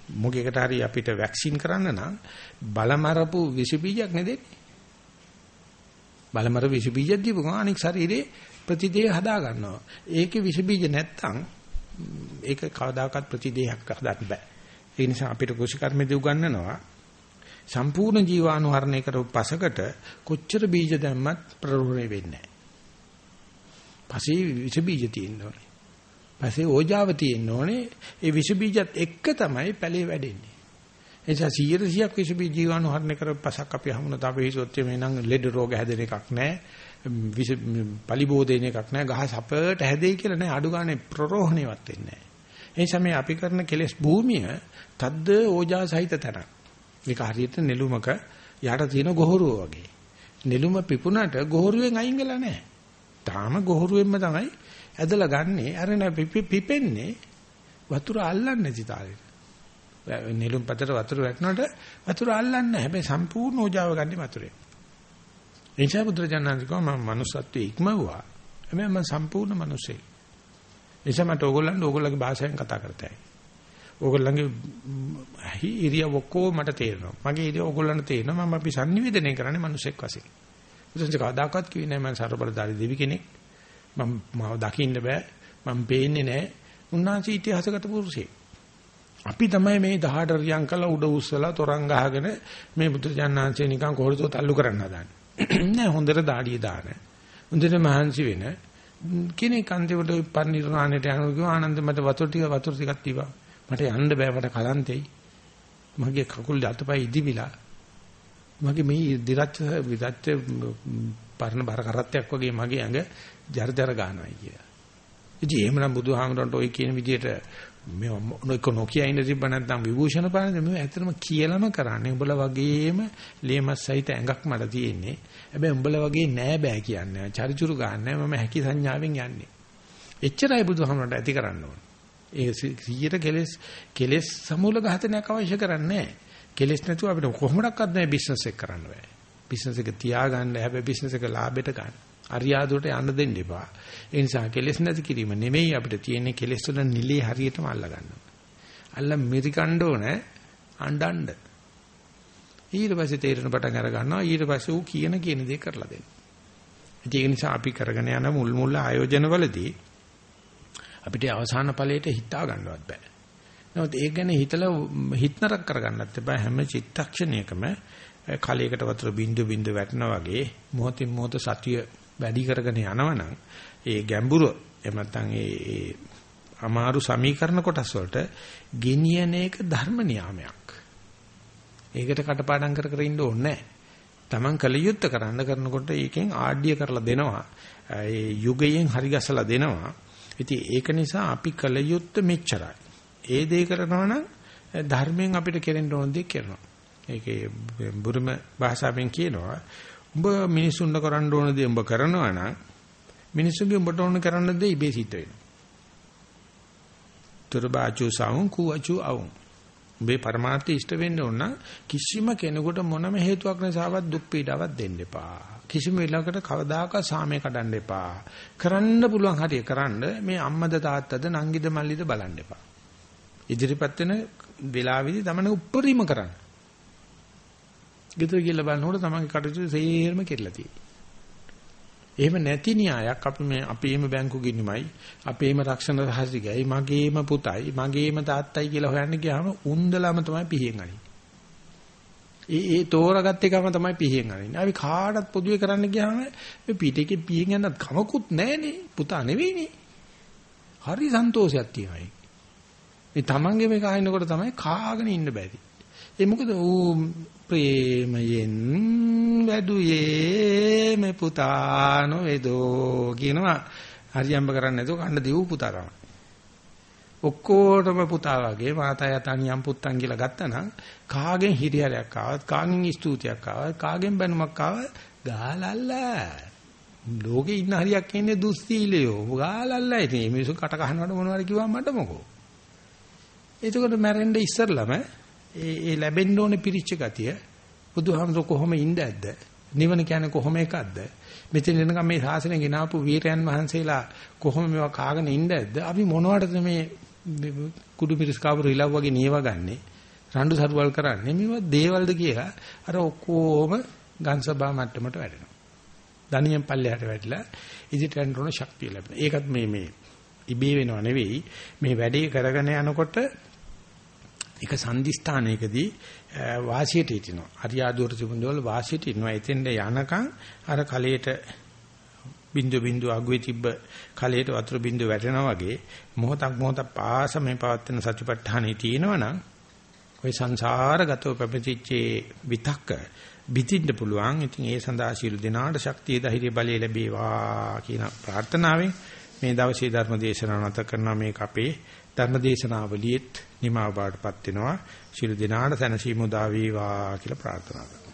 මොකේකට හරි අපිට වැක්සින් කරන්න නම් බලමරපු විස බීජයක් නෙදෙන්නේ. බලමර විස බීජයක් දීපුවම අනික් ශරීරේ ප්‍රතිදේහ හදා ගන්නවා. ඒකේ විස බීජ නැත්තම් ඒක කවදාකවත් ප්‍රතිදේහයක් හදන්න බෑ. ඒ නිසා අපිට කුෂිකර්මෙදී උගන්වනවා සම්පූර්ණ ජීවාණුහරණය කරපු පසකට කොච්චර බීජ දැම්මත් ප්‍රරෝහණය වෙන්නේ නැහැ. පස්සේ විස බීජ තියෙනවා. පස්සේ ඕජාව තියෙන්න ඕනේ. ඒ විස බීජත් එක්ක තමයි පැලේ වැඩෙන්නේ. ඒ නිසා 100ක් විස බීජ ජීවාණු හරණය කරපසක් අපි හමුන තව හිතොත් මේ නම් ලෙඩ රෝග හැදෙන එකක් නැහැ. විස පලිබෝධේන එකක් නැහැ. ගහ සපට හැදෙයි කියලා නැහැ. අඩු ගානේ ප්‍රරෝහණයවත් වෙන්නේ නැහැ. ඒ සමේ අපි කරන කෙලෙස් භූමිය තද්ද ඕජා සහිත තැනක්. මේක හරියට නෙළුමක යට තියෙන ගොහරුව වගේ. නෙළුම පිපුණට ගොහරුවෙන් අයින් වෙලා නැහැ. තාම ගොහරුවෙන්ම තමයි ඇදලා ගන්නේ අර පිපෙන්නේ වතුර අල්ලන්නේ නැති තාලෙට. නෙළුම් පතට වතුර වැටෙනකොට වතුර අල්ලන්නේ හැබැයි සම්පූර්ණ ඕජාව ගන්න වතුරේ. එනිසා බුදුරජාණන් කිව්වා මම manussත්වයේ ඉක්මවුවා. හැබැයි මම සම්පූර්ණ මිනිසෙක්. එනිසා මට ඕගොල්ලන්ට ඕගොල්ලන්ගේ භාෂාවෙන් කතා කරතයි. ඕගොල්ලන්ගේ ඉරියව් ඔක්කොම මට තේරෙනවා. මගේ ඉරියව් ඕගොල්ලන්ට තේරෙනවා. මම අපි sannivedana කරන්නේ මිනිසෙක් වශයෙන්. බුදුන්සේ කවදාකවත් කිව්වේ නැහැ මම ਸਰබලදාරි දෙවි කෙනෙක්. මම මාව දකින්න බෑ මම පේන්නේ නැහැ උන්වහන්සේ ඉතිහාසගත පුරුෂයෙක් අපි තමයි මේ 18 රියන් කළා උඩ උස්සලා තොරන් ගහගෙන මේ බුදුජානනාංශේ නිකන් කොහොරතෝ තල්ලු කරන්න හදන්නේ [clears throat] නෑ හොඳට දාඩිය දාන හොඳට මහන්සි වෙන කෙනෙක් අන්තිමට පරිණිරණයට යනවා කිව්වා ආනන්ද මට වතුර ටික වතුර ටිකක් දීපන්. මට යන්න බෑ මට කලන්තෙයි. මගේ කකුල් අතපය ඉදිවිලා. මගේ මේ දිරච්ච විදච්ච පරණ බර කරත්තයක් වගේ මගේ ඇඟ ජර්ජර ගන්නවායි කියලා. ඉතින් එහෙමනම් බුදුහාමරන්ට ওই කියන විදිහට මේ නොක නොකිය ඉන්න තිබ්බ නැත්නම් විභූෂණ පානද මේ ඇත්තටම කියලාම කරන්නේ. උඹලා වගේම ලේමස් සහිත ඇඟක් මට තියෙන්නේ. හැබැයි උඹලා වගේ නෑ බෑ කියන්නේ. චරිචුරු ගන්නෑ. මම හැකි සංඥාවෙන් යන්නේ. එච්චරයි බුදුහාමරන්ට ඇති කරන්න ඕන. ඒ 100ට කෙලස් කෙලස් සමූල ඝාතනයක් අවශ්‍ය කරන්නේ නෑ. කෙලස් නැතුව අපිට කොහොමඩක්වත් මේ බිස්නස් එක කරන්න බෑ. බිස්නස් එක තියාගන්න හැබැයි බිස්නස් එක ලාභයට ගන්න අරියාදුවට යන්න දෙන්න එපා. ඒ නිසා කෙලෙස් නැති කිරීම නෙමෙයි අපිට තියෙන්නේ කෙලෙස් වල නිලේ හරියටම අල්ල ගන්න. අල්ල මිරිකණ්ඩ ඕන අඬන්න. ඊට පස්සේ තේරෙන පටන් අර ගන්නවා ඊට පස්සේ ඌ කියන කියන දේ කරලා දෙන්න. ඒක නිසා අපි කරගෙන යන මුල් මුල් ආයෝජනවලදී අපිට අවසාන ඵලයට හිතා ගන්නවත් බෑ. නමුත් ඒක ගැන හිතලා හිතනරක් කරගන්නත් එපා හැම චිත්තක්ෂණයකම කලයකට වතුර බින්දු බින්දු වැටෙනා වගේ මොහොතින් මොහොත සතිය වැඩි කරගෙන යනවනම් ඒ ගැඹුරු එහෙම නැත්නම් ඒ අමාරු සමීකරණ කොටස් වලට ගෙනියන එක ධර්ම නියාමයක්. ඒකට කටපාඩම් කර කර ඉන්න ඕනේ නැහැ. Taman කලියුත්ත කරන්න කරනකොට ඒකෙන් ආඩ්‍ය කරලා දෙනවා. ඒ යුගයෙන් හරි ගසලා දෙනවා. ඉතින් ඒක නිසා අපි කලියුත්ත මෙච්චරයි. ඒ දේ කරනවා නම් ධර්මයෙන් අපිට කෙරෙන්න ඕන දේ කරනවා. ඒකේ බුරුම භාෂාවෙන් කියනවා උඹ මිනිසුන්ට කරන්න ඕන දේ උඹ කරනවා නම් මිනිසුන්ගේ උඹට ඕන කරන්න දේ ඉබේ සිද්ධ වෙනවා. තුරබාචු සාවුන් කුවචු අවුන්. උඹේ પરමාර්ථය ඉෂ්ට වෙන්න ඕන නම් කිසිම කෙනෙකුට මොනම හේතුවක් නිසාවත් දුක් පීඩාවක් දෙන්න එපා. කිසිම වෙලාවකට කවදාකවත් සාමය කඩන්න එපා. කරන්න පුළුවන් හරිය කරන්න මේ අම්මද තාත්තද නංගිද මල්ලිද බලන්න එපා. ඉදිරිපත් වෙන වෙලාවෙදි තමන උප්පරීම කරන්න. ගෙදර ගිහලා බලනකොට තමන්ගේ කටයුතු සේරම කෙරලා තියෙනවා. එහෙම නැති න්‍යායක් අපි මේ අපේම බැංකු ගිණුමයි අපේම රක්ෂණ රහසිකයි මගේම පුතයි මගේම තාත්තයි කියලා හොයන්න ගියාම උන්දලම තමයි පිහින් අනින්නේ. ඒ ඒ තෝරාගත්ත එකම තමයි පිහින් අනින්නේ. අපි කාටවත් පොදුවේ කරන්න ගියාම මේ පිටේකේ පිහින් යනත් කමකුත් නැහනේ. පුතා නෙවෙයිනේ. හරි සන්තෝෂයක් තියෙනවා. මේ තමන්ගේ මේක අහිනකොට තමයි කාගෙන ඉන්න බැරි. ඒ මොකද ඌ ප්‍රේමයෙන් වැඩුවේ මේ පුතා නොවේදෝ කියනවා. හරියම්බ කරන්නේ නැතුව කන්න දීපු පුතා තමයි. ඔක්කොටම පුතා වගේ මාතා යතනියම් පුත්තන් කියලා ගත්තනම් කාගෙන් හිරියලයක් ආවත් කාගෙන් ස්තුතියක් ආවත් කාගෙන් බැනුමක් ආවත් ගාලල්ලා. ලෝකේ ඉන්න හරියක් ඉන්නේ දුස්සීලයෝ. ගාලල්ලා ඉතින් මේ මිනිස්සු කට කහනවට මොනවද කිව්වම මට මොකෝ. එතකොට මැරෙන්න ඉස්සරළම ඒ ඒ ලැබෙන්න ඕනේ පිරිච්ච ගතිය. බුදුහාමුදුර කොහොම ඉඳ ඇද්ද? නිවන කියන්නේ කොහොම එකක්ද? මෙතන එනකම් මේ ශාසනය ගෙනාවු වීරයන් වහන්සේලා කොහොම මේවා කාගෙන ඉඳ ඇද්ද? අපි මොනවටද මේ කුඩු මිරිස් කාපුර ඉලව් වගේ නියවගන්නේ රණ්ඩු සරුවල් කරන්නේ මේවා දේවල්ද කියලා අර ඔක්කොම ගන්සබා මට්ටමට වැඩෙනවා දනියෙන් පල්ලෙහාට වැටිලා ඉදිරියට යන්න ඕන ශක්තිය ලැබෙනවා. ඒකත් මේ මේ ඉබේ වෙනව නෙවෙයි. මේ වැඩේ කරගෙන යනකොට එක සංදිස්ථානයකදී වාසියට හිටිනවා. අරියාදුවර තිබුණදවල වාසියට ඉන්නවා. එතෙන්ද යනකම් අර කලයට බින්දු බින්දු අගුවේ තිබ්බ කලයට වතුර බින්දු වැටෙනා වගේ මොහොතක් මොහොතක් පාස මේ පවත්තන සතිපට්ඨානෙ තියෙනවනම් ওই සංසාරගතව පැපතිච්චේ විතක්ක බිතින්න පුළුවන්. ඉතින් ඒ සඳහා සියලු දෙනාට ශක්තිය ධෛර්ය බලය ලැබේවා කියන ප්‍රාර්ථනාවෙන් මේ දවසේ ධර්ම දේශනාව නැත කරනවා මේක අපේ ධර්මදේශනාවලියෙත් නිමාව බාටපත් වෙනවා. ශිරු දිනාට සැනසීම උදා වේවා කියලා ප්‍රාර්ථනා කරනවා.